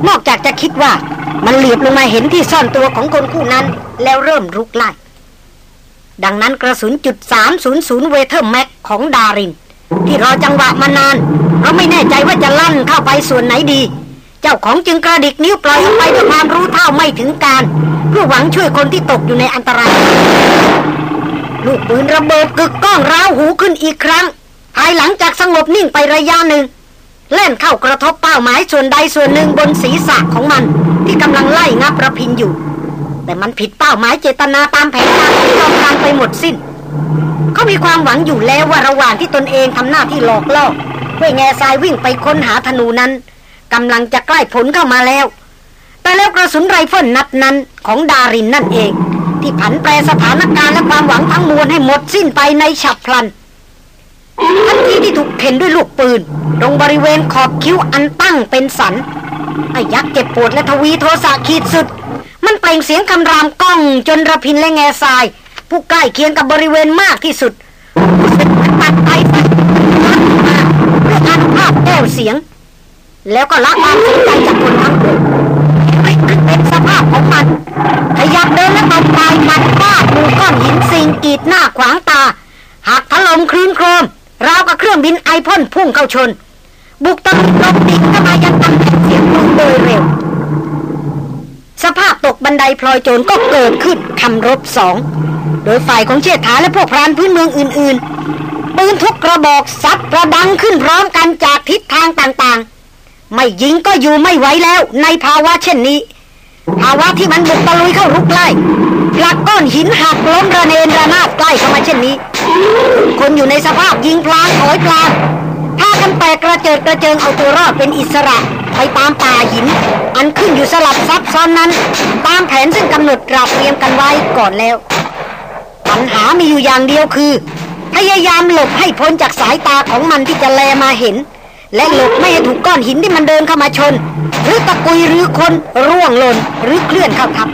นอกจากจะคิดว่ามันเหลียบลงมาเห็นที่ซ่อนตัวของคนคู่นั้น แล้วเริ่มรุกไล่ดังนั้นกระสุนจุด300 Weather Mag ของดาริน ที่รอจังหวะมานานเพราะไม่แน่ใจว่าจะลั่นเข้าไปส่วนไหนดี เจ้าของจึงกระดิกนิ้วปล่อยออกไปด้วยความรู้เท่าไม่ถึงการณ์ เพื่อหวังช่วยคนที่ตกอยู่ในอันตราย ลูกปืนระเบิดกึกก้องร้าวหูขึ้นอีกครั้ง ภายหลังจากสงบนิ่งไประยะหนึ่งแล่นเข้ากระทบเป้าหมายส่วนใดส่วนหนึ่งบนศีรษะของมัน ที่กำลังไล่งับรพินทร์อยู่ แต่มันผิดเป้าหมายเจตนาตามแผนการที่ต้องการไปหมดสิ้นเขามีความหวังอยู่แล้วว่าระหว่างที่ตนเองทำหน้าที่หลอกล่อเพื่อแง่ทรายวิ่งไปค้นหาธนูนั้นกำลังจะใกล้ผลเข้ามาแล้ว แต่แล้วกระสุนไรเฟิลนัดนั้นของดารินนั่นเอง ที่ผันแปรสถานการณ์และความหวังทั้งมวลให้หมดสิ้นไปในฉับพลัน ทันทีที่ถูกเพ่นด้วยลูกปืน ตรงบริเวณขอบคิ้วอันตั้งเป็นสันไอ้ยักษ์เจ็บปวดและทวีโทสะขีดสุด มันเปล่งเสียงคำรามก้องจนระพินและแง่ทราย ผู้ใกล้เคียงกับบริเวณมากที่สุดรู้สึกตัดไปตัดมาด้วยอนุภาพแก้วเสียง แล้วก็ละความสนใจจากคนทั้งปวงไม่เป็นสภาพของมันขยับเดินและตบปลายมันฟาดมูก้อนหินสิงกีดหน้าขวางตาหักถล่มคลื่นโครม ราวกับเครื่องบินไอพ่นพุ่งเข้าชน บุกตะลุตบติดเข้ามายังตำแหน่งเสียงปืนโดยเร็ว สภาพตกบันไดพลอยโจรก็เกิดขึ้นคำรบสอง โดยฝ่ายของเชษฐาและพวกพรานพื้นเมืองอื่นๆ ปืนทุกกระบอกซัดประดังขึ้นพร้อมกันจากทิศทางต่างๆ ไม่ยิงก็อยู่ไม่ไหวแล้วในภาวะเช่นนี้ ภาวะที่มันบุกตะลุยเข้ารุกไล่หลักก้อนหินหักล้มระเนระนาดใกล้เข้ามาเช่นนี้ คนอยู่ในสภาพยิงพลางถอยพลางพากันแตกกระเจิดกระเจิงเอาตัวรอดเป็นอิสระ ไปตามป่าหิน อันขึ้นอยู่สลับซับซ้อนนั้น ตามแผนซึ่งกำหนดตราเตรียมกันไว้ก่อนแล้ว ปัญหามีอยู่อย่างเดียวคือ พยายามหลบให้พ้นจากสายตาของมันที่จะแลมาเห็น และหลบไม่ให้ถูกก้อนหินที่มันเดินเข้ามาชน หรือตะกุยหรือคนร่วงหล่นหรือเคลื่อนเข้าทับ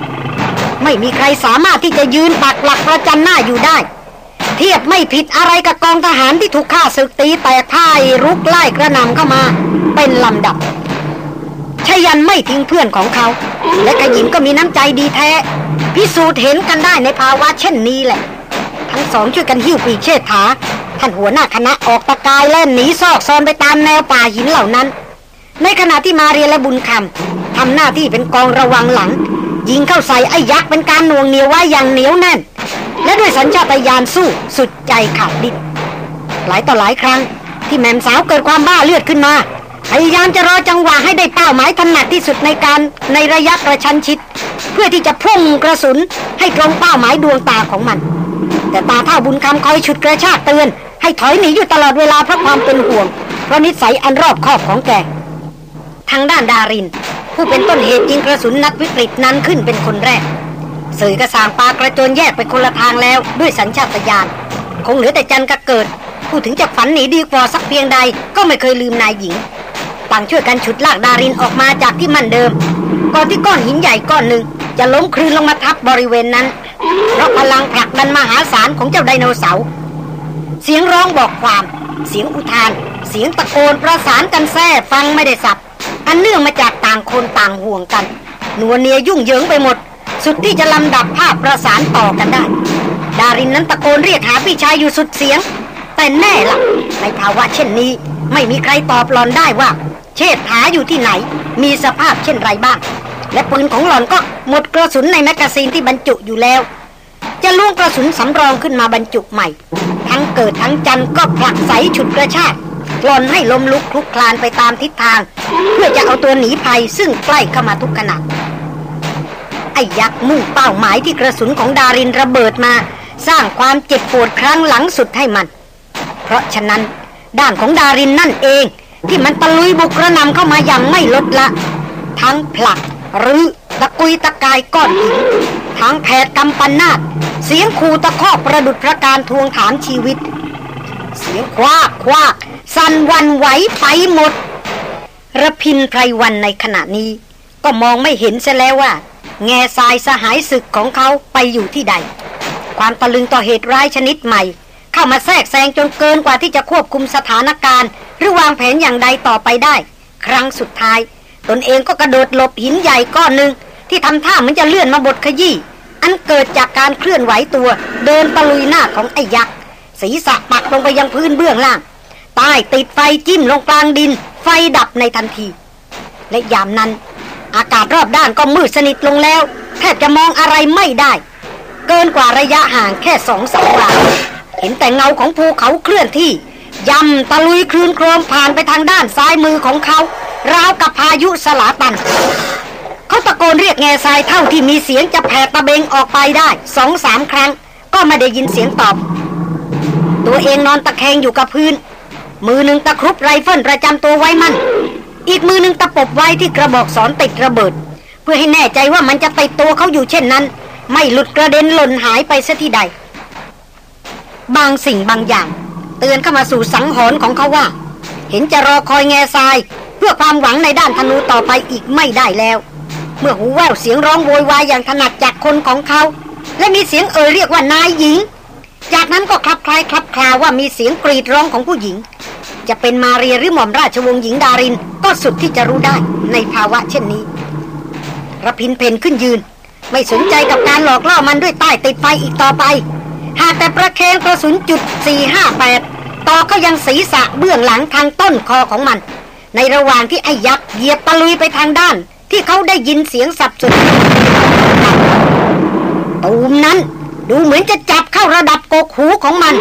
ไม่มีใครสามารถที่จะยืนปักหลักประจันหน้าอยู่ได้ เทียบไม่ผิดอะไรกับกองทหารที่ถูกฆ่าศึกตีแตกพ่ายรุกไล่กระนำเข้ามาเป็นลำดับชยันไม่ทิ้งเพื่อนของเขา และกระหญิงก็มีน้ำใจดีแท้ พิสูจน์เห็นกันได้ในภาวะเช่นนี้แหละ ทั้งสองช่วยกันหิ้วปีกเชษฐา ท่านหัวหน้าคณะออกตะกายเล่นหนีซอกซอนไปตามแนวป่าหินเหล่านั้น ในขณะที่มาเรียและบุญคำทำหน้าที่เป็นกองระวังหลัง ยิงเข้าใส่ไอ้ยักษ์เป็นการหน่วงเหนียวไว้อย่างเหนียวแน่น และด้วยสัญชาตญาณสู้สุดใจขาดดิบหลายต่อหลายครั้ง ที่แม่มสาวเกิดความบ้าเลือดขึ้นมาพยายามจะรอจังหวะให้ได้เป้าหมายถนัดที่สุดในการในระยะกระชั้นชิด เพื่อที่จะพุ่งกระสุนให้ตรงเป้าหมายดวงตาของมัน แต่ตาเท่าบุญคำคอยฉุดกระชากเตือน ให้ถอยหนีอยู่ตลอดเวลาเพราะความเป็นห่วงเพราะนิสัยอันรอบคอบของแก ทางด้านดาริน ผู้เป็นต้นเหตุยิงกระสุนนักวิกฤตนั้นขึ้นเป็นคนแรกสื่อกระสางปลากระโจนแยกไปคนละทางแล้วด้วยสัญชาตญาณคงเหลือแต่จันกระเกิด ผู้ถึงจะฝันหนีดีกว่าสักเพียงใดก็ไม่เคยลืมนายหญิงต่างช่วยกันฉุดลากดารินออกมาจากที่มันเดิม ก่อนที่ก้อนหินใหญ่ก้อนหนึ่งจะล้มคลืนลงมาทับบริเวณนั้น เพราะพลังผลักดันมหาศาลของเจ้าไดโนเสาร์เสียงร้องบอกความ เสียงอุทาน เสียงตะโกนประสานกันแทบฟังไม่ได้ศัพท์ อันเนื่องมาจากต่างคนต่างห่วงกัน นัวเนียยุ่งเหยิงไปหมด สุดที่จะลำดับภาพประสานต่อกันได้ ดารินนั้นตะโกนเรียกหาพี่ชายอยู่สุดเสียง แต่แน่ล่ะในภาวะเช่นนี้ ไม่มีใครตอบหล่อนได้ว่า เชษฐาอยู่ที่ไหน มีสภาพเช่นไรบ้าง และปืนของหล่อนก็หมดกระสุนในแมกกาซีนที่บรรจุอยู่แล้ว จะล่วงกระสุนสำรองขึ้นมาบรรจุใหม่ ทั้งเกิดทั้งจันก็ผลักใสฉุดกระชาก หลอนให้ลมลุกคลุกคลานไปตามทิศทาง เพื่อจะเอาตัวหนีภัยซึ่งใกล้เข้ามาทุกขณะไอ้ยักษ์มุ่งเป้าหมายที่กระสุนของดารินระเบิดมา สร้างความเจ็บปวดครั้งหลังสุดให้มัน เพราะฉะนั้น ด้านของดารินนั่นเอง ที่มันตะลุยบุกกระนำเข้ามาอย่างไม่ลดละ ทั้งผลักหรือตะกุยตะกายก้อนหินทั้งแผดกำปันนาดเสียงคูตะคอกประดุดประการทวงถามชีวิต เสียงคว้าคว้าสั่นวันไหวไปหมดระพินไพรวันในขณะนี้ ก็มองไม่เห็นซะแล้วว่า แง่ทรายสหายศึกของเขาไปอยู่ที่ใด ความตะลึงต่อเหตุร้ายชนิดใหม่ เข้ามาแทรกแซงจนเกินกว่าที่จะควบคุมสถานการณ์ หรือวางแผนอย่างใดต่อไปได้ ครั้งสุดท้าย ตนเองก็กระโดดหลบหินใหญ่ก้อนหนึ่งที่ทำท่าเหมือนจะเลื่อนมาบดขยี้ออันเกิดจากการเคลื่อนไหวตัว เดินตะลุยหน้าของไอ้ยักษ์ ศีรษะปักลงไปยังพื้นเบื้องล่างใต้ติดไฟจิ้มลงกลางดิน ไฟดับในทันที และยามนั้น อากาศรอบด้านก็มืดสนิทลงแล้ว แทบจะมองอะไรไม่ได้ เกินกว่าระยะห่างแค่สองสามวาเห็นแต่เงาของภูเขาเคลื่อนที่ยำตะลุยคลื่นโครมผ่านไปทางด้านซ้ายมือของเขา ราวกับพายุสลาตัน เขาตะโกนเรียกแง่ทรายเท่าที่มีเสียงจะแผ่ตะเบงออกไปได้สองสามครั้ง ก็ไม่ได้ยินเสียงตอบ ตัวเองนอนตะแคงอยู่กับพื้น มือหนึ่งตะครุบไรเฟิลประจำตัวไว้มัน อีกมือหนึ่งตะปบไว้ที่กระบอกสอนติดระเบิด เพื่อให้แน่ใจว่ามันจะติดตัวเขาอยู่เช่นนั้น ไม่หลุดกระเด็นหล่นหายไปซะที่ใด บางสิ่งบางอย่าง เตือนเข้ามาสู่สังหรณ์ของเขาว่า เห็นจะรอคอยแง่ทราย เพื่อความหวังในด้านธนูต่อไปอีกไม่ได้แล้ว เมื่อหูแววเสียงร้องโวยวายอย่างถนัดจากคนของเขา และมีเสียงเอ่ยเรียกว่านายหญิง จากนั้นก็คลับคล้ายคลับคลาว่ามีเสียงกรีดร้องของผู้หญิง จะเป็นมาเรียหรือหม่อมราชวงศ์หญิงดาริน ก็สุดที่จะรู้ได้ในภาวะเช่นนี้ระพินเพนขึ้นยืน ไม่สนใจกับการหลอกล่อมันด้วยใต้ติดไฟอีกต่อไป หากแต่ประเคนกระสุนจุด 458 ต่อเขายังศีรษะเบื้องหลังทางต้นคอของมัน ในระหว่างที่ไอ้ยักษ์เหยียบตะลุยไปทางด้าน ที่เขาได้ยินเสียงสับสนตูมนั้น ดูเหมือนจะจับเข้าระดับกกหูของมัน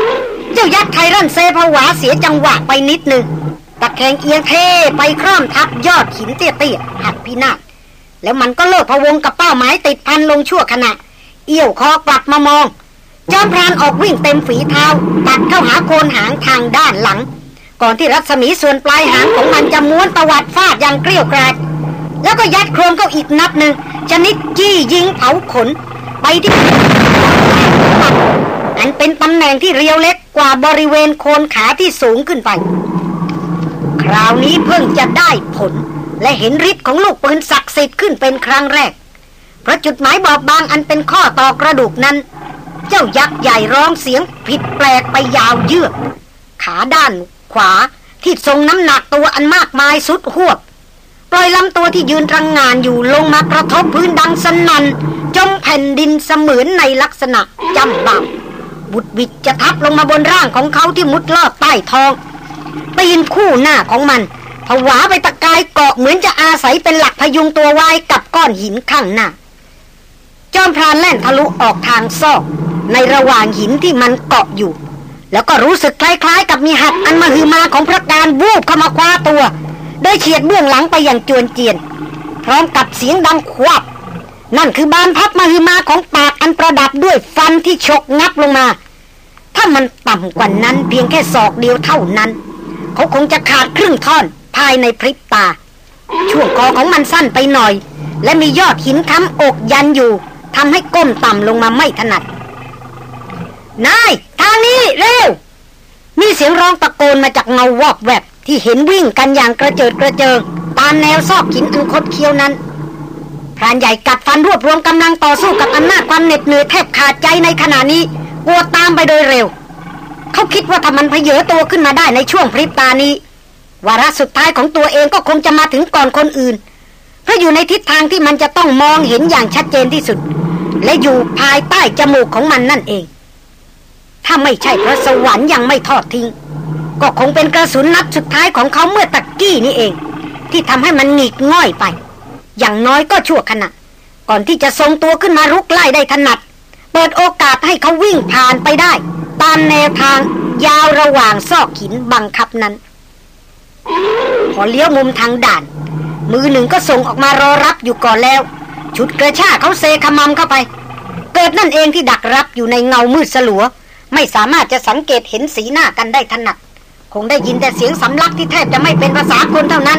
เจ้ายักษ์ไทรันเซผวาเสียจังหวะไปนิดหนึ่งตะแคงเอียงเทไปคร่อมทับยอดหินเตี้ยๆหักพินาศแล้วมันก็เลิกพวงกับเป้าหมายติดพันลงชั่วขณะ เอี้ยวคอกลับมามอง จอมพรานออกวิ่งเต็มฝีเท้า ตัดเข้าหาโคนหางทางด้านหลัง ก่อนที่รัศมีส่วนปลายหางของมันจะม้วนตวัดฟาดอย่างเกลียวกราดแล้วก็ยัดโครงเข้าอีกนัดหนึ่งชนิดจี้ยิงเผาขน ไปที่ อันเป็นตำแหน่งที่เรียวเล็กกว่าบริเวณโคนขาที่สูงขึ้นไป คราวนี้เพิ่งจะได้ผล และเห็นฤทธิ์ของลูกปืนศักดิ์สิทธิ์ขึ้นเป็นครั้งแรก เพราะจุดหมายบอบบางอันเป็นข้อต่อกระดูกนั้น เจ้ายักษ์ใหญ่ร้องเสียงผิดแปลกไปยาวเยือก ขาด้านขวาที่ทรงน้ำหนักตัวอันมากมายสุดหวบ ปล่อยลำตัวที่ยืนรังงานอยู่ลงมากระทบพื้นดังสนัน่นจมแผ่นดินเสมือนในลักษณะจำบ่าบุดวิดจะทับลงมาบนร่างของเขาที่มุดลอดใต้ท้องตีนคู่หน้าของมันผวาไปตะกายเกาะเหมือนจะอาศัยเป็นหลักพยุงตัวไว้กับก้อนหินข้างหน้า จอมพรานแล่นทะลุออกทางซอก ในระหว่างหินที่มันเกาะอยู่ แล้วก็รู้สึกคล้ายๆ กับมีหัดอันมหือมาของพระการวูบเข้ามาคว้าตัว โดยเฉียดเบื้องหลังไปอย่างจวนเจียน พร้อมกับเสียงดังควับนั่นคือบานพับมหือมาของปากอันประดับด้วยฟันที่ฉกงับลงมา ถ้ามันต่ำกว่านั้นเพียงแค่ศอกเดียวเท่านั้น เขาคงจะขาดครึ่งท่อนภายในพริบตา ช่วงคอของมันสั้นไปหน่อย และมียอดหินค้ำอกยันอยู่ทำให้ก้มต่ำลงมาไม่ถนัด นาย ทางนี้ เร็ว มีเสียงร้องตะโกนมาจากเงาวอกแวบ ที่เห็นวิ่งกันอย่างกระเจิดกระเจิงตามแนวซอกหินอันคดเคี้ยวนั้นพรานใหญ่กัดฟันรวบรวมกำลังต่อสู้กับอำนาจความเหน็ดเหนื่อยแทบขาดใจในขณะนี้กลัวตามไปโดยเร็ว เขาคิดว่าถ้ามันเพเยอตัวขึ้นมาได้ในช่วงพริบตานี้ วาระสุดท้ายของตัวเองก็คงจะมาถึงก่อนคนอื่น เพราะอยู่ในทิศทางที่มันจะต้องมองเห็นอย่างชัดเจนที่สุด และอยู่ภายใต้จมูกของมันนั่นเอง ถ้าไม่ใช่พระสวรรค์ยังไม่ทอดทิ้ง ก็คงเป็นกระสุนนัดสุดท้ายของเขาเมื่อตะกกี้นี่เอง ที่ทำให้มันหนีกง่อยไป อย่างน้อยก็ชั่วขณะ ก่อนที่จะทรงตัวขึ้นมารุกไล่ได้ถนัด เปิดโอกาสให้เขาวิ่งผ่านไปได้ ตามแนวทางยาวระหว่างซอกหินบังคับนั้น พอเลี้ยวมุมทางด่าน มือหนึ่งก็ส่งออกมารอรับอยู่ก่อนแล้ว ชุดกระชากเขาเซขมำเข้าไป เกิดนั่นเองที่ดักรับอยู่ในเงามืดสลัว ไม่สามารถจะสังเกตเห็นสีหน้ากันได้ถนัด งได้ยินแต่เสียงสำลักที่แทบจะไม่เป็นภาษาคนเท่านั้น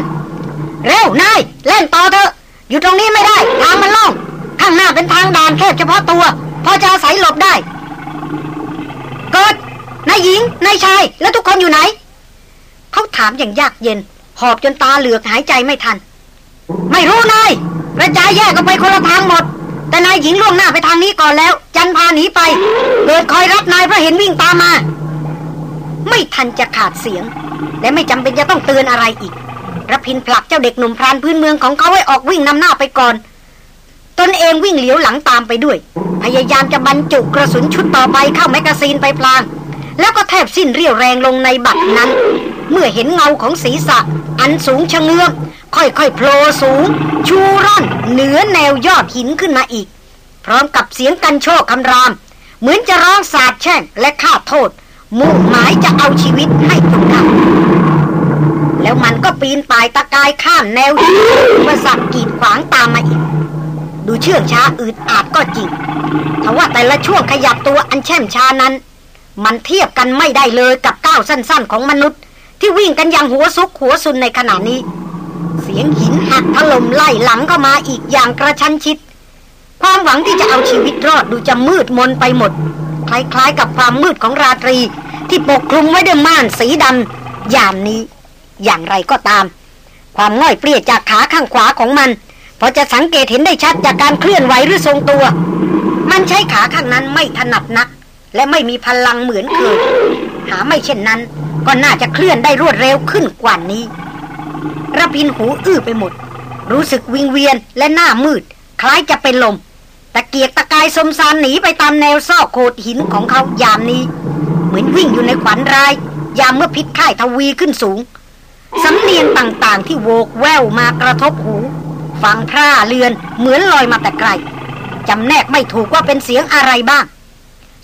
เร็วนายเล่นต่อเถอะ อยู่ตรงนี้ไม่ได้ ทางมันล่อง ข้างหน้าเป็นทางด่านแคบเฉพาะตัว พอจะอาศัยหลบได้ เกิดนายหญิงนายชายแล้วทุกคนอยู่ไหน เขาถามอย่างยากเย็น หอบจนตาเหลือกหายใจไม่ทัน ไม่รู้นายกระจายแยกกันไปคนละทางหมด แต่นายหญิงล่วงหน้าไปทางนี้ก่อนแล้ว จันพาหนีไป เกิดคอยรับนายเพราะเห็นวิ่งตามมา ไม่ทันจะขาดเสียง และไม่จำเป็นจะต้องเตือนอะไรอีกรพินผลักเจ้าเด็กหนุ่มพรานพื้นเมืองของเขาให้ออกวิ่งนำหน้าไปก่อน ตนเองวิ่งเหลียวหลังตามไปด้วย พยายามจะบรรจุกระสุนชุดต่อไปเข้าแมกกาซีนไปพลาง แล้วก็แทบสิ้นเรี่ยวแรงลงในบัตรนั้น เมื่อเห็นเงาของศีรษะ อันสูงชะเงือกค่อยๆโผล่สูง ชูร่อนเหนือแนวยอดหินขึ้นมาอีก พร้อมกับเสียงกันโชคคำราม เหมือนจะร้องสาดแช่งและฆ่าโทษ มุ่งหมายจะเอาชีวิตให้คนเขาแล้วมันก็ปีนป่ายตะกายข้ามแนวหินอุปสรรคกีดขวางตามมาอีก ดูเชื่องช้าอืดอาดก็จริงทว่าแต่ละช่วงขยับตัวอันแช่มช้านั้น มันเทียบกันไม่ได้เลยกับก้าวสั้นๆ ของมนุษย์ ที่วิ่งกันอย่างหัวซุกหัวซุนในขณะนี้ เสียงหินหักถล่มไล่หลังเข้ามาอีกอย่างกระชั้นชิด ความหวังที่จะเอาชีวิตรอดดูจะมืดมนไปหมด คล้ายๆ กับความมืดของราตรี ที่ปกคลุมไว้ด้วยม่านสีดำยามนี้ อย่างไรก็ตาม ความง่อยเปรี้ยจากขาข้างขวาของมันพอจะสังเกตเห็นได้ชัดจากการเคลื่อนไหวหรือทรงตัว มันใช้ขาข้างนั้นไม่ถนัดนัก และไม่มีพลังเหมือนเคยหาไม่เช่นนั้น ก็น่าจะเคลื่อนได้รวดเร็วขึ้นกว่านี้ระพินหูอื้อไปหมด รู้สึกวิงเวียนและหน้ามืด คล้ายจะเป็นลม ตะเกียกตะกายสมสารหนีไปตามแนวซอกโขดหินของเขายามนี้ เหมือนวิ่งอยู่ในขวัญราย ยามเมื่อพิษไข่ทวีขึ้นสูง สำเนียงต่างๆ ที่โวกแววมากระทบหูฟังพร่าเลือนเหมือนลอยมาแต่ไกลจำแนกไม่ถูกว่าเป็นเสียงอะไรบ้าง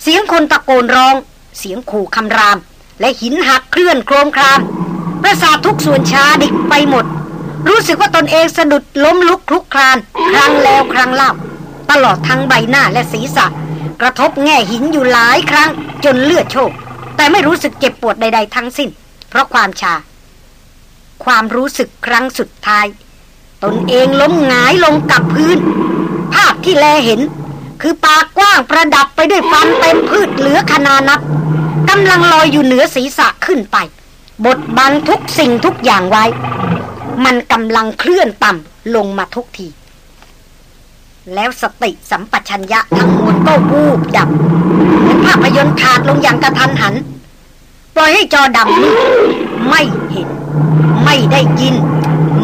เสียงคนตะโกนร้อง เสียงขู่คำราม และหินหักเคลื่อนโครมครามประสาททุกส่วนชาดิกไปหมด รู้สึกว่าตนเองสะดุดล้มลุกคลุกคลาน ครั้งแล้วครั้งเล่า ตลอดทั้งใบหน้าและศีรษะ กระทบแง่หินอยู่หลายครั้ง จนเลือดโชก แต่ไม่รู้สึกเจ็บปวดใด ๆ ทั้งสิ้น เพราะความชา ความรู้สึกครั้งสุดท้าย ตนเองล้มหงายลงกับพื้น ภาพที่แลเห็น คือปากกว้างประดับไปด้วยฟันเต็มพืชเหลือขนานับกำลังลอยอยู่เหนือศีรษะขึ้นไป บดบังทุกสิ่งทุกอย่างไว้ มันกำลังเคลื่อนต่ำลงมาทุกที แล้วสติสัมปชัญญะทั้งมวลก็วูบดับเหมือนภาพยนตร์ขาดลงอย่างกระทันหัน ปล่อยให้จอดำมืดไม่เห็น ไม่ได้ยิน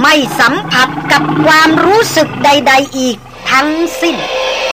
ไม่สัมผัสกับความรู้สึกใด ๆ อีกทั้งสิ้น